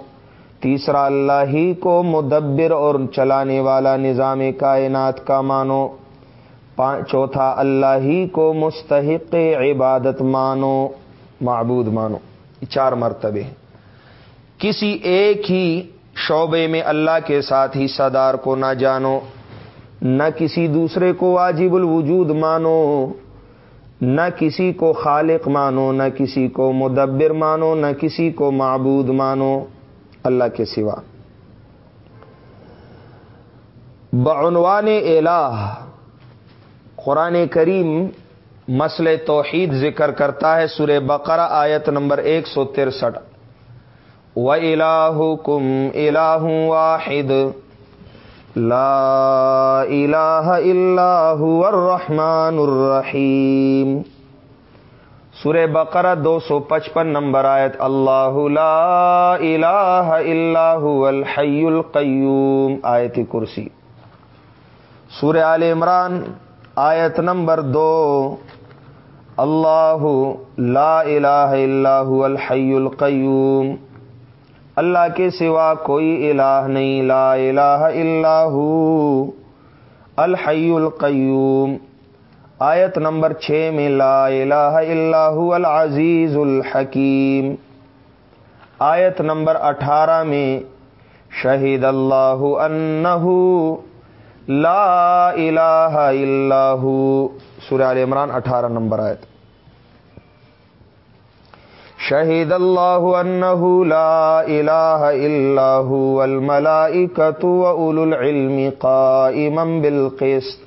تیسرا، اللہ ہی کو مدبر اور چلانے والا نظام کائنات کا مانو۔ چوتھا، اللہ ہی کو مستحق عبادت مانو۔ معبود مانو۔ چار مرتبے ہیں۔ کسی ایک ہی شعبے میں اللہ کے ساتھ ہی صدار کو نہ جانو، نہ کسی دوسرے کو واجب الوجود مانو، نہ کسی کو خالق مانو، نہ کسی کو مدبر مانو، نہ کسی کو معبود مانو، اللہ کے سوا۔ بعنوان الہ، قرآن کریم مسئلہ توحید ذکر کرتا ہے، سورہ بقرہ آیت نمبر ایک سو ترسٹھ۔ و الہ کم الہ واحد. لا الہ الا هو الرحمن الرحیم سورہ بقرہ دو سو پچپن نمبر آیت. اللہ لا الہ الا هو الحی القیوم آیت کرسی. سورہ آل عمران آیت نمبر دو. اللہ لا الہ الا هو الحی القیوم اللہ کے سوا کوئی الہ نہیں، لا الہ الا ہو۔ الحی القیوم۔ آیت نمبر چھ میں لا الہ الا ہو، العزیز الحکیم۔ آیت نمبر اٹھارہ میں شہید اللہ انہو، لا الہ الا ہو۔ سورہ عمران اٹھارہ نمبر آیت۔ شہید اللہ انہ لا الہ الا هو الملائکۃ واولو العلم قائما بالقسط۔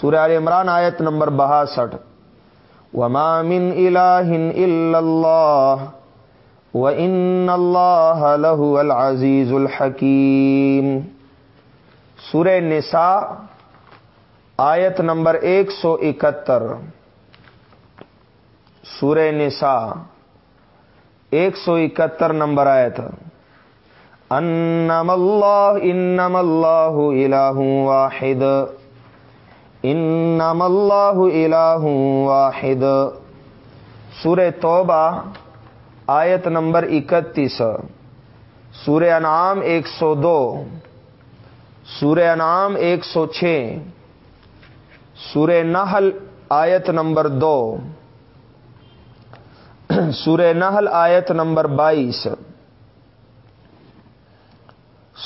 سورہ عمران آیت نمبر 62 وما من الہ الا اللہ وان اللہ له العزیز الحکیم سورہ نساء آیت نمبر 171 سورہ نساء، ایک سو اکہتر نمبر آیا تھا انم اللہ انم اللہ الہ واحد۔ انم اللہ الہ واحد۔ سورہ توبہ، آیت نمبر اکتیس۔ سورہ انعام ایک سو دو۔ سورہ انعام ایک سو چھ۔ سورہ نحل، آیت نمبر دو۔ <clears throat> سورہ نحل آیت نمبر بائیس۔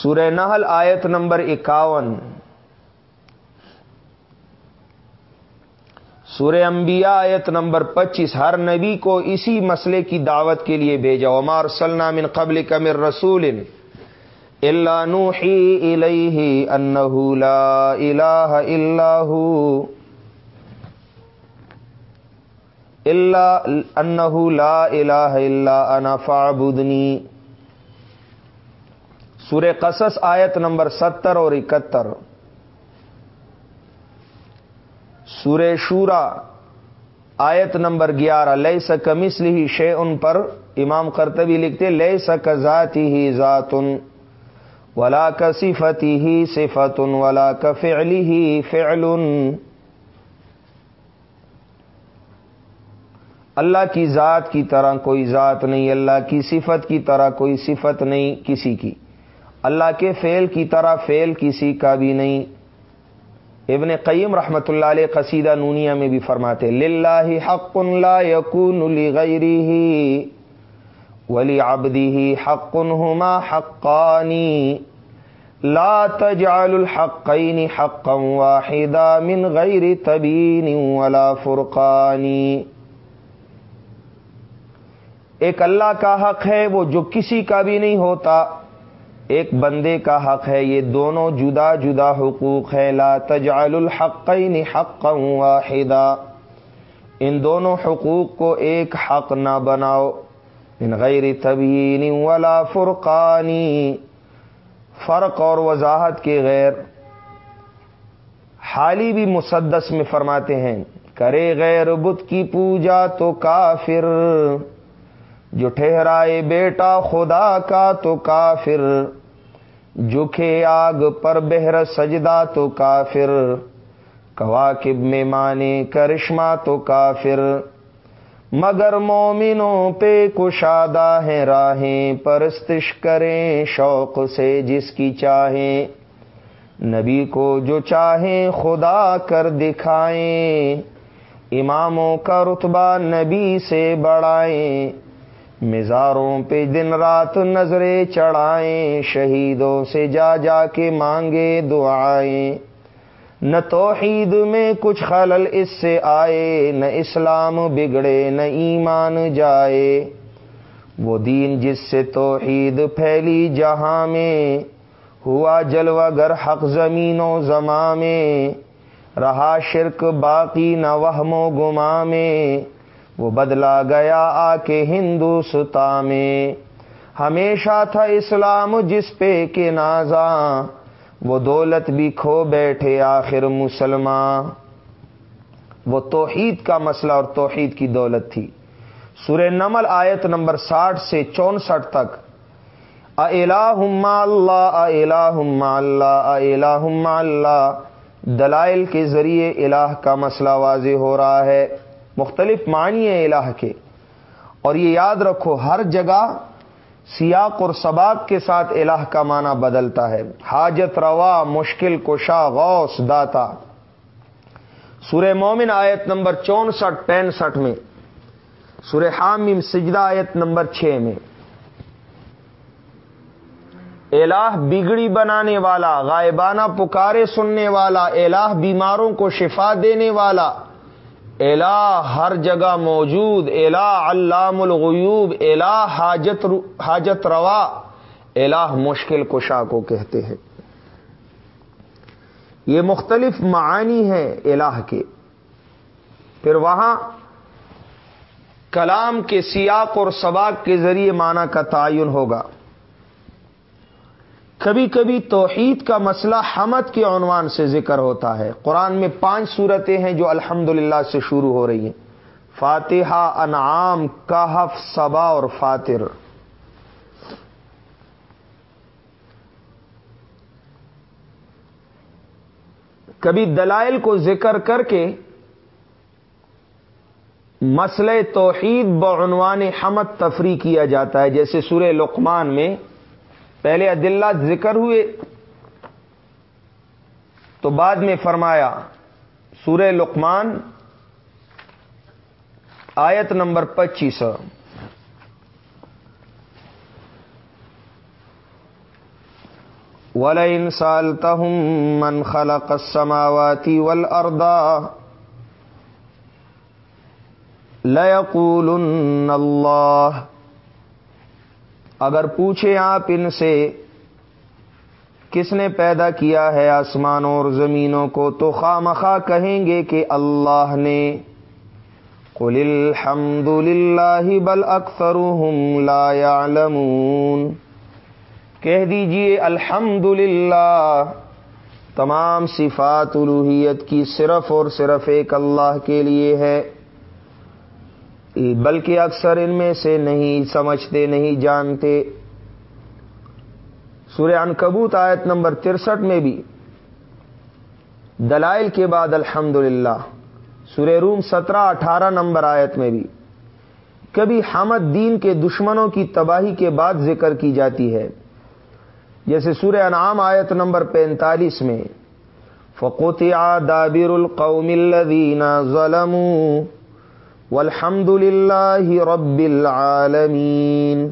سورہ نحل آیت نمبر اکاون۔ سورہ انبیاء آیت نمبر پچیس۔ ہر نبی کو اسی مسئلے کی دعوت کے لیے بھیجا۔ عمار سلام من قبل کمر رسول اللہ نوحی انہو لا الہ الا اللہ انہ لا الہ الا انا فعبدنی سورہ قصص آیت نمبر ستر اور اکہتر۔ سورہ شورا آیت نمبر گیارہ۔ لئی سکمسل ہی شے ان پر امام کرتبی لکھتے لئی سک ذاتی ہی ذاتن ولا کا صفتی ہی صفتن ولا کا فعلی ہی فعلن۔ اللہ کی ذات کی طرح کوئی ذات نہیں، اللہ کی صفت کی طرح کوئی صفت نہیں کسی کی۔ اللہ کے فعل کی طرح فعل کسی کا بھی نہیں۔ ابن قیم رحمۃ اللہ علیہ قصیدہ نونیا میں بھی فرماتے للہ حق لا یقون غیری ہی ولی آبدی ہی حق ہما حقانی۔ لا تجعل الحقین حقا واحدا من غیر تبین ولا فرقانی۔ ایک اللہ کا حق ہے، وہ جو کسی کا بھی نہیں ہوتا۔ ایک بندے کا حق ہے، یہ دونوں جدا جدا حقوق ہے لا تجعل الحقین حقا واحدا۔ ان دونوں حقوق کو ایک حق نہ بناؤ۔ ان غیر تبین ولا فرقانی فرق اور وضاحت کے غیر۔ حالی بھی مسدس میں فرماتے ہیں، کرے غیر بت کی پوجا تو کافر۔ جو ٹھہرائے بیٹا خدا کا تو کافر، جھکے آگ پر بہر سجدہ تو کافر، کواکب میں مانے کرشمہ تو کافر۔ مگر مومنوں پہ کشادہ ہیں راہیں، پرستش کریں شوق سے جس کی چاہیں۔ نبی کو جو چاہیں خدا کر دکھائیں، اماموں کا رتبہ نبی سے بڑھائیں۔ مزاروں پہ دن رات نظریں چڑھائیں، شہیدوں سے جا جا کے مانگے دعائیں۔ نہ توحید میں کچھ خلل اس سے آئے، نہ اسلام بگڑے، نہ ایمان جائے۔ وہ دین جس سے توحید پھیلی جہاں میں، ہوا جلوہ گر حق زمین و زماں میں۔ رہا شرک باقی نہ وہم و گما میں۔ وہ بدلا گیا آ کے ہندوستا میں۔ ہمیشہ تھا اسلام جس پہ کے نازاں۔ وہ دولت بھی کھو بیٹھے آخر مسلمان۔ وہ توحید کا مسئلہ اور توحید کی دولت تھی۔ سورہ نمل آیت نمبر ساٹھ سے چونسٹھ تک۔ اللہ اللہ اللہ اللہ۔ دلائل کے ذریعے الہ کا مسئلہ واضح ہو رہا ہے۔ مختلف معنی ہے الہ کے۔ اور یہ یاد رکھو، ہر جگہ سیاق اور سباق کے ساتھ الہ کا معنی بدلتا ہے۔ حاجت روا، مشکل کشا، غوث، داتا۔ سورہ مومن آیت نمبر چونسٹھ، پینسٹھ میں۔ سورہ حامیم سجدہ آیت نمبر چھ میں۔ الہ بگڑی بنانے والا، غائبانہ پکارے سننے والا، الہ بیماروں کو شفا دینے والا۔ الہ ہر جگہ موجود، الہ علام الغیوب، الہ حاجت حاجت روا، الہ مشکل کشا کو کہتے ہیں۔ یہ مختلف معانی ہیں الہ کے۔ پھر وہاں کلام کے سیاق اور سباق کے ذریعے معنی کا تعین ہوگا۔ کبھی کبھی توحید کا مسئلہ حمد کے عنوان سے ذکر ہوتا ہے۔ قرآن میں پانچ صورتیں ہیں جو الحمد سے شروع ہو رہی ہیں۔ فاتحہ، انعام، کہف، صبا اور فاتر۔ کبھی دلائل کو ذکر کر کے مسئلہ توحید بعنوان حمد تفریح کیا جاتا ہے، جیسے سورہ لقمان میں پہلے عدلہ ذکر ہوئے تو بعد میں فرمایا سورہ لقمان آیت نمبر پچیس ول انسال تہم من خلق السماوات والارض ليقولن اللہ اگر پوچھے آپ ان سے، کس نے پیدا کیا ہے آسمانوں اور زمینوں کو، تو خواہ مخواہ کہیں گے کہ اللہ نے۔ قل الحمد للہ بل اکثر لا کہہ دیجیے، الحمد تمام صفات الوحیت کی صرف اور صرف ایک اللہ کے لیے ہے۔ بلکہ اکثر ان میں سے نہیں سمجھتے، نہیں جانتے۔ سورہ انکبوت آیت نمبر ترسٹھ میں بھی دلائل کے بعد الحمد للہ سورہ روم سترہ اٹھارہ نمبر آیت میں بھی کبھی حمد دین کے دشمنوں کی تباہی کے بعد ذکر کی جاتی ہے۔ جیسے سورہ انعام آیت نمبر پینتالیس میں فقوتیا دابر القوم الذین ظلموا والحمد للہ رب العالمین۔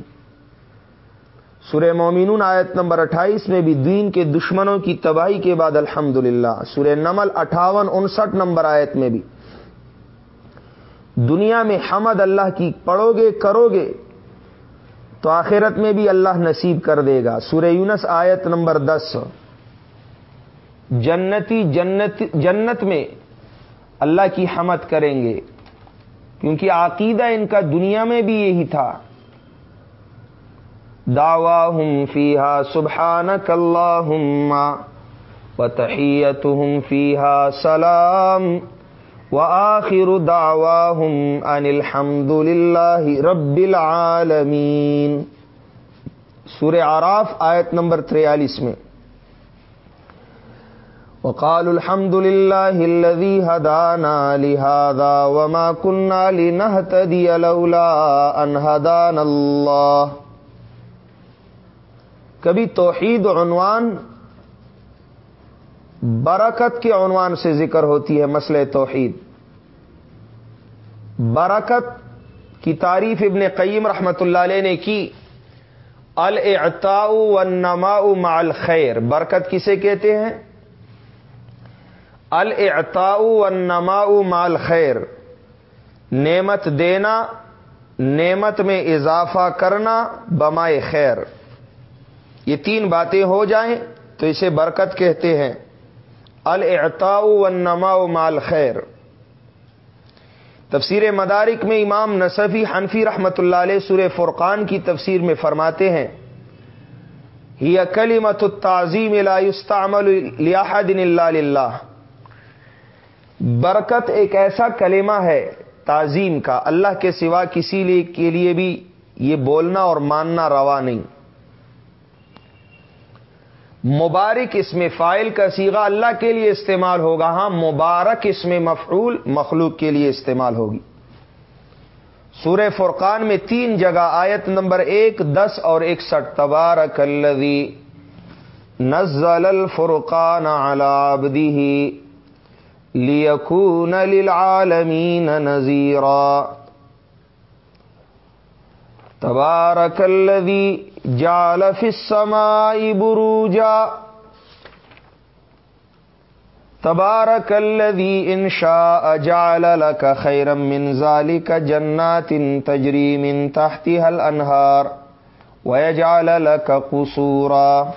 سورہ مومنون آیت نمبر اٹھائیس میں بھی دین کے دشمنوں کی تباہی کے بعد الحمد للہ سورہ نمل اٹھاون انسٹھ نمبر آیت میں بھی۔ دنیا میں حمد اللہ کی پڑھو گے کرو گے تو آخرت میں بھی اللہ نصیب کر دے گا۔ سورہ یونس آیت نمبر دس۔ جنتی جنت جنت میں اللہ کی حمد کریں گے۔ کیونکہ عقیدہ ان کا دنیا میں بھی یہی تھا۔ دعوا ہم فیحا سبحان اللہ و تحیت ہم فیحا سلام و آخر دعوا ہم ان الحمد للہ رب العالمین۔ سور آراف آیت نمبر تریالیس میں وقال الحمد لله الذي هدانا لهذا وما كنا لنهتدي لولا ان هدانا الله. کبھی توحید عنوان برکت کے عنوان سے ذکر ہوتی ہے مسئلہ توحید. برکت کی تعریف ابن قیم رحمت اللہ علیہ نے کی الاعطاء والنماء مع الخیر. برکت کسے کہتے ہیں؟ الاعطاء والنماء مع الخیر۔ نعمت دینا، نعمت میں اضافہ کرنا بمائے خیر۔ یہ تین باتیں ہو جائیں تو اسے برکت کہتے ہیں۔ الاعطاء والنماء مع الخیر۔ تفسیر مدارک میں امام نصفی حنفی رحمت اللہ علیہ سورہ فرقان کی تفسیر میں فرماتے ہیں، ہی کلیمت التعظیم لا يستعمل لیاحد اللہ برکت ایک ایسا کلمہ ہے تعظیم کا، اللہ کے سوا کسی لیے کے لیے بھی یہ بولنا اور ماننا روا نہیں۔ مبارک اس میں فائل کا سیگا اللہ کے لیے استعمال ہوگا ہاں مبارک اس میں مفعول مخلوق کے لیے استعمال ہوگی۔ سورہ فرقان میں تین جگہ، آیت نمبر ایک، دس اور اکسٹھ، تبارک الذی نزل الفرقان على عبده ليكون للعالمين نذيرا. تبارک الذی جعل فی السماء بروجا. تبارک الذی ان شاء جعل لك خیرا من ذلك جنات تجری من تحتها الانہار ويجعل لك قصورا.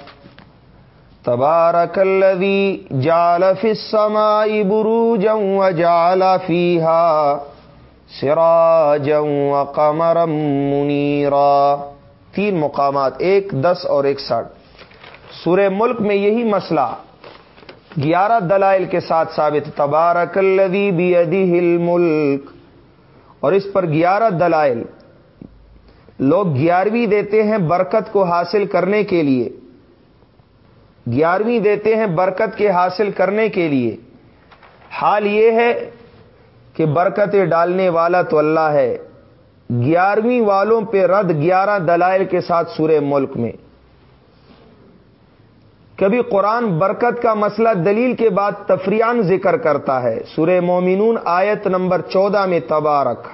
تبارک الذی جعل فی السماء بروجا وجعل فیها و قمرم منیرا تین مقامات، ایک، دس اور ایک ساٹھ۔ سورہ ملک میں یہی مسئلہ، گیارہ دلائل کے ساتھ ثابت، تبارک الذی بیدیہ الملک۔ اور اس پر گیارہ دلائل۔ لوگ گیارہویں دیتے ہیں برکت کو حاصل کرنے کے لیے۔ گیارہویں دیتے ہیں برکت کے حاصل کرنے کے لیے۔ حال یہ ہے کہ برکتیں ڈالنے والا تو اللہ ہے۔ گیارہویں والوں پہ رد گیارہ دلائل کے ساتھ سورہ ملک میں۔ کبھی قرآن برکت کا مسئلہ دلیل کے بعد تفریان ذکر کرتا ہے۔ سورہ مومنون آیت نمبر چودہ میں تبارک۔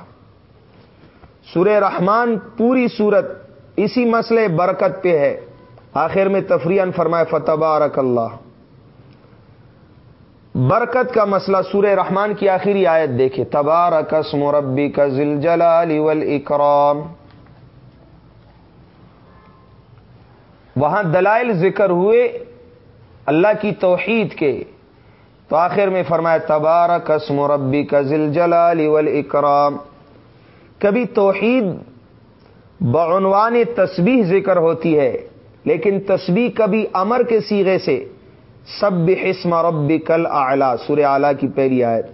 سورہ رحمان پوری صورت اسی مسئلے برکت پہ ہے۔ آخر میں تفریان فرمائے فتبارک اللہ. برکت کا مسئلہ سورہ رحمان کی آخری آیت دیکھے تبار قسم ربی کا ذل جلال اکرام وہاں دلائل ذکر ہوئے اللہ کی توحید کے۔ تو آخر میں فرمایا تبار قسم ربی کا ذل جلال اکرام کبھی توحید بعنوان تسبیح ذکر ہوتی ہے لیکن تسبیح کبھی امر کے سیغے سے سب حسم رب کل اعلی سر اعلی کی پہلی آیت۔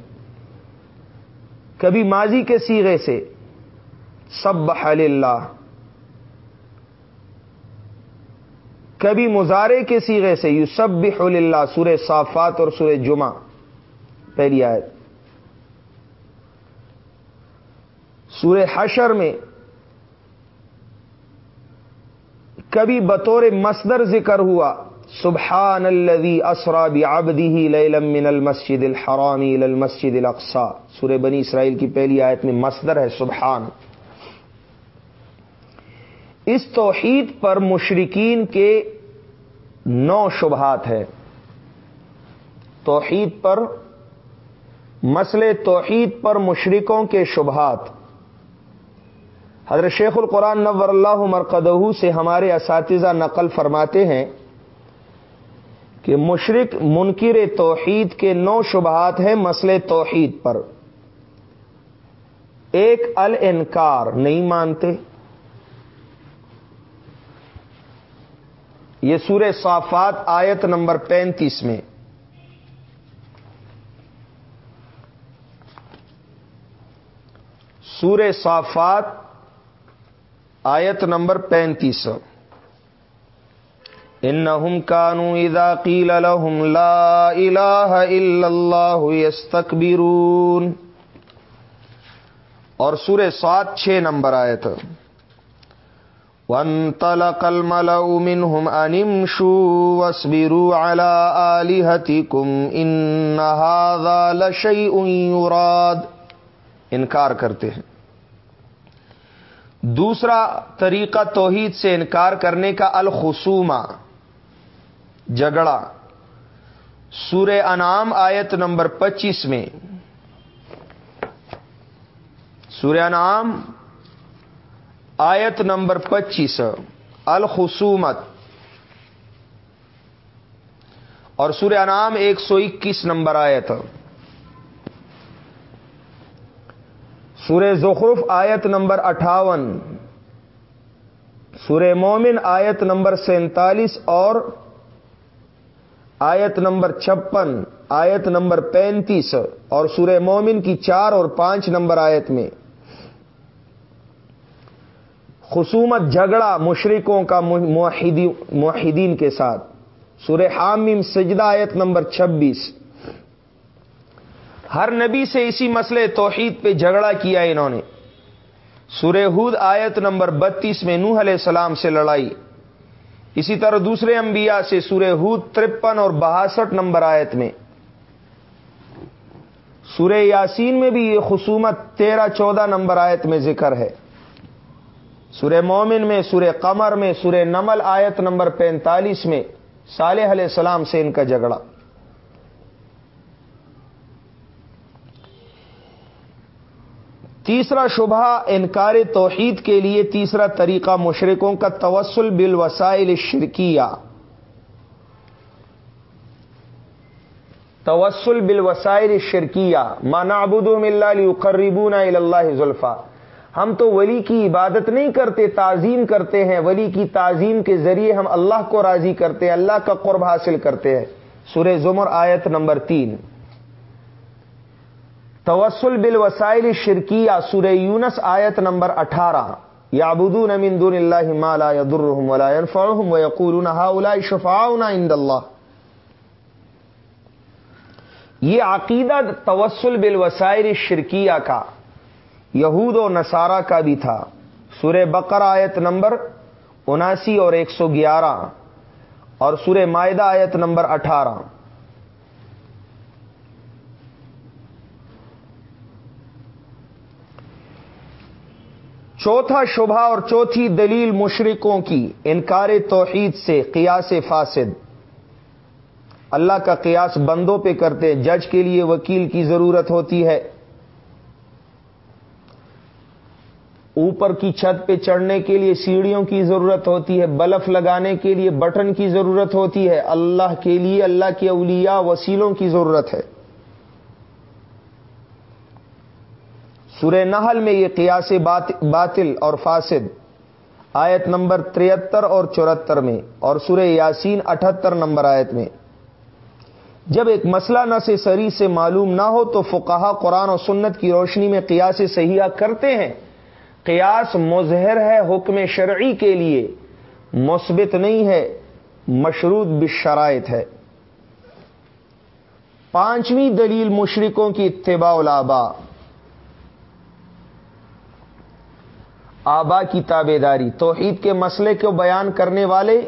کبھی ماضی کے سیغے سے سب اللہ کبھی مظاہرے کے سیغے سے یو سب اللہ سورہ صافات اور سورہ جمعہ۔ پہلی آیت۔ سورہ حشر میں کبھی بطور مصدر ذکر ہوا سبحان الذي اسرا بعبده ليلا من المسجد الحرام الى المسجد الاقصى سورہ بنی اسرائیل کی پہلی آیت میں مصدر ہے سبحان۔ اس توحید پر مشرقین کے نو شبہات ہے توحید پر مسئلے توحید پر مشرقوں کے شبہات۔ حضرت شیخ القرآن نور اللہ مرقدہ سے ہمارے اساتذہ نقل فرماتے ہیں کہ مشرق منکر توحید کے نو شبہات ہیں مسئلے توحید پر۔ ایک الانکار نہیں مانتے۔ یہ سورہ صافات آیت نمبر پینتیس میں۔ سورہ صافات آیت نمبر پینتیس۔ انہم کانو اذا قیل لهم لا الہ الا اللہ یستکبرون۔ اور سورہ سات چھ نمبر آئے تھے وانطلق الملأ منهم أن امشوا واصبروا على آلهتكم إن هذا لشيء يراد انکار کرتے ہیں۔ دوسرا طریقہ توحید سے انکار کرنے کا الخصومہ جگڑا سورہ انعام آیت نمبر پچیس میں، سورہ انعام آیت نمبر پچیس، الخصومت۔ اور سورہ انعام ایک سو اکیس نمبر آیت۔ سورہ زخرف آیت نمبر اٹھاون۔ سورہ مومن آیت نمبر سینتالیس اور آیت نمبر چھپن، آیت نمبر پینتیس اور سورہ مومن کی چار اور پانچ نمبر آیت میں۔ خصومت جھگڑا مشرقوں کا موحدین کے ساتھ۔ سورہ حامیم سجدہ آیت نمبر چھبیس۔ ہر نبی سے اسی مسئلے توحید پہ جھگڑا کیا انہوں نے۔ سورہ ہود آیت نمبر بتیس میں نوح علیہ السلام سے لڑائی۔ اسی طرح دوسرے انبیاء سے سورہ ہود ترپن اور بہاسٹھ نمبر آیت میں۔ سورہ یاسین میں بھی یہ خصومت تیرہ چودہ نمبر آیت میں ذکر ہے۔ سورہ مومن میں، سورہ قمر میں، سورہ نمل آیت نمبر پینتالیس میں صالح علیہ السلام سے ان کا جھگڑا۔ تیسرا شبہ انکار توحید کے لیے تیسرا طریقہ مشرقوں کا توسل بل وسائل شرکیہ توسل بل وسائل شرکیہ مانا ابود اللہ قریبون اللہ ذلفا ہم تو ولی کی عبادت نہیں کرتے، تعظیم کرتے ہیں۔ ولی کی تعظیم کے ذریعے ہم اللہ کو راضی کرتے ہیں، اللہ کا قرب حاصل کرتے ہیں۔ سورہ زمر آیت نمبر تین۔ توسل بل وسائل شرکیہ سورہ یونس آیت نمبر اٹھارہ۔ یا ابود دون اللہ مالا یدرحم ولا ينفعهم ويقولون هؤلاء شفاعنا عند اللہ۔ یہ عقیدہ توسل بل وسائل شرکیہ کا، یہود و نصارہ کا بھی تھا۔ سورہ بقر آیت نمبر اناسی اور ایک سو گیارہ اور سورہ معدہ آیت نمبر اٹھارہ۔ چوتھا شبہ اور چوتھی دلیل مشرقوں کی، انکار توحید سے، قیاس فاسد۔ اللہ کا قیاس بندوں پہ کرتے، جج کے لیے وکیل کی ضرورت ہوتی ہے۔ اوپر کی چھت پہ چڑھنے کے لیے سیڑھیوں کی ضرورت ہوتی ہے، بلف لگانے کے لیے بٹن کی ضرورت ہوتی ہے۔ اللہ کے لیے، اللہ کے اولیاء وسیلوں کی ضرورت ہے۔ سورہ نحل میں یہ قیاس باطل اور فاسد، آیت نمبر تریہتر اور چورہتر میں، اور سورہ یاسین اٹھہتر نمبر آیت میں۔ جب ایک مسئلہ نہ سے سری سے معلوم نہ ہو تو فقہا قرآن و سنت کی روشنی میں قیاس صحیحہ کرتے ہیں۔ قیاس مظہر ہے حکم شرعی کے لیے، مثبت نہیں ہے، مشروط بشرائط ہے۔ پانچویں دلیل مشرکوں کی اتباع الابا آبا کی تابے داری توحید کے مسئلے کو بیان کرنے والے۔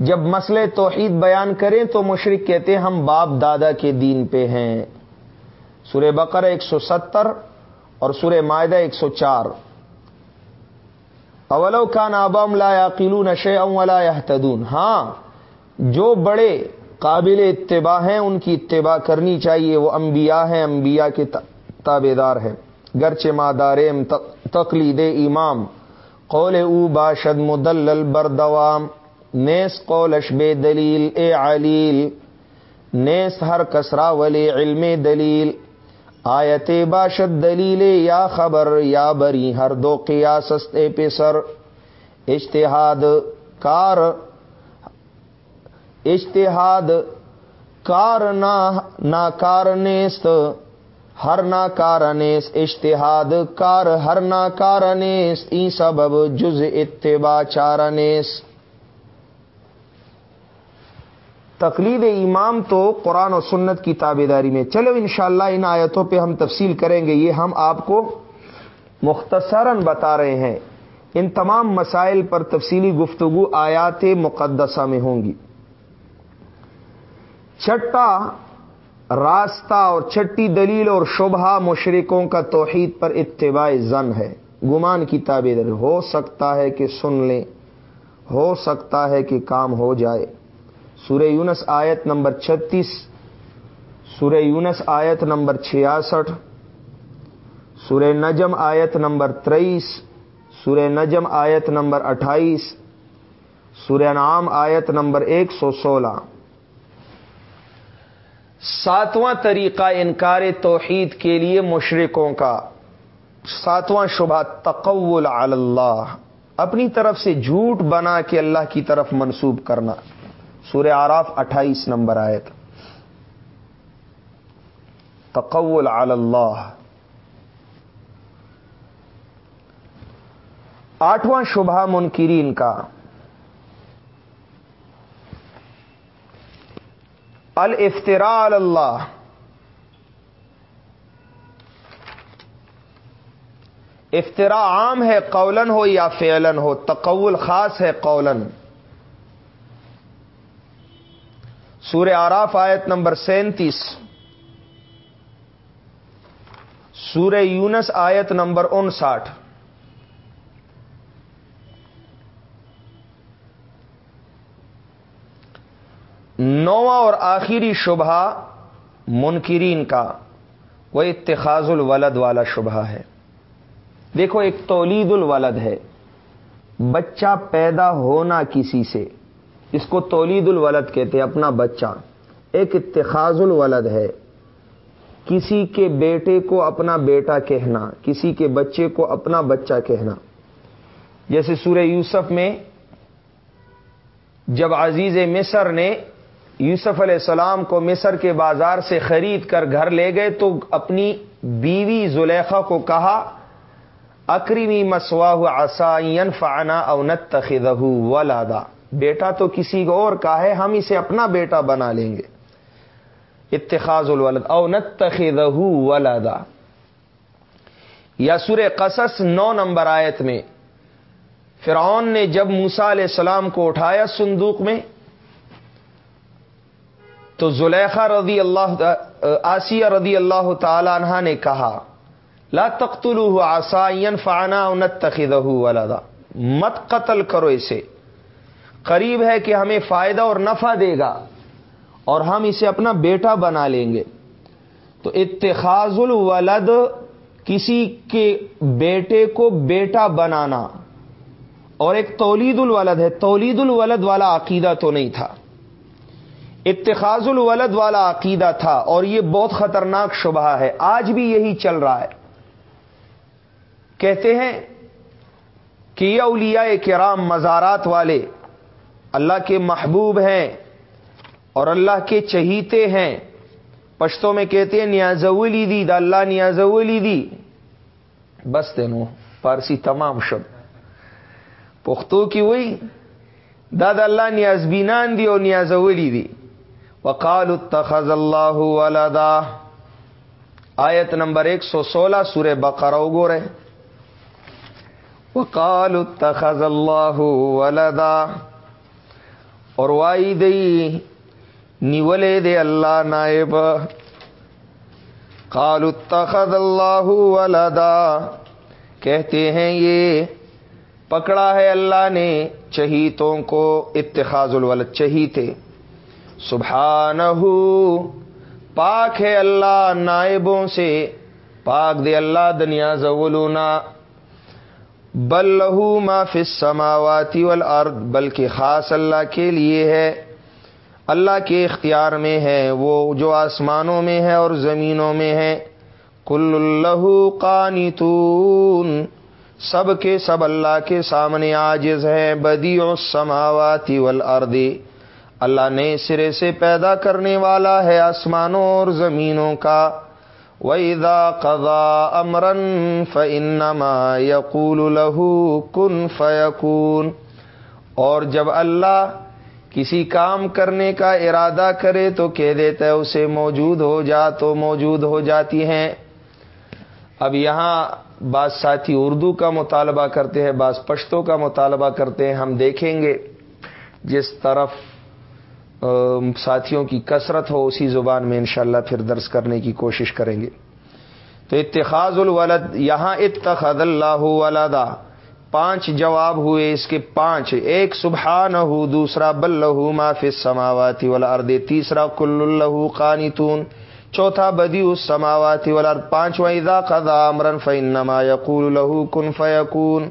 جب مسئلے توحید بیان کریں تو مشرق کہتے ہیں، ہم باپ دادا کے دین پہ ہیں۔ سورہ بقر ایک سو ستر اور سورہ معدہ ایک سو چار۔ اولو کا نابم لا قلو نشے ولا تدون ہاں جو بڑے قابل اتباع ہیں، ان کی اتباع کرنی چاہیے۔ وہ انبیاء ہیں، انبیاء کے تابے دار ہیں۔ گرچ مادارم تقلید امام قول او باشد مدلل بردوام. نیس قولش بے دلیل، اے علیل. نیس ہر کسرا ولی علم دلیل. آیت باشد دلیل، یا خبر، یا بری. ہر دو قیاس پہ سر اشتہاد کار اشتہاد کار نا کار نیست. ہر نا کار نیست اشتہاد کار، ہر نا کارنیس ای سبب جز اتباع چار نیست تقلید امام تو قرآن و سنت کی تابے داری میں۔ چلو انشاءاللہ ان آیتوں پہ ہم تفصیل کریں گے۔ یہ ہم آپ کو مختصراً بتا رہے ہیں۔ ان تمام مسائل پر تفصیلی گفتگو آیات مقدسہ میں ہوں گی۔ چھٹا راستہ اور چھٹی دلیل اور شبہ مشرقوں کا توحید پر اتباع زن ہے۔ گمان کی تابے ہو سکتا ہے کہ سن لیں، ہو سکتا ہے کہ کام ہو جائے۔ سورہ یونس آیت نمبر چھتیس، سورہ یونس آیت نمبر چھیاسٹھ، سورہ نجم آیت نمبر تیئیس سورہ نجم آیت نمبر اٹھائیس، سورہ نام آیت نمبر ایک سو سولہ۔ ساتواں طریقہ انکار توحید کے لیے مشرقوں کا۔ ساتواں شبہ، تقول اللہ۔ اپنی طرف سے جھوٹ بنا کے اللہ کی طرف منسوب کرنا۔ سورہ آراف اٹھائیس نمبر آئے تھا تقول اللہ۔ آٹھواں شبہ منکرین کا۔ الفترا اللہ۔ افطرا عام ہے، قولن ہو یا فعلن ہو، تقول خاص ہے قولن۔ سورہ آراف آیت نمبر سینتیس۔ سورہ یونس آیت نمبر انساٹھ۔ نواں اور آخری شبہ منکرین کا، وہ اتخاذ الولد والا شبہ ہے۔ دیکھو، ایک تولید الولد ہے۔ بچہ پیدا ہونا کسی سے، اس کو تولید الولد کہتے ہیں، اپنا بچہ۔ ایک اتخاذ الولد ہے۔ کسی کے بیٹے کو اپنا بیٹا کہنا، کسی کے بچے کو اپنا بچہ کہنا۔ جیسے سورہ یوسف میں، جب عزیز مصر نے یوسف علیہ السلام کو مصر کے بازار سے خرید کر گھر لے گئے تو اپنی بیوی زلیخا کو کہا اکریمی مسواہ آسائن فانا اونت تخدہ ولادا بیٹا تو کسی کو اور کا ہے، ہم اسے اپنا بیٹا بنا لیں گے. اتخاذ الولد او نتخذہ ولدا. یا سور قصص نو نمبر آیت میں، فرعون نے جب موسا علیہ السلام کو اٹھایا صندوق میں تو زلیخا رضی اللہ آسیہ رضی اللہ تعالی عنہ نے کہا، لا تختلو آسائن فانا اونت تخدہ مت قتل کرو اسے. قریب ہے کہ ہمیں فائدہ اور نفع دے گا اور ہم اسے اپنا بیٹا بنا لیں گے. تو اتخاذ الولد کسی کے بیٹے کو بیٹا بنانا. اور ایک تولید الولد ہے. تولید الولد والا عقیدہ تو نہیں تھا. اتخاذ الولد والا عقیدہ تھا اور یہ بہت خطرناک شبہ ہے۔ آج بھی یہی چل رہا ہے۔ کہتے ہیں کہ یہ اولیاء کرام مزارات والے اللہ کے محبوب ہیں اور اللہ کے چہیتے ہیں۔ پشتوں میں کہتے ہیں، نیازولی دی، دا اللہ نیازولی دی۔ بس دینو پارسی تمام شب۔ پختو کی ہوئی داد اللہ نیاز بینان دی اور نیازولی دی۔ وقال اتخذ اللہ ولدا۔ آیت نمبر ایک سو سولہ سورہ بقرہ گو رہے۔ وقال اتخذ اللہ ولدا۔ اور وائی دئی، نیولے دے اللہ نائب۔ قال اتخذ اللہ ولدا۔ کہتے ہیں یہ، پکڑا ہے اللہ نے چہیتوں کو، اتخاذ الولد چہیتے۔ سبحانہ پاک ہے اللہ نائبوں سے، پاک دے اللہ دنیا زولونا۔ بل لہو ما فی السماوات والارض، بلکہ خاص اللہ کے لیے ہے۔ اللہ کے اختیار میں ہے، وہ جو آسمانوں میں ہے اور زمینوں میں ہے۔ کل اللہ قانتون، سب کے سب اللہ کے سامنے عاجز ہیں۔ بدی السماوات والارض۔ اللہ نے سرے سے پیدا کرنے والا ہے آسمانوں اور زمینوں کا۔ وَإِذَا قَضَى أَمْرًا فَإِنَّمَا يَقُولُ لَهُ كُن فَيَكُونَ۔ اور جب اللہ کسی کام کرنے کا ارادہ کرے تو کہہ دیتا ہے اسے موجود ہو جا تو موجود ہو جاتی ہیں۔ اب یہاں بعض ساتھی اردو کا مطالبہ کرتے ہیں، بعض پشتوں کا مطالبہ کرتے ہیں، ہم دیکھیں گے۔ جس طرف ساتھیوں کی کثرت ہو، اسی زبان میں انشاءاللہ پھر درس کرنے کی کوشش کریں گے۔ تو اتخاذ الولد، یہاں اتخذ اللہ ولدا۔ پانچ جواب ہوئے، اس کے پانچ۔ ایک سبحان ہو دوسرا بلہ ما فی السماوات والارض، تیسرا، کل اللہ قانتون۔ چوتھا بدی اس سماوات والارض۔ پانچواں، اذا قضا امرا فانما یقول له کن فیکون۔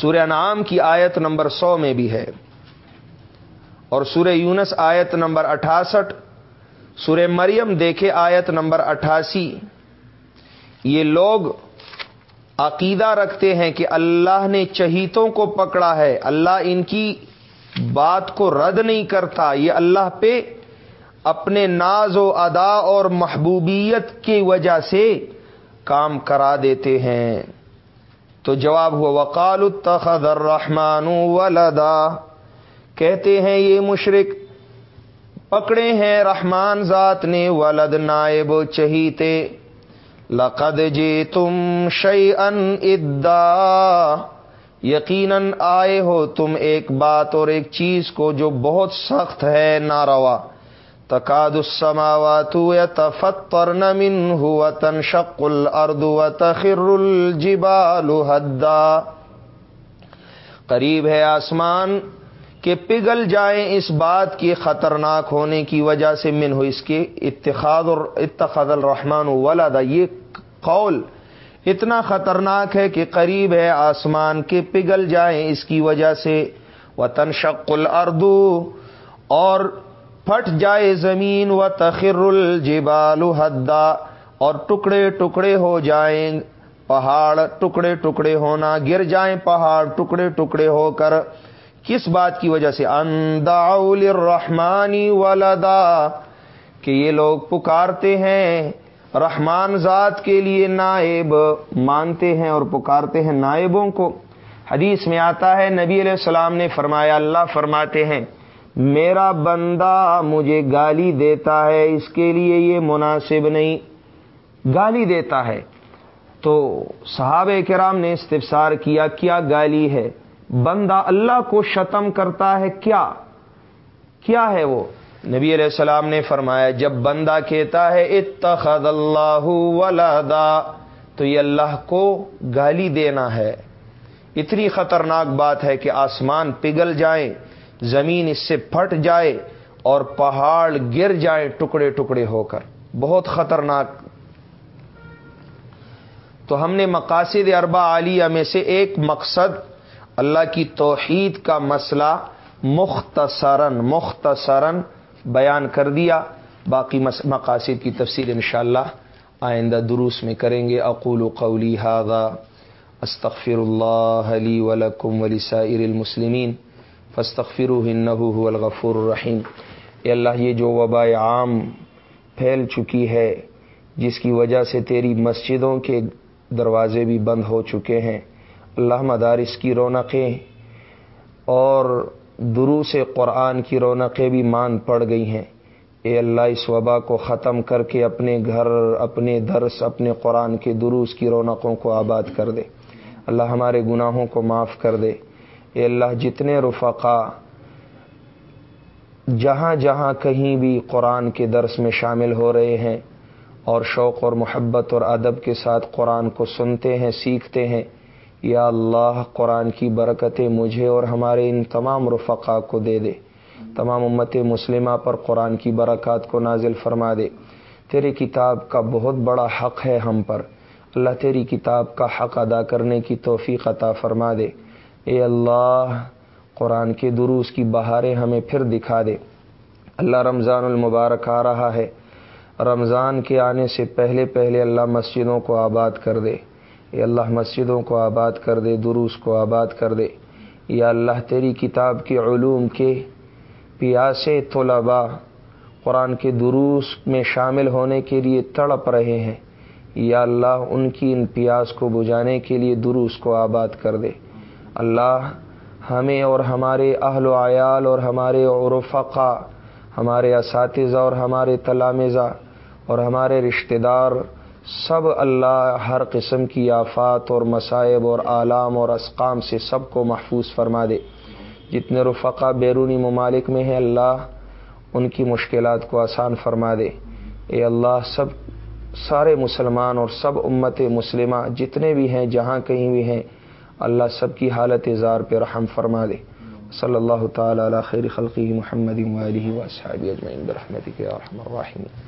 سورہ انعام کی آیت نمبر سو میں بھی ہے۔ اور سورہ یونس آیت نمبر اٹھاسٹھ، سورہ مریم دیکھے آیت نمبر اٹھاسی۔ یہ لوگ عقیدہ رکھتے ہیں کہ اللہ نے چہیتوں کو پکڑا ہے، اللہ ان کی بات کو رد نہیں کرتا، یہ اللہ پہ اپنے ناز و ادا اور محبوبیت کی وجہ سے کام کرا دیتے ہیں۔ تو جواب ہوا وقال التخذ الرحمن ولدا۔ کہتے ہیں یہ مشرق پکڑے ہیں رحمان ذات نے، ولد نائب چہیتے، لقد جی تم شعی ان ادا، یقیناً آئے ہو تم ایک بات اور ایک چیز کو جو بہت سخت ہے، ناروا۔ تقاد السماوات يتفطرن منه وتنشق الارض وتخر الجبال هدا قریب ہے آسمان کہ پگل جائیں اس بات کی خطرناک ہونے کی وجہ سے من ہو اس کے اتخاذ اور اتخذ الرحمن ولدا۔ یہ قول اتنا خطرناک ہے کہ قریب ہے آسمان کے پگل جائیں اس کی وجہ سے۔ وطن شق اردو اور پھٹ جائے زمین۔ و تخر الجبال حدا، اور ٹکڑے ٹکڑے ہو جائیں۔ پہاڑ ٹکڑے ٹکڑے ہونا، گر جائیں پہاڑ ٹکڑے ٹکڑے ہو کر۔ کس بات کی وجہ سے؟ انداول رحمانی ولدا، کہ یہ لوگ پکارتے ہیں، رحمان ذات کے لیے نائب مانتے ہیں اور پکارتے ہیں نائبوں کو۔ حدیث میں آتا ہے، نبی علیہ السلام نے فرمایا، اللہ فرماتے ہیں، میرا بندہ مجھے گالی دیتا ہے، اس کے لیے یہ مناسب نہیں۔ گالی دیتا ہے۔ تو صحابہ کرام نے استفسار کیا کیا گالی ہے؟ بندہ اللہ کو شتم کرتا ہے کیا؟ کیا ہے وہ؟ نبی علیہ السلام نے فرمایا، جب بندہ کہتا ہے، اتخذ اللہ ولدا، تو یہ اللہ کو گالی دینا ہے۔ اتنی خطرناک بات ہے کہ آسمان پگھل جائیں، زمین اس سے پھٹ جائے اور پہاڑ گر جائیں ٹکڑے ٹکڑے ہو کر۔ بہت خطرناک۔ تو ہم نے مقاصد اربا عالیہ میں سے ایک مقصد اللہ کی توحید کا مسئلہ مختصراً مختصراً بیان کر دیا۔ باقی مقاصد کی تفصیل انشاءاللہ آئندہ دروس میں کریں گے۔ اقول و قولی حاضہ استغفر اللہ علی ولکم ولی سائر المسلمین فستغفر هو الغفور الرحیم۔ اے اللہ، یہ جو وبا عام پھیل چکی ہے، جس کی وجہ سے تیری مسجدوں کے دروازے بھی بند ہو چکے ہیں اللہ مدارس کی رونقیں اور دروس قرآن کی رونقیں بھی مان پڑ گئی ہیں۔ اے اللہ، اس وبا کو ختم کر کے اپنے گھر، اپنے درس، اپنے قرآن کے دروس کی رونقوں کو آباد کر دے۔ اللہ ہمارے گناہوں کو معاف کر دے۔ اے اللہ، جتنے رفقا جہاں جہاں کہیں بھی قرآن کے درس میں شامل ہو رہے ہیں اور شوق اور محبت اور ادب کے ساتھ قرآن کو سنتے ہیں، سیکھتے ہیں یا اللہ قرآن کی برکتیں مجھے اور ہمارے ان تمام رفقا کو دے دے۔ تمام امت مسلمہ پر قرآن کی برکات کو نازل فرما دے۔ تیری کتاب کا بہت بڑا حق ہے ہم پر۔ اللہ تیری کتاب کا حق ادا کرنے کی توفیق عطا فرما دے۔ اے اللہ، قرآن کے دروس کی بہاریں ہمیں پھر دکھا دے۔ اللہ رمضان المبارک آ رہا ہے۔ رمضان کے آنے سے پہلے پہلے اللہ مسجدوں کو آباد کر دے۔ یا اللہ مسجدوں کو آباد کر دے، دروس کو آباد کر دے۔ یا اللہ، تیری کتاب کے علوم کے پیاسے طلباء قرآن کے دروس میں شامل ہونے کے لیے تڑپ رہے ہیں۔ یا اللہ، ان کی ان پیاس کو بجانے کے لیے دروس کو آباد کر دے۔ اللہ، ہمیں اور ہمارے اہل و عیال اور ہمارے عرفقا ہمارے اساتذہ اور ہمارے تلامزہ اور ہمارے رشتہ دار سب اللہ ہر قسم کی آفات اور مصائب اور عالام اور اسقام سے سب کو محفوظ فرما دے۔ جتنے رفقا بیرونی ممالک میں ہیں اللہ، ان کی مشکلات کو آسان فرما دے۔ اے اللہ، سب، سارے مسلمان اور سب امت مسلمہ جتنے بھی ہیں، جہاں کہیں بھی ہیں، اللہ سب کی حالت اظہار پہ رحم فرما دے۔ صلی اللہ تعالی علی خیر خلقی محمد و صحابی اجمعین برحمتک یا رحم الراحمین۔